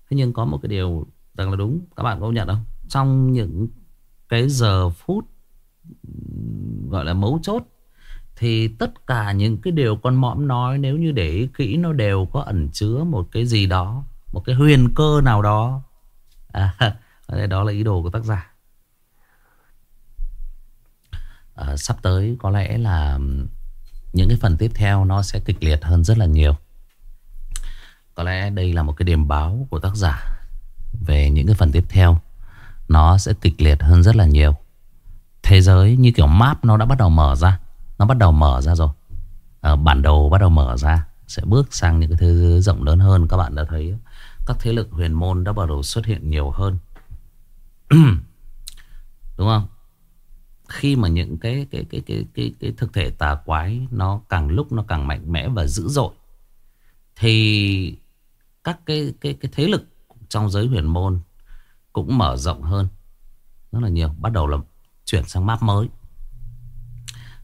Thế nhưng có một cái điều rằng là đúng Các bạn có nhận không? Trong những cái giờ phút Gọi là mấu chốt Thì tất cả những cái điều con mõm nói Nếu như để ý kỹ Nó đều có ẩn chứa một cái gì đó Một cái huyền cơ nào đó. À, Đó là ý đồ của tác giả à, Sắp tới có lẽ là Những cái phần tiếp theo Nó sẽ kịch liệt hơn rất là nhiều. Có lẽ đây là một cái điểm báo của tác giả Về những cái phần tiếp theo. Nó sẽ kịch liệt hơn rất là nhiều. Thế giới như kiểu map nó đã bắt đầu mở ra. Nó bắt đầu mở ra rồi. À, Bản đồ bắt đầu mở ra. Sẽ bước sang những cái thế giới rộng lớn hơn Các bạn đã thấy. Các thế lực huyền môn đã bắt đầu xuất hiện nhiều hơn. Đúng không? Khi mà những cái cái cái cái cái cái thực thể tà quái nó càng lúc nó càng mạnh mẽ và dữ dội, thì các cái cái cái thế lực trong giới huyền môn cũng mở rộng hơn rất là nhiều, bắt đầu là chuyển sang map mới.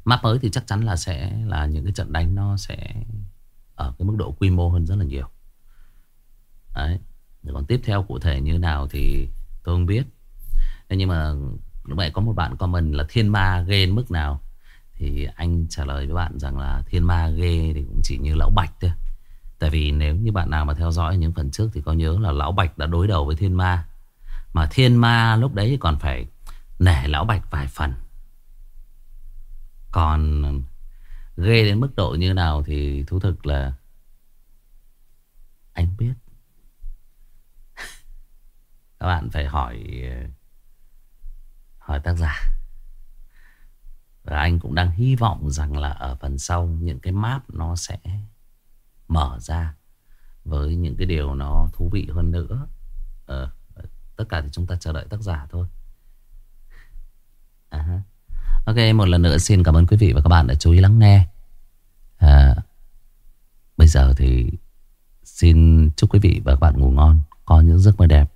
Map mới thì chắc chắn là sẽ là những cái trận đánh nó sẽ ở cái mức độ quy mô hơn rất là nhiều. Đấy còn tiếp theo cụ thể như nào thì tôi không biết. Nhưng mà lúc nãy có một bạn comment là thiên ma ghê đến mức nào? Thì anh trả lời với bạn rằng là thiên ma ghê thì cũng chỉ như lão bạch thôi. Tại vì nếu như bạn nào mà theo dõi những phần trước Thì có nhớ là Lão Bạch đã đối đầu với Thiên Ma. Mà Thiên Ma lúc đấy còn phải Nể Lão Bạch vài phần. Còn Ghê đến mức độ như nào Thì thú thực là Anh biết. Các bạn phải hỏi Hỏi tác giả Và anh cũng đang hy vọng rằng là Ở phần sau những cái map nó sẽ mở ra với những cái điều nó thú vị hơn nữa. Ờ, tất cả thì chúng ta chờ đợi tác giả thôi. À, ok, một lần nữa xin cảm ơn quý vị và các bạn đã chú ý lắng nghe. À, bây giờ thì xin chúc quý vị và các bạn ngủ ngon, có những giấc mơ đẹp.